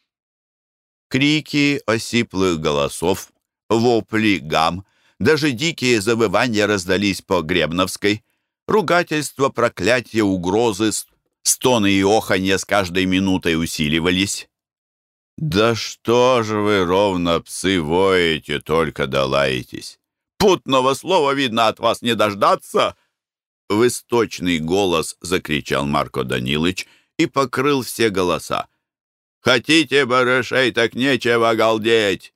Крики осиплых голосов, вопли гам, даже дикие завывания раздались по Гребновской. Ругательства, проклятия, угрозы, Стоны и оханье с каждой минутой усиливались. «Да что же вы ровно, псы, воете, только долаетесь? Путного слова, видно, от вас не дождаться!» В источный голос закричал Марко Данилыч и покрыл все голоса. «Хотите барышей, так нечего галдеть!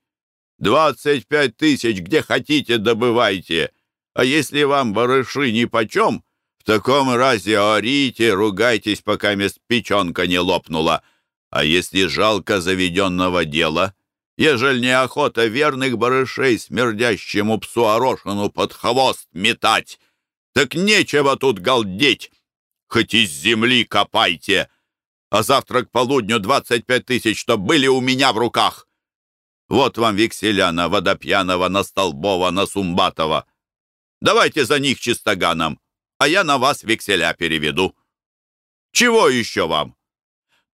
Двадцать пять тысяч где хотите добывайте, а если вам барыши нипочем, в таком разе орите, ругайтесь, пока мест печенка не лопнула. А если жалко заведенного дела, ежель неохота верных барышей смердящему псу Орошину под хвост метать, так нечего тут галдеть, хоть из земли копайте, а завтра к полудню двадцать пять тысяч, что были у меня в руках. Вот вам векселя на Водопьянова, на Столбова, на Сумбатова. Давайте за них чистоганом а я на вас векселя переведу. Чего еще вам?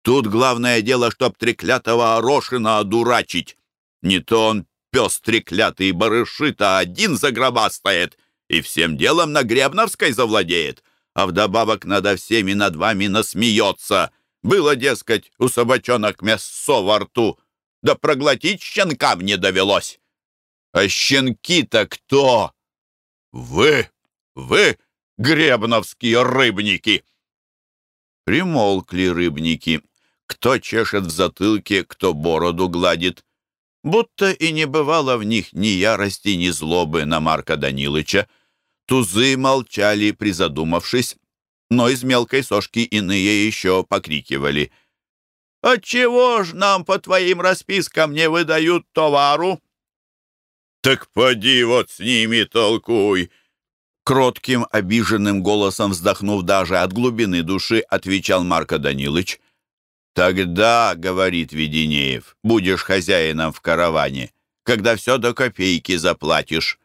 Тут главное дело, чтоб треклятого Орошина одурачить. Не то он пес треклятый барыши-то один загробастает и всем делом на Гребновской завладеет. а вдобавок надо всеми над вами насмеется. Было, дескать, у собачонок мясо во рту, да проглотить щенкам не довелось. А щенки-то кто? Вы, вы, гребновские рыбники!» Примолкли рыбники. Кто чешет в затылке, кто бороду гладит. Будто и не бывало в них ни ярости, ни злобы на Марка Данилыча. Тузы молчали, призадумавшись, но из мелкой сошки иные еще покрикивали. «Отчего ж нам по твоим распискам не выдают товару?» «Так поди вот с ними толкуй!» Кротким, обиженным голосом вздохнув даже от глубины души, отвечал Марко Данилыч. «Тогда, — говорит Веденеев, — будешь хозяином в караване, когда все до копейки заплатишь».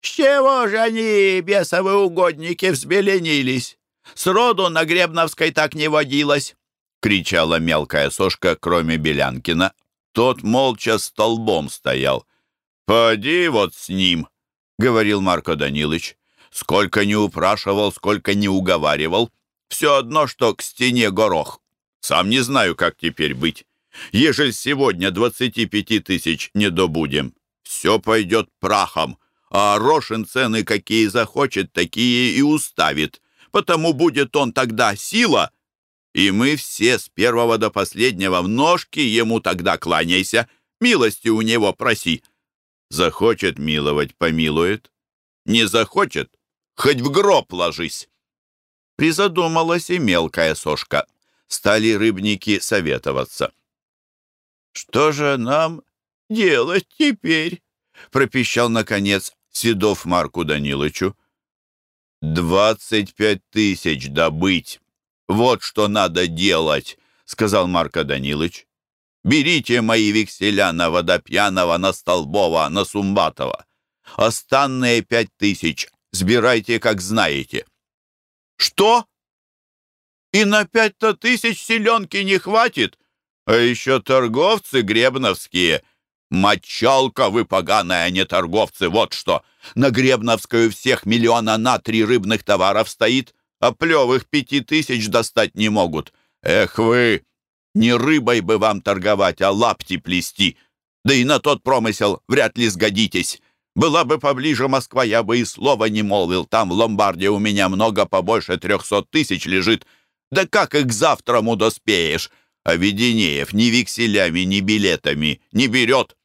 «С чего же они, бесовы угодники, взбеленились? Сроду на Гребновской так не водилось!» — кричала мелкая сошка, кроме Белянкина. Тот молча столбом стоял. «Поди вот с ним!» — говорил Марко Данилыч. «Сколько не упрашивал, сколько не уговаривал. Все одно, что к стене горох. Сам не знаю, как теперь быть. Ежели сегодня двадцати пяти тысяч не добудем, все пойдет прахом, а Рошин цены какие захочет, такие и уставит. Потому будет он тогда сила, и мы все с первого до последнего в ножки ему тогда кланяйся, милости у него проси. Захочет миловать, помилует. Не захочет, хоть в гроб ложись. Призадумалась и мелкая сошка стали рыбники советоваться. «Что же нам делать теперь?» — пропищал, наконец, Седов Марку Данилычу. «Двадцать пять тысяч добыть! Вот что надо делать!» — сказал Марко Данилыч. «Берите мои векселя на Водопьянова, на Столбова, на Сумбатова. Останные пять тысяч сбирайте, как знаете». «Что?» и на пять-то тысяч селенки не хватит. А еще торговцы гребновские. Мочалка вы поганая, а не торговцы, вот что. На Гребновскую всех миллиона на три рыбных товаров стоит, а плевых пяти тысяч достать не могут. Эх вы, не рыбой бы вам торговать, а лапти плести. Да и на тот промысел вряд ли сгодитесь. Была бы поближе Москва, я бы и слова не молвил. Там в ломбарде у меня много побольше трехсот тысяч лежит. Да как их к завтраму доспеешь? А Веденеев ни векселями, ни билетами не берет.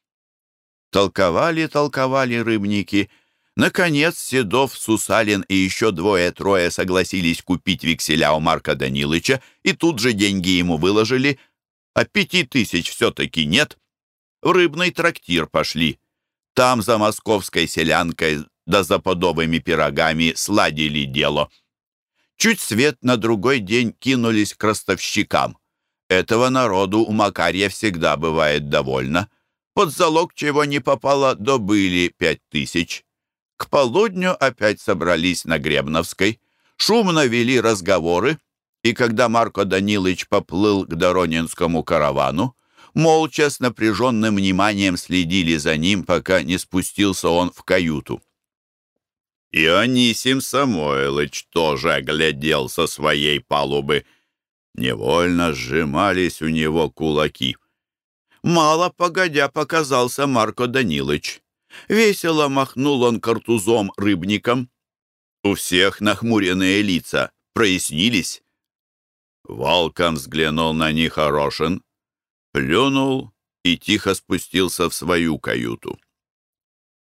Толковали, толковали рыбники. Наконец Седов, Сусалин и еще двое-трое согласились купить векселя у Марка Данилыча, и тут же деньги ему выложили, а пяти тысяч все-таки нет. В рыбный трактир пошли. Там за московской селянкой да за подобыми пирогами сладили дело. Чуть свет на другой день кинулись к ростовщикам. Этого народу у Макарья всегда бывает довольно. Под залог чего не попало, добыли пять тысяч. К полудню опять собрались на Гребновской. Шумно вели разговоры, и когда Марко Данилович поплыл к Доронинскому каравану, молча с напряженным вниманием следили за ним, пока не спустился он в каюту. И Анисим Самойлыч тоже глядел со своей палубы. Невольно сжимались у него кулаки. Мало погодя показался Марко Данилыч. Весело махнул он картузом рыбником. У всех нахмуренные лица прояснились. Волком взглянул на них Орошин, плюнул и тихо спустился в свою каюту.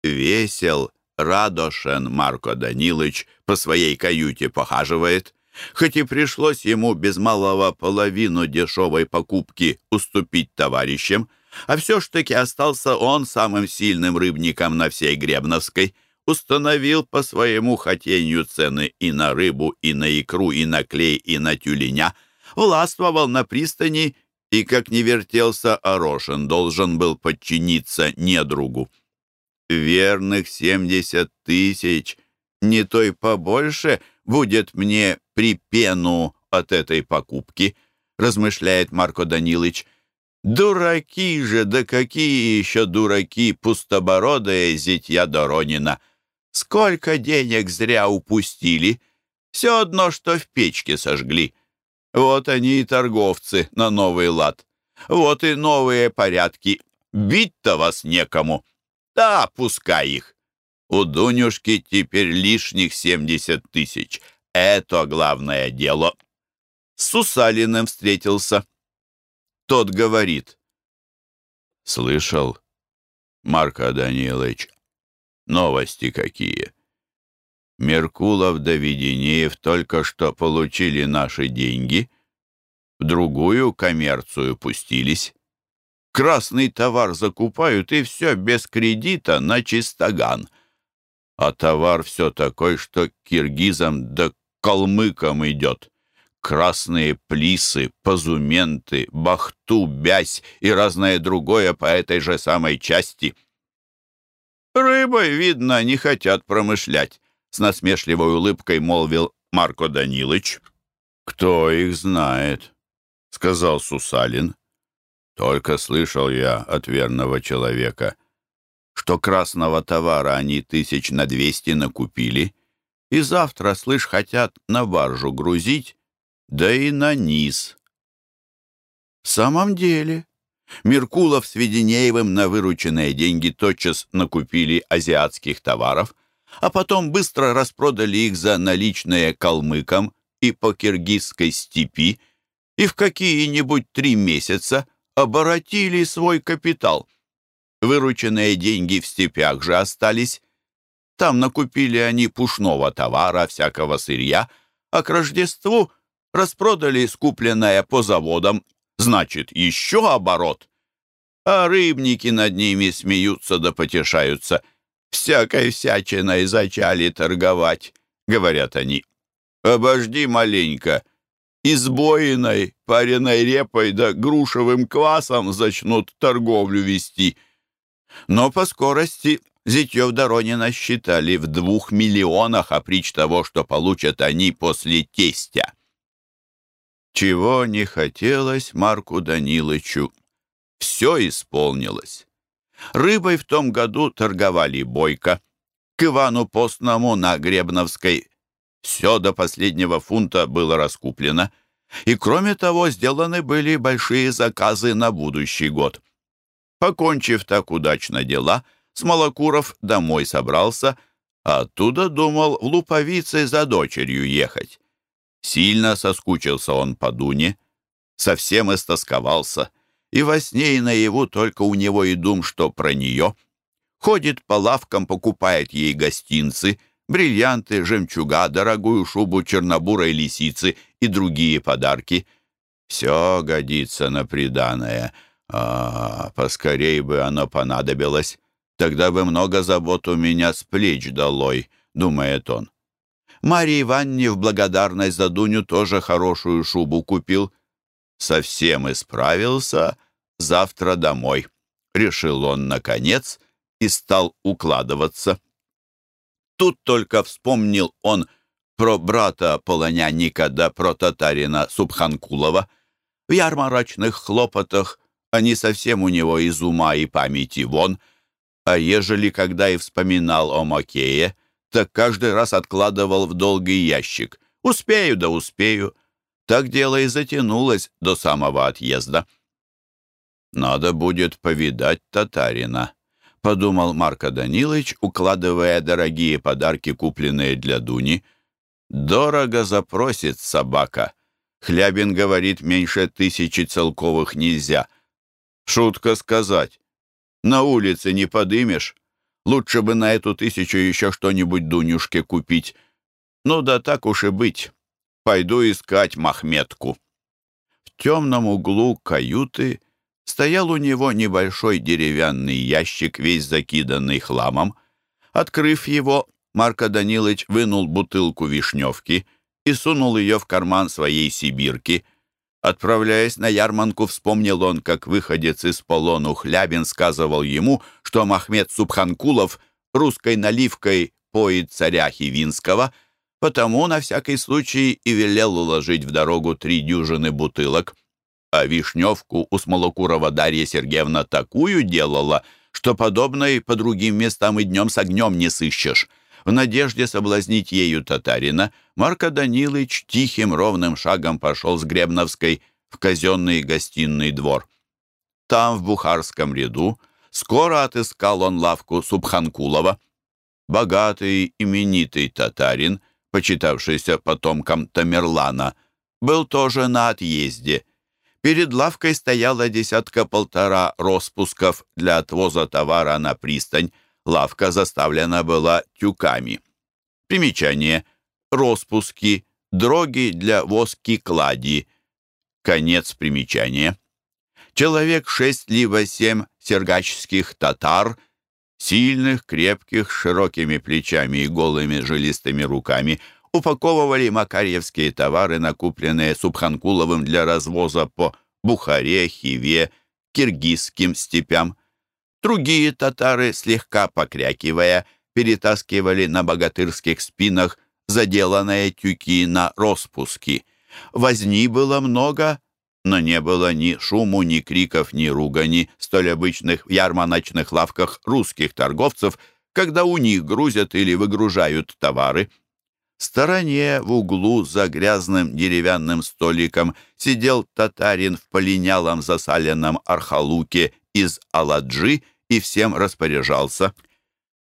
Весел Радошен Марко Данилыч по своей каюте похаживает, хоть и пришлось ему без малого половину дешевой покупки уступить товарищам, а все ж таки остался он самым сильным рыбником на всей Гребновской, установил по своему хотению цены и на рыбу, и на икру, и на клей, и на тюленя, властвовал на пристани и, как не вертелся Орошин, должен был подчиниться недругу верных семьдесят тысяч, не той побольше, будет мне при пену от этой покупки, размышляет Марко Данилович. Дураки же, да какие еще дураки, пустобородые зятья Доронина! Сколько денег зря упустили! Все одно, что в печке сожгли. Вот они и торговцы на новый лад. Вот и новые порядки. Бить-то вас некому. Да, пускай их. У Дунюшки теперь лишних семьдесят тысяч. Это главное дело. С Сусалиным встретился. Тот говорит. Слышал, Марко Данилович, новости какие. Меркулов да Веденеев только что получили наши деньги, в другую коммерцию пустились. Красный товар закупают, и все без кредита на чистоган. А товар все такой, что киргизам да калмыкам идет. Красные плисы, позументы, бахту, бязь и разное другое по этой же самой части. Рыбой, видно, не хотят промышлять. С насмешливой улыбкой молвил Марко Данилович. «Кто их знает?» — сказал Сусалин. «Только слышал я от верного человека, что красного товара они тысяч на двести накупили, и завтра, слышь, хотят на баржу грузить, да и на низ». В самом деле, Меркулов с Веденеевым на вырученные деньги тотчас накупили азиатских товаров, а потом быстро распродали их за наличные калмыкам и по киргизской степи, и в какие-нибудь три месяца оборотили свой капитал. Вырученные деньги в степях же остались. Там накупили они пушного товара, всякого сырья, а к Рождеству распродали скупленное по заводам. Значит, еще оборот. А рыбники над ними смеются да потешаются — всякой всячиной зачали торговать, говорят они. Обожди маленько, избоиной, пареной репой да грушевым квасом зачнут торговлю вести. Но по скорости Зятьев Доронина считали в двух миллионах, а прич того, что получат они после тестя. Чего не хотелось Марку Данилычу, все исполнилось. Рыбой в том году торговали бойко. К Ивану Постному на Гребновской все до последнего фунта было раскуплено. И кроме того, сделаны были большие заказы на будущий год. Покончив так удачно дела, Смолокуров домой собрался, а оттуда думал в Луповице за дочерью ехать. Сильно соскучился он по Дуне, совсем истосковался — и во сне и наяву только у него и дум, что про нее. Ходит по лавкам, покупает ей гостинцы, бриллианты, жемчуга, дорогую шубу чернобурой лисицы и другие подарки. Все годится на приданое. А, поскорей бы оно понадобилось. Тогда бы много забот у меня с плеч долой, думает он. Марье Ивановне в благодарность за Дуню тоже хорошую шубу купил совсем исправился, завтра домой. Решил он, наконец, и стал укладываться. Тут только вспомнил он про брата полоняника да про татарина Субханкулова. В ярмарочных хлопотах они совсем у него из ума и памяти вон, а ежели когда и вспоминал о Макее, так каждый раз откладывал в долгий ящик. «Успею да успею», так дело и затянулось до самого отъезда. «Надо будет повидать татарина», — подумал Марко Данилович, укладывая дорогие подарки, купленные для Дуни. «Дорого запросит собака. Хлябин говорит, меньше тысячи целковых нельзя. Шутка сказать. На улице не подымешь. Лучше бы на эту тысячу еще что-нибудь Дунюшке купить. Ну да так уж и быть. Пойду искать Махметку. В темном углу каюты стоял у него небольшой деревянный ящик, весь закиданный хламом. Открыв его, Марко Данилович вынул бутылку вишневки и сунул ее в карман своей сибирки. Отправляясь на ярманку, вспомнил он, как выходец из полону Хлябин сказывал ему, что Махмед Субханкулов русской наливкой поет царя Хивинского — потому на всякий случай и велел уложить в дорогу три дюжины бутылок. А вишневку у Смолокурова Дарья Сергеевна такую делала, что подобной по другим местам и днем с огнем не сыщешь. В надежде соблазнить ею татарина, Марко Данилыч тихим ровным шагом пошел с Гребновской в казенный гостиный двор. Там, в Бухарском ряду, скоро отыскал он лавку Субханкулова. Богатый, именитый татарин, почитавшийся потомком Тамерлана, был тоже на отъезде. Перед лавкой стояла десятка-полтора распусков для отвоза товара на пристань. Лавка заставлена была тюками. Примечание. Роспуски, дроги для воски-клади. Конец примечания. Человек шесть либо семь сергачских татар, сильных, крепких, с широкими плечами и голыми жилистыми руками, упаковывали макарьевские товары, накупленные Субханкуловым для развоза по Бухаре, Хиве, киргизским степям. Другие татары, слегка покрякивая, перетаскивали на богатырских спинах заделанные тюки на распуски. Возни было много, но не было ни шуму, ни криков, ни ругани, столь обычных в ярмарочных лавках русских торговцев, когда у них грузят или выгружают товары. В стороне, в углу, за грязным деревянным столиком, сидел татарин в полинялом засаленном архалуке из Аладжи и всем распоряжался.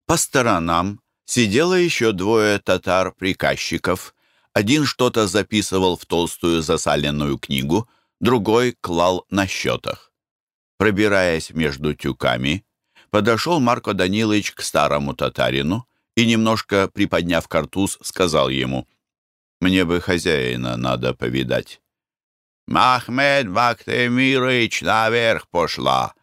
По сторонам сидело еще двое татар-приказчиков. Один что-то записывал в толстую засаленную книгу, другой клал на счетах. Пробираясь между тюками, подошел Марко Данилович к старому татарину и, немножко приподняв картуз, сказал ему, «Мне бы хозяина надо повидать». «Махмед Бактемирыч наверх пошла.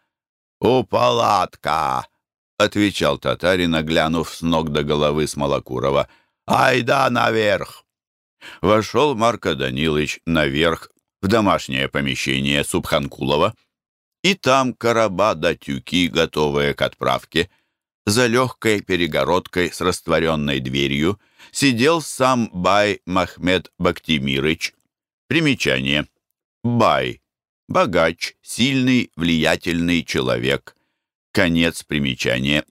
У палатка», — отвечал татарин, оглянув с ног до головы Смолокурова. «Айда наверх!» Вошел Марко Данилович наверх в домашнее помещение Субханкулова, и там короба да тюки, готовые к отправке — за легкой перегородкой с растворенной дверью сидел сам Бай Махмед Бактимирыч. Примечание. Бай. Богач, сильный, влиятельный человек. Конец примечания.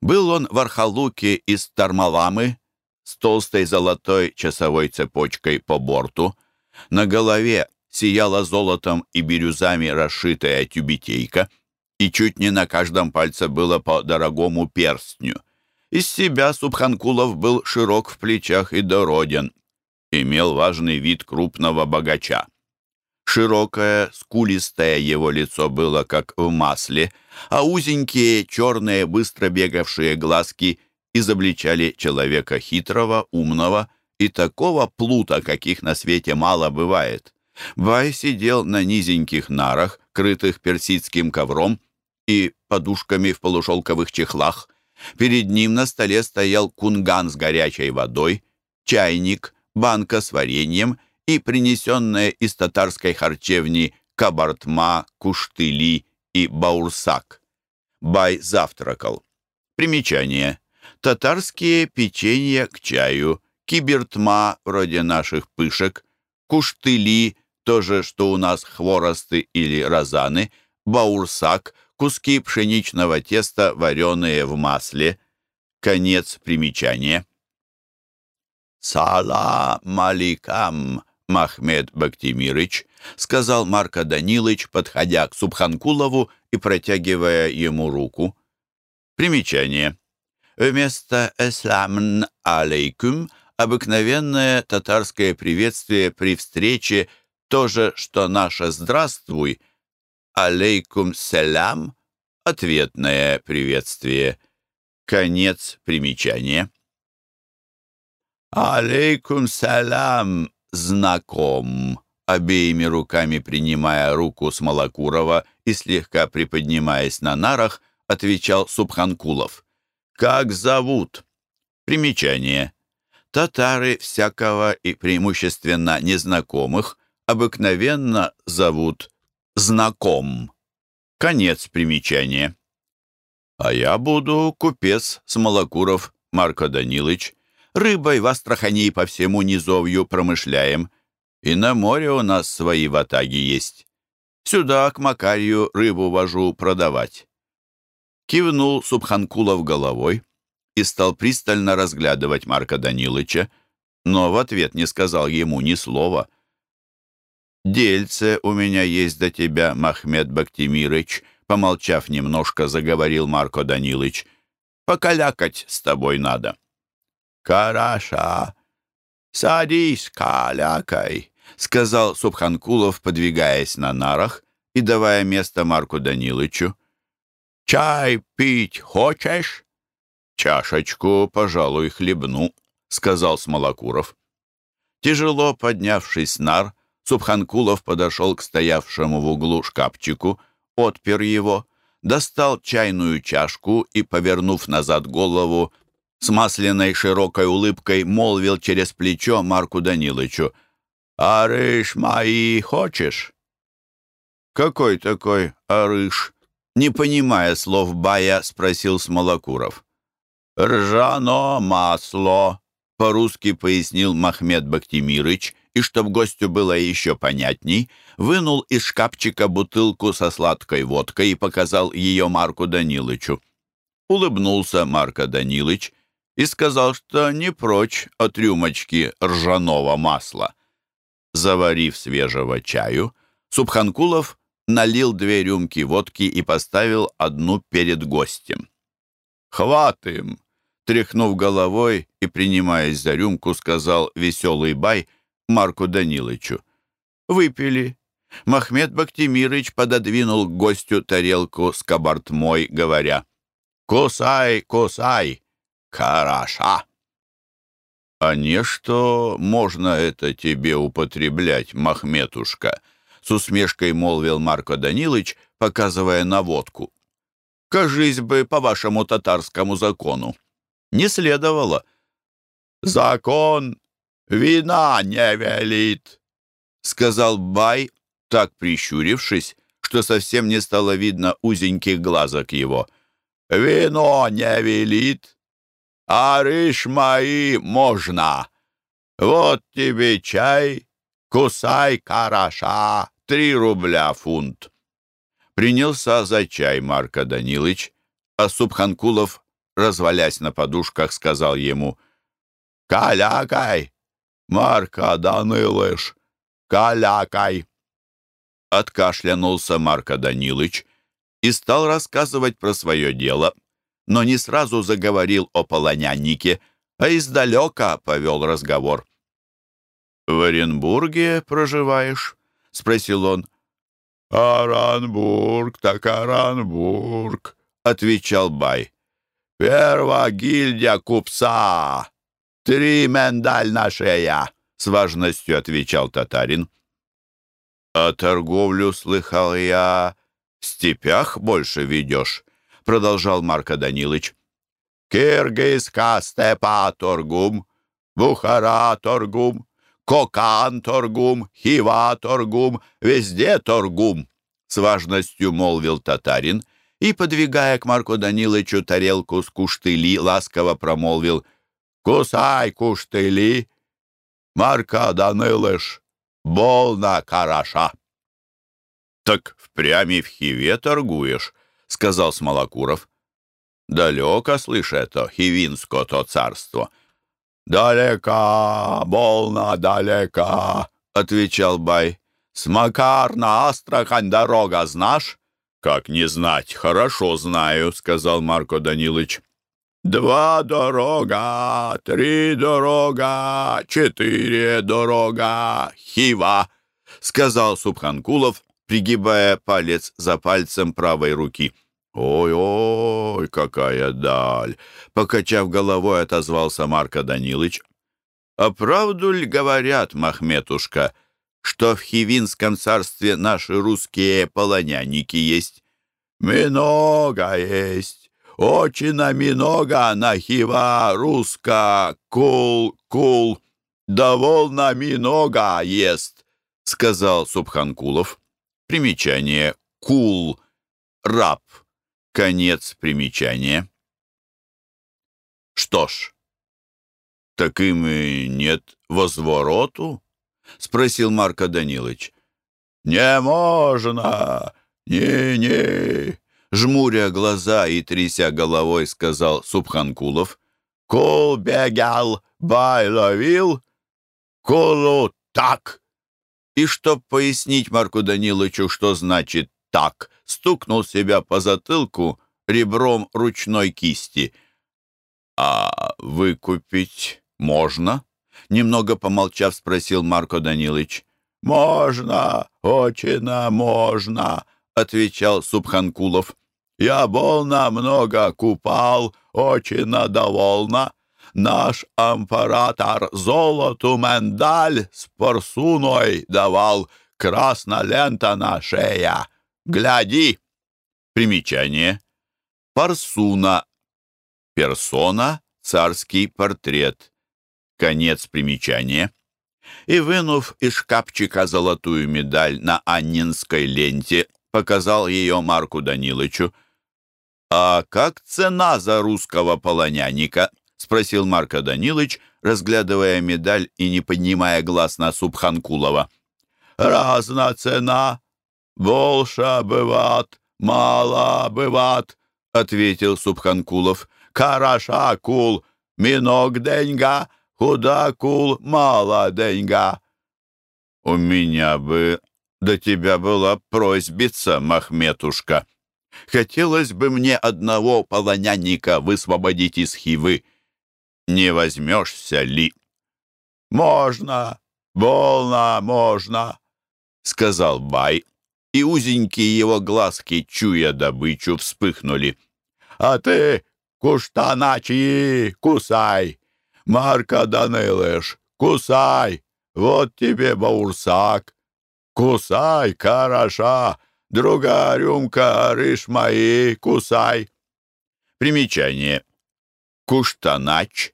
Был он в Архалуке из Тармаламы с толстой золотой часовой цепочкой по борту. На голове сияла золотом и бирюзами расшитая тюбетейка — и чуть не на каждом пальце было по дорогому перстню. Из себя Субханкулов был широк в плечах и дороден, имел важный вид крупного богача. Широкое, скулистое его лицо было как в масле, а узенькие, черные, быстро бегавшие глазки изобличали человека хитрого, умного и такого плута, каких на свете мало бывает. Бай сидел на низеньких нарах, крытых персидским ковром, и подушками в полушелковых чехлах. Перед ним на столе стоял кунган с горячей водой, чайник, банка с вареньем и принесенная из татарской харчевни кабартма, куштыли и баурсак. Бай завтракал. Примечание. Татарские печенья к чаю, кибертма, вроде наших пышек, куштыли, то же, что у нас хворосты или розаны, баурсак, куски пшеничного теста, вареные в масле. Конец примечания. «Салам алейкам, Махмед Бактимирыч», — сказал Марко Данилыч, подходя к Субханкулову и протягивая ему руку. Примечание. Вместо «эсламн алейкум» обыкновенное татарское приветствие при встрече то же, что наше «здравствуй», «Алейкум селям» — ответное приветствие. Конец примечания. «Алейкум салям, знаком», обеими руками принимая руку Смолокурова и слегка приподнимаясь на нарах, отвечал Субханкулов. «Как зовут?» Примечание. Татары всякого и преимущественно незнакомых обыкновенно зовут знаком. Конец примечания. А я буду купец Смолокуров Марко Данилыч. Рыбой в Астрахани по всему низовью промышляем. И на море у нас свои ватаги есть. Сюда к Макарию рыбу вожу продавать. Кивнул Субханкулов головой и стал пристально разглядывать Марка Данилыча, но в ответ не сказал ему ни слова. «Дельце у меня есть до тебя, Махмед Бактимирыч», помолчав немножко, заговорил Марко Данилыч. «Покалякать с тобой надо». «Караша, садись, калякай», — сказал Субханкулов, подвигаясь на нарах и давая место Марку Данилычу. «Чай пить хочешь?» «Чашечку, пожалуй, хлебну», — сказал Смолокуров. Тяжело поднявшись нар, Субханкулов подошел к стоявшему в углу шкафчику, отпер его, достал чайную чашку и, повернув назад голову, с масляной широкой улыбкой молвил через плечо Марку Данилычу. «Арыш мои хочешь?» «Какой такой арыш?» Не понимая слов Бая, спросил Смолокуров. «Ржано масло», — по-русски пояснил Махмед Бактимирыч, и, чтоб гостю было еще понятней, вынул из шкафчика бутылку со сладкой водкой и показал ее Марку Данилычу. Улыбнулся Марко Данилыч и сказал, что не прочь от рюмочки ржаного масла. Заварив свежего чаю, Субханкулов налил две рюмки водки и поставил одну перед гостем. «Хватым!» Тряхнув головой и принимаясь за рюмку, сказал веселый бай Марку Данилычу. Выпили. Махмед Бактимирыч пододвинул к гостю тарелку с кабартмой, говоря «Кусай, кусай, хороша!» «А не что можно это тебе употреблять, Махметушка?» С усмешкой молвил Марко Данилыч, показывая на водку. «Кажись бы по вашему татарскому закону. Не следовало». «Закон вина не велит», — сказал Бай, так прищурившись, что совсем не стало видно узеньких глазок его. «Вино не велит, а рыж мои можно. Вот тебе чай, кусай караша, три рубля фунт». Принялся за чай Марко Данилыч, а Субханкулов, развалясь на подушках, сказал ему «Калякай, Марко Данилыш, калякай». Откашлянулся Марко Данилыч и стал рассказывать про свое дело, но не сразу заговорил о полоняннике, а издалека повел разговор. «В Оренбурге проживаешь?» — спросил он. «Оранбург, так Оранбург», — отвечал Бай. «Первая гильдия купца! Три миндаль на шея!» — с важностью отвечал татарин. «А торговлю, слыхал я, в степях больше ведешь?» — продолжал Марко Данилыч. «Киргизка степа торгум, Бухара торгум, Кокан торгум, Хива торгум, везде торгум!» С важностью молвил татарин и, подвигая к Марку Данилычу тарелку с куштыли, ласково промолвил «Кусай, куштыли! Марка Данилыш, Болно хороша!» «Так впрямь и в Хиве торгуешь», — сказал Смолокуров. «Далеко, слышь, это Хивинско-то царство». «Далека, болно далека», — отвечал Бай. «С Макар на Астрахань дорога знаешь?» «Как не знать, хорошо знаю», — сказал Марко Данилович. «Два дорога, три дорога, четыре дорога, хива», — сказал Субханкулов, пригибая палец за пальцем правой руки. «Ой-ой, какая даль!» — покачав головой, отозвался Марко Данилыч. «А правду ли говорят, Махметушка, что в Хивинском царстве наши русские полоняники есть?» «Много есть, очень много на Хива, руска, кул, кул, довольно много есть», — сказал Субханкулов. Примечание «кул» — раб. Конец примечания. Что ж, так им и нет возвороту? Спросил Марко Данилович. Не можно, не-не. Жмуря глаза и тряся головой, сказал Субханкулов. Кул бегал, бай ловил, кулу так. И чтоб пояснить Марку Даниловичу, что значит «так», стукнул себя по затылку ребром ручной кисти. «А выкупить можно?» Немного помолчав, спросил Марко Данилович. «Можно, очень можно», — отвечал Субханкулов. «Я волна много купал, очень довольна. Наш ампаратор золоту мендаль с парсуной давал, красная лента на шея. Гляди!» Примечание. Парсуна. Персона. Царский портрет. Конец примечания. И, вынув из шкафчика золотую медаль на Аннинской ленте, показал ее Марку Данилычу. «А как цена за русского полоняника?» — спросил Марко Данилыч, разглядывая медаль и не поднимая глаз на Субханкулова. «Разна цена. Больше бывает, мало бывает», — ответил Субханкулов. «Караша кул, минок деньга, худа кул, мало деньга». «У меня бы до тебя была просьбица, Махметушка. Хотелось бы мне одного полонянника высвободить из хивы. Не возьмешься ли?» «Можно, волна, можно», — сказал Бай, и узенькие его глазки, чуя добычу, вспыхнули. «А ты, куштаначи, кусай! Марка Данилыш, кусай! Вот тебе баурсак! Кусай, хороша! Другая рюмка, рыж мои, кусай!» Примечание. Куштанач.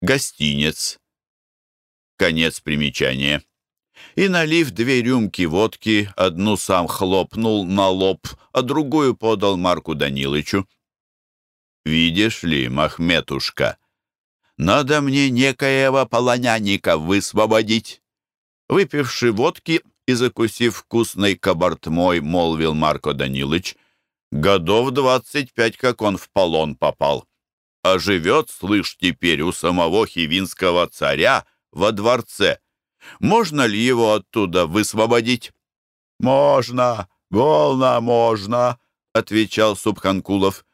Гостинец. Конец примечания и, налив две рюмки водки, одну сам хлопнул на лоб, а другую подал Марку Данилычу. «Видишь ли, Махметушка, надо мне некоего полоняника высвободить». Выпивши водки и закусив вкусной кабартмой, молвил Марко Данилыч, «Годов двадцать пять, как он в полон попал. А живет, слышь, теперь у самого хивинского царя во дворце». Можно ли его оттуда высвободить? «Можно, волна можно», — отвечал Субханкулов.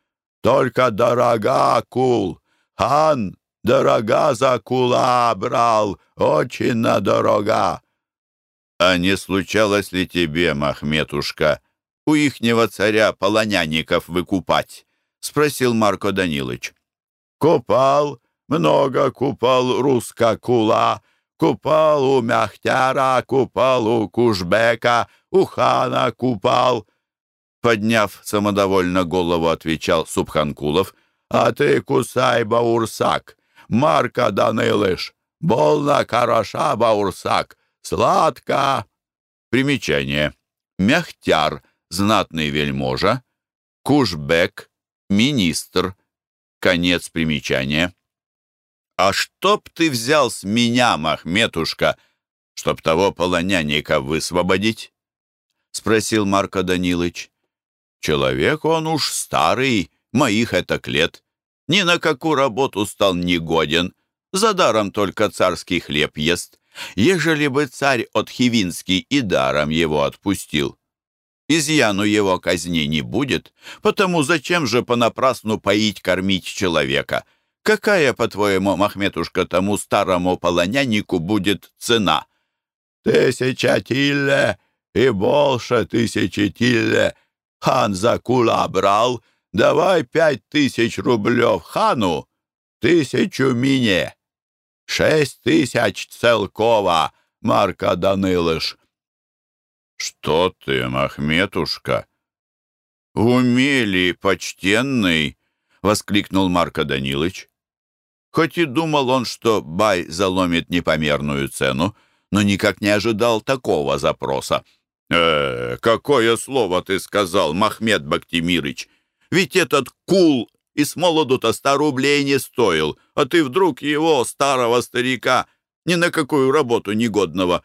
«Только дорога кул. Хан дорога за кула брал, очень дорога». «А не случалось ли тебе, Махметушка, у ихнего царя полонянников выкупать?» — спросил Марко Данилович. «Купал, много купал руска кула», Купал у Мяхтяра, купал у Кушбека, у хана купал. Подняв самодовольно голову, отвечал Субханкулов. А ты кусай, Баурсак, Марка Данилыш, больно хороша, Баурсак, сладко. Примечание. Мяхтяр, знатный вельможа. Кушбек, министр. Конец примечания. «А чтоб ты взял с меня, Махметушка, чтоб того полоняника высвободить?» — спросил Марко Данилыч. «Человек он уж старый, моих это лет. Ни на какую работу стал негоден, за даром только царский хлеб ест. Ежели бы царь от Хивинский и даром его отпустил, изъяну его казни не будет, потому зачем же понапрасну поить, кормить человека?» Какая, по-твоему, Махметушка, тому старому полонянику будет цена? Тысяча тилле и больше тысячи тилле. Хан за кула брал. Давай пять тысяч рублев хану, тысячу мне. Шесть тысяч целкова, Марка Данилыш. Что ты, Махметушка? Умели, почтенный, — воскликнул Марко Данилыч. Хоть и думал он, что Бай заломит непомерную цену, но никак не ожидал такого запроса. «Э, какое слово ты сказал, Махмед Бактимирыч? Ведь этот кул и с молоду-то ста рублей не стоил, а ты вдруг его, старого старика, ни на какую работу негодного,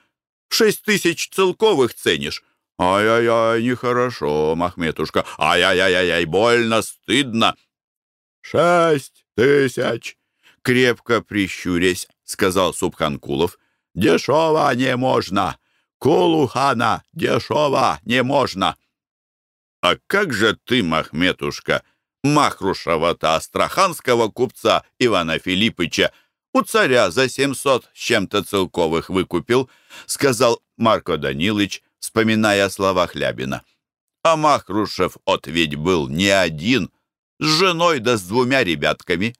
шесть тысяч целковых ценишь. Ай-яй-яй, нехорошо, Махметушка, ай-яй-яй-яй, больно, стыдно». «Шесть тысяч!» крепко прищурясь, сказал Субханкулов. «Дешево не можно! Кулухана дешево не можно!» «А как же ты, Махметушка, Махрушева-то астраханского купца Ивана Филиппыча у царя за семьсот с чем-то целковых выкупил», сказал Марко Данилыч, вспоминая слова Хлябина. «А Махрушев от ведь был не один, с женой да с двумя ребятками.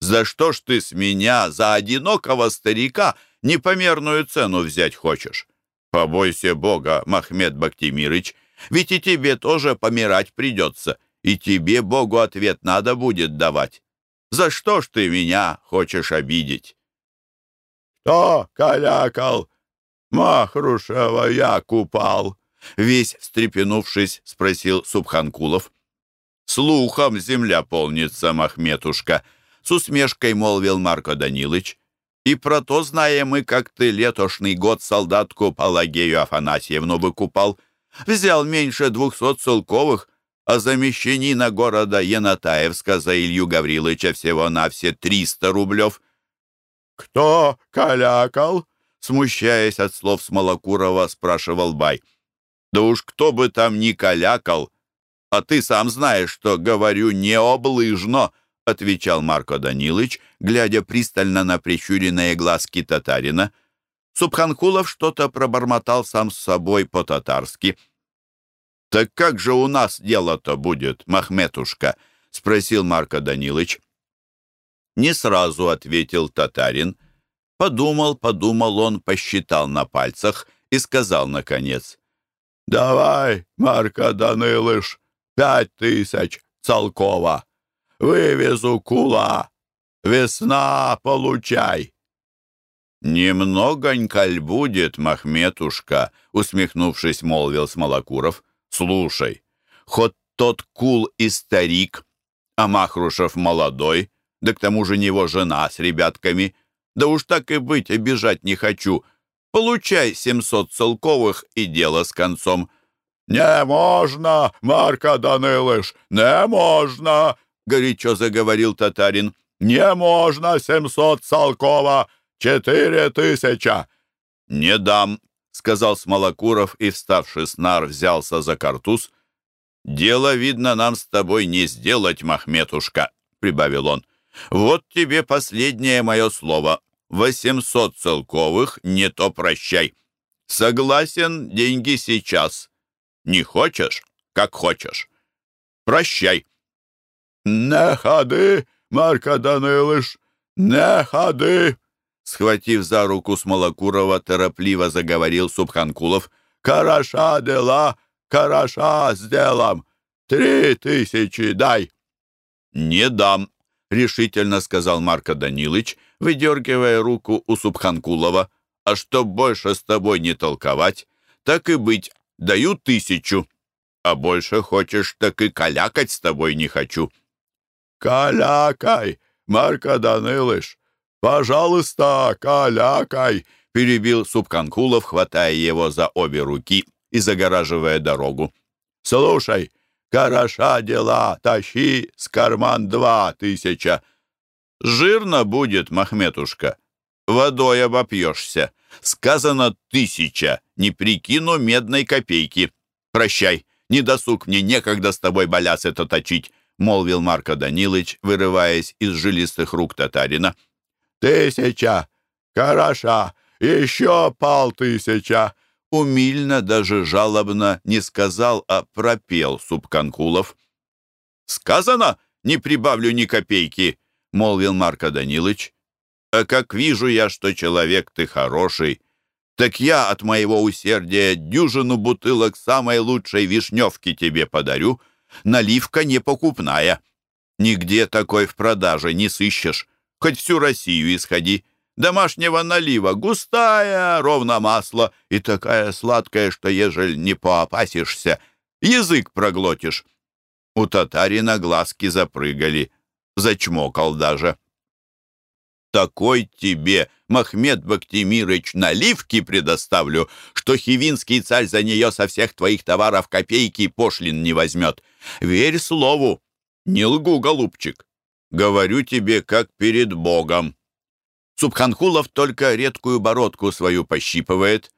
За что ж ты с меня, за одинокого старика, непомерную цену взять хочешь? Побойся Бога, Махмед Бактимирыч, ведь и тебе тоже помирать придется, и тебе Богу ответ надо будет давать. За что ж ты меня хочешь обидеть? Кто калякал? Махрушева я купал. Весь встрепенувшись, спросил Субханкулов. Слухом земля полнится, Махметушка, с усмешкой молвил Марко Данилыч. И про то знаем мы, как ты летошный год солдатку Палагею Афанасьевну выкупал. Взял меньше двухсот целковых, а за мещанина города Янатаевска за Илью Гавриловича всего на все триста рублев. «Кто калякал?» Смущаясь от слов Смолокурова, спрашивал Бай. «Да уж кто бы там ни калякал, а ты сам знаешь, что говорю не облыжно», — отвечал Марко Данилыч, глядя пристально на прищуренные глазки татарина. Субханкулов что-то пробормотал сам с собой по-татарски. «Так как же у нас дело-то будет, Махметушка?» — спросил Марко Данилыч. Не сразу ответил татарин. Подумал, подумал он, посчитал на пальцах и сказал наконец. «Давай, Марко Данилыш, пять тысяч целкова!» Вывезу кула. Весна, получай. «Немногонько ль будет, Махметушка?» — усмехнувшись, молвил Смолокуров. «Слушай, хоть тот кул и старик, а Махрушев молодой, да к тому же него жена с ребятками, да уж так и быть, обижать не хочу. Получай семьсот целковых и дело с концом». «Не можно, Марка Данилыш, не можно!» — горячо заговорил татарин. «Не можно семьсот Салкова! Четыре тысяча!» «Не дам!» — сказал Смолокуров и, вставший с нар, взялся за картуз. «Дело, видно, нам с тобой не сделать, Махметушка», — прибавил он. «Вот тебе последнее мое слово. Восемьсот целковых не то прощай. Согласен, деньги сейчас. Не хочешь, как хочешь. Прощай». «Не ходи, Марко Данилыш, не ходи!» Схватив за руку Смолокурова, торопливо заговорил Субханкулов. «Хороша дела, хороша сделам. Три тысячи дай!» «Не дам!» — решительно сказал Марко Данилыч, выдергивая руку у Субханкулова. «А чтоб больше с тобой не толковать, так и быть, даю тысячу. А больше хочешь, так и калякать с тобой не хочу». «Калякай, Марко Данилыш! Пожалуйста, калякай!» перебил Субканкулов, хватая его за обе руки и загораживая дорогу. «Слушай, хороша дела, тащи с карман два тысяча». «Жирно будет, Махметушка, водой обопьешься. Сказано тысяча, не прикину медной копейки. Прощай, не досуг мне некогда с тобой баляс это точить. — молвил Марко Данилыч, вырываясь из жилистых рук татарина. «Тысяча! Хороша! Еще полтысяча!» Умильно, даже жалобно не сказал, а пропел Субканкулов. «Сказано, не прибавлю ни копейки!» — молвил Марко Данилыч. «А как вижу я, что человек ты хороший, так я от моего усердия дюжину бутылок самой лучшей вишневки тебе подарю» наливка непокупная. Нигде такой в продаже не сыщешь. Хоть всю Россию исходи. Домашнего налива густая, ровно масло, и такая сладкая, что, ежели не поопасишься, язык проглотишь. У татарина глазки запрыгали, зачмокал даже. Такой тебе, Махмед Бактимирыч, наливки предоставлю, что хивинский царь за нее со всех твоих товаров копейки пошлин не возьмет. Верь слову. Не лгу, голубчик. Говорю тебе, как перед Богом. Субханхулов только редкую бородку свою пощипывает.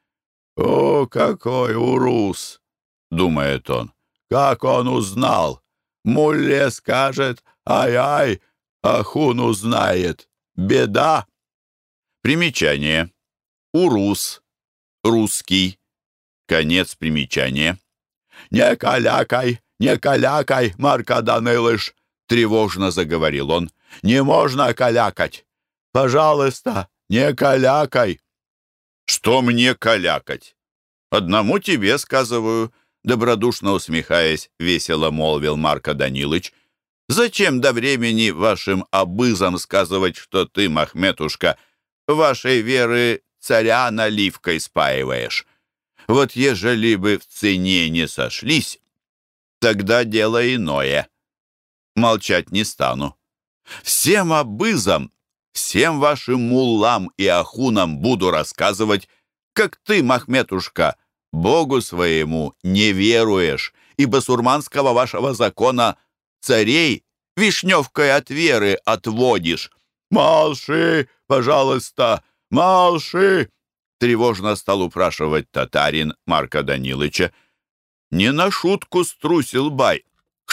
«О, какой урус!» — думает он. «Как он узнал? Мулле скажет, ай-ай, Ахун узнает. Беда!» Примечание. Урус. Русский. Конец примечания. «Не калякай, не калякай, Марка Данилыш!» — тревожно заговорил он. «Не можно калякать! Пожалуйста, не калякай!» «Что мне калякать? Одному тебе сказываю!» Добродушно усмехаясь, весело молвил Марко Данилыч. «Зачем до времени вашим обызам сказывать, что ты, Махметушка, вашей веры царя наливкой спаиваешь? Вот ежели бы в цене не сошлись, тогда дело иное. Молчать не стану. Всем обызам Всем вашим муллам и ахунам буду рассказывать, как ты, Махметушка, Богу своему не веруешь, и басурманского вашего закона царей вишневкой от веры отводишь. «Молши, пожалуйста, молши!» Тревожно стал упрашивать татарин Марка Данилыча. Не на шутку струсил Бай,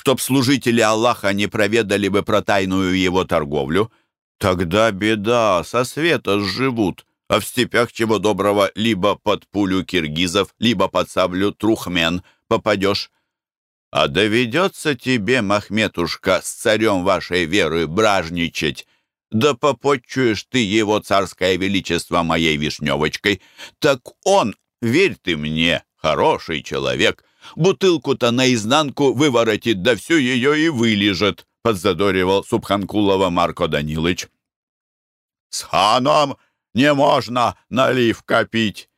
чтоб служители Аллаха не проведали бы про тайную его торговлю — Тогда беда, со света сживут, а в степях чего доброго либо под пулю киргизов, либо под саблю трухмен попадешь. А доведется тебе, Махметушка, с царем вашей веры бражничать, да попотчуешь ты его царское величество моей вишневочкой, так он, верь ты мне, хороший человек, бутылку-то наизнанку выворотит, да всю ее и вылежет, подзадоривал Субханкулова Марко Данилыч. «С ханом не можно наливка пить!»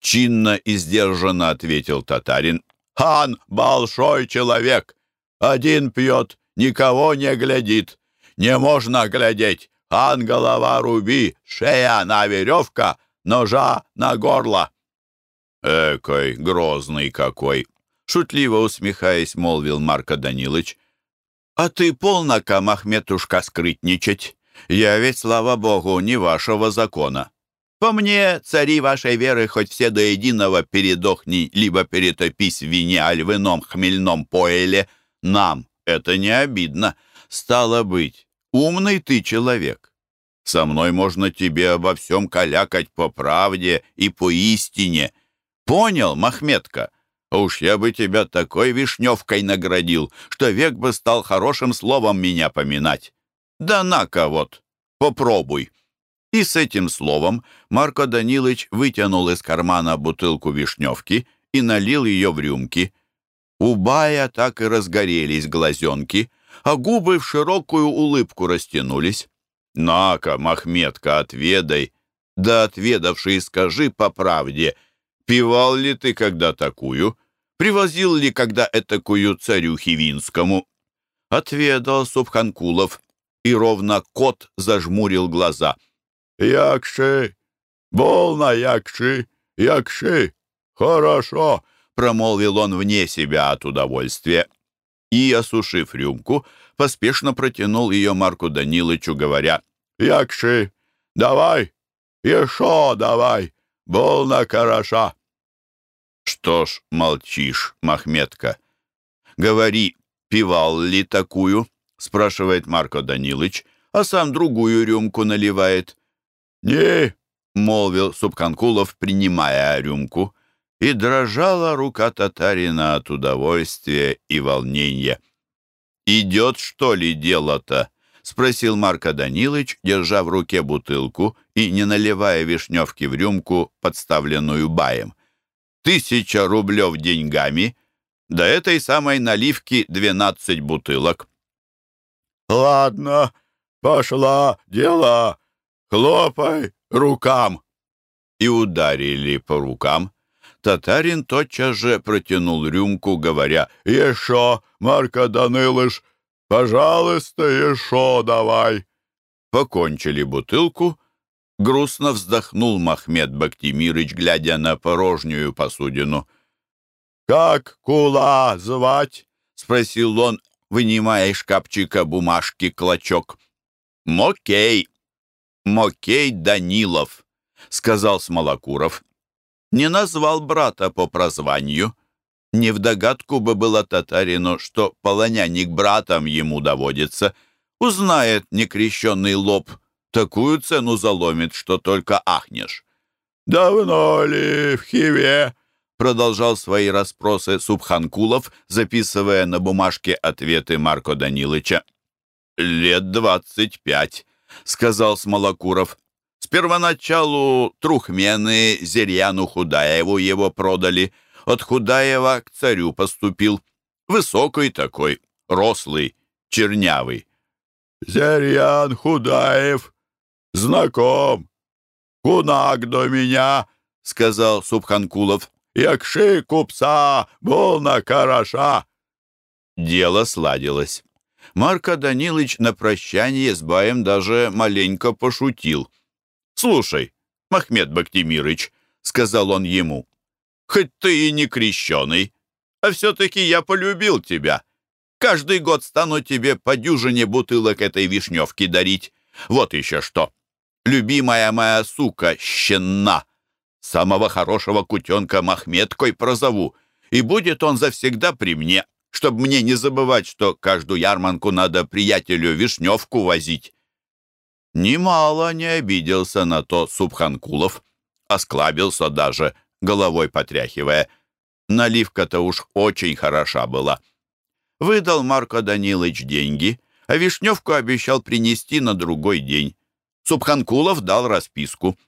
Чинно и сдержанно ответил татарин. «Хан — большой человек. Один пьет, никого не глядит. Не можно глядеть. Хан — голова руби, шея на веревка, ножа на горло». «Экой, грозный какой!» Шутливо усмехаясь, молвил Марко Данилыч. «А ты полно-ка, Махметушка, скрытничать. Я ведь, слава богу, не вашего закона. По мне, цари вашей веры, хоть все до единого передохни, либо перетопись в вине, аль в ином хмельном поэле. Нам это не обидно. Стало быть, умный ты человек. Со мной можно тебе обо всем калякать по правде и по истине. Понял, Махметка? А уж я бы тебя такой вишневкой наградил, что век бы стал хорошим словом меня поминать. Да на-ка вот, попробуй». И с этим словом Марко Данилович вытянул из кармана бутылку вишневки и налил ее в рюмки. У Бая так и разгорелись глазенки, а губы в широкую улыбку растянулись. «На-ка, Махметка, отведай, да отведавший скажи по правде, пивал ли ты когда такую? Привозил ли когда этакую царю Хивинскому?» Отведал Субханкулов и ровно кот зажмурил глаза. «Якши! Болно, якши! Якши! Хорошо!» промолвил он вне себя от удовольствия. И, осушив рюмку, поспешно протянул ее Марку Данилычу, говоря, «Якши, давай, еще давай, болно хороша!» «Что ж молчишь, Махметка? Говори, пивал ли такую?» спрашивает Марко Данилыч, а сам другую рюмку наливает. «Не!» — молвил Субканкулов, принимая рюмку, и дрожала рука татарина от удовольствия и волнения. «Идет, что ли, дело-то?» — спросил Марко Данилыч, держа в руке бутылку и не наливая вишневки в рюмку, подставленную баем. «Тысяча рублев деньгами, до этой самой наливки двенадцать бутылок. «Ладно, пошла дела, хлопай рукам!» И ударили по рукам. Татарин тотчас же протянул рюмку, говоря, «Еще, Марко Данилыш, пожалуйста, еще давай!» Покончили бутылку. Грустно вздохнул Махмед Бактимирыч, глядя на порожнюю посудину. «Как кула звать?» — спросил он, вынимая из шкафчика бумажки клочок. Мокей, Мокей Данилов, сказал Смолокуров. Не назвал брата по прозванию. Не в догадку бы было татарину, что полоняник братом ему доводится. Узнает некрещенный лоб, такую цену заломит, что только ахнешь. «Давно ли в Хиве?» продолжал свои расспросы Субханкулов, записывая на бумажке ответы Марко Данилыча. «Лет двадцать пять», — сказал Смолокуров. «С первоначалу трухмены Зерьяну Худаеву его продали. От Худаева к царю поступил. Высокий такой, рослый, чернявый». «Зерьян Худаев, знаком, кунак до меня», — сказал Субханкулов. «Якши купца, волна караша». Дело сладилось. Марко Данилович на прощание с Баем даже маленько пошутил. «Слушай, Махмед Бактимирыч», — сказал он ему, — «хоть ты и не крещеный, а все-таки я полюбил тебя. Каждый год стану тебе по дюжине бутылок этой вишневки дарить. Вот еще что. Любимая моя сука, щенна, самого хорошего кутенка Махметкой прозову, и будет он завсегда при мне, чтобы мне не забывать, что каждую ярманку надо приятелю вишневку возить. Немало не обиделся на то Субханкулов, осклабился даже, головой потряхивая. Наливка-то уж очень хороша была. Выдал Марко Данилович деньги, а вишневку обещал принести на другой день. Субханкулов дал расписку.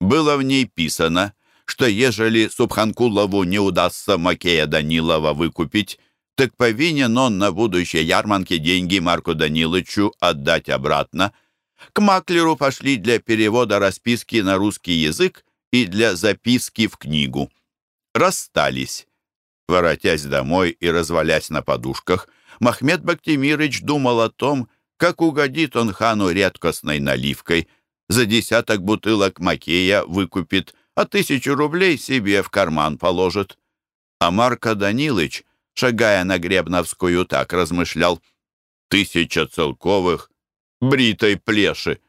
Было в ней писано, что ежели Субханкулову не удастся Макея Данилова выкупить, так повинен он на будущей ярмарке деньги Марку Даниловичу отдать обратно. К маклеру пошли для перевода расписки на русский язык и для записки в книгу. Расстались. Воротясь домой и развалясь на подушках, Махмед Бактимирыч думал о том, как угодит он хану редкостной наливкой. За десяток бутылок макея выкупит, а тысячу рублей себе в карман положит. А Марко Данилыч шагая на Гребновскую, так размышлял. «Тысяча целковых, бритой плеши!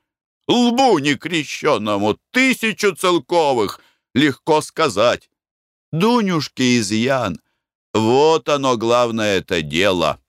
Лбу некрещенному тысячу целковых! Легко сказать! Дунюшки изъян! Вот оно главное это дело!»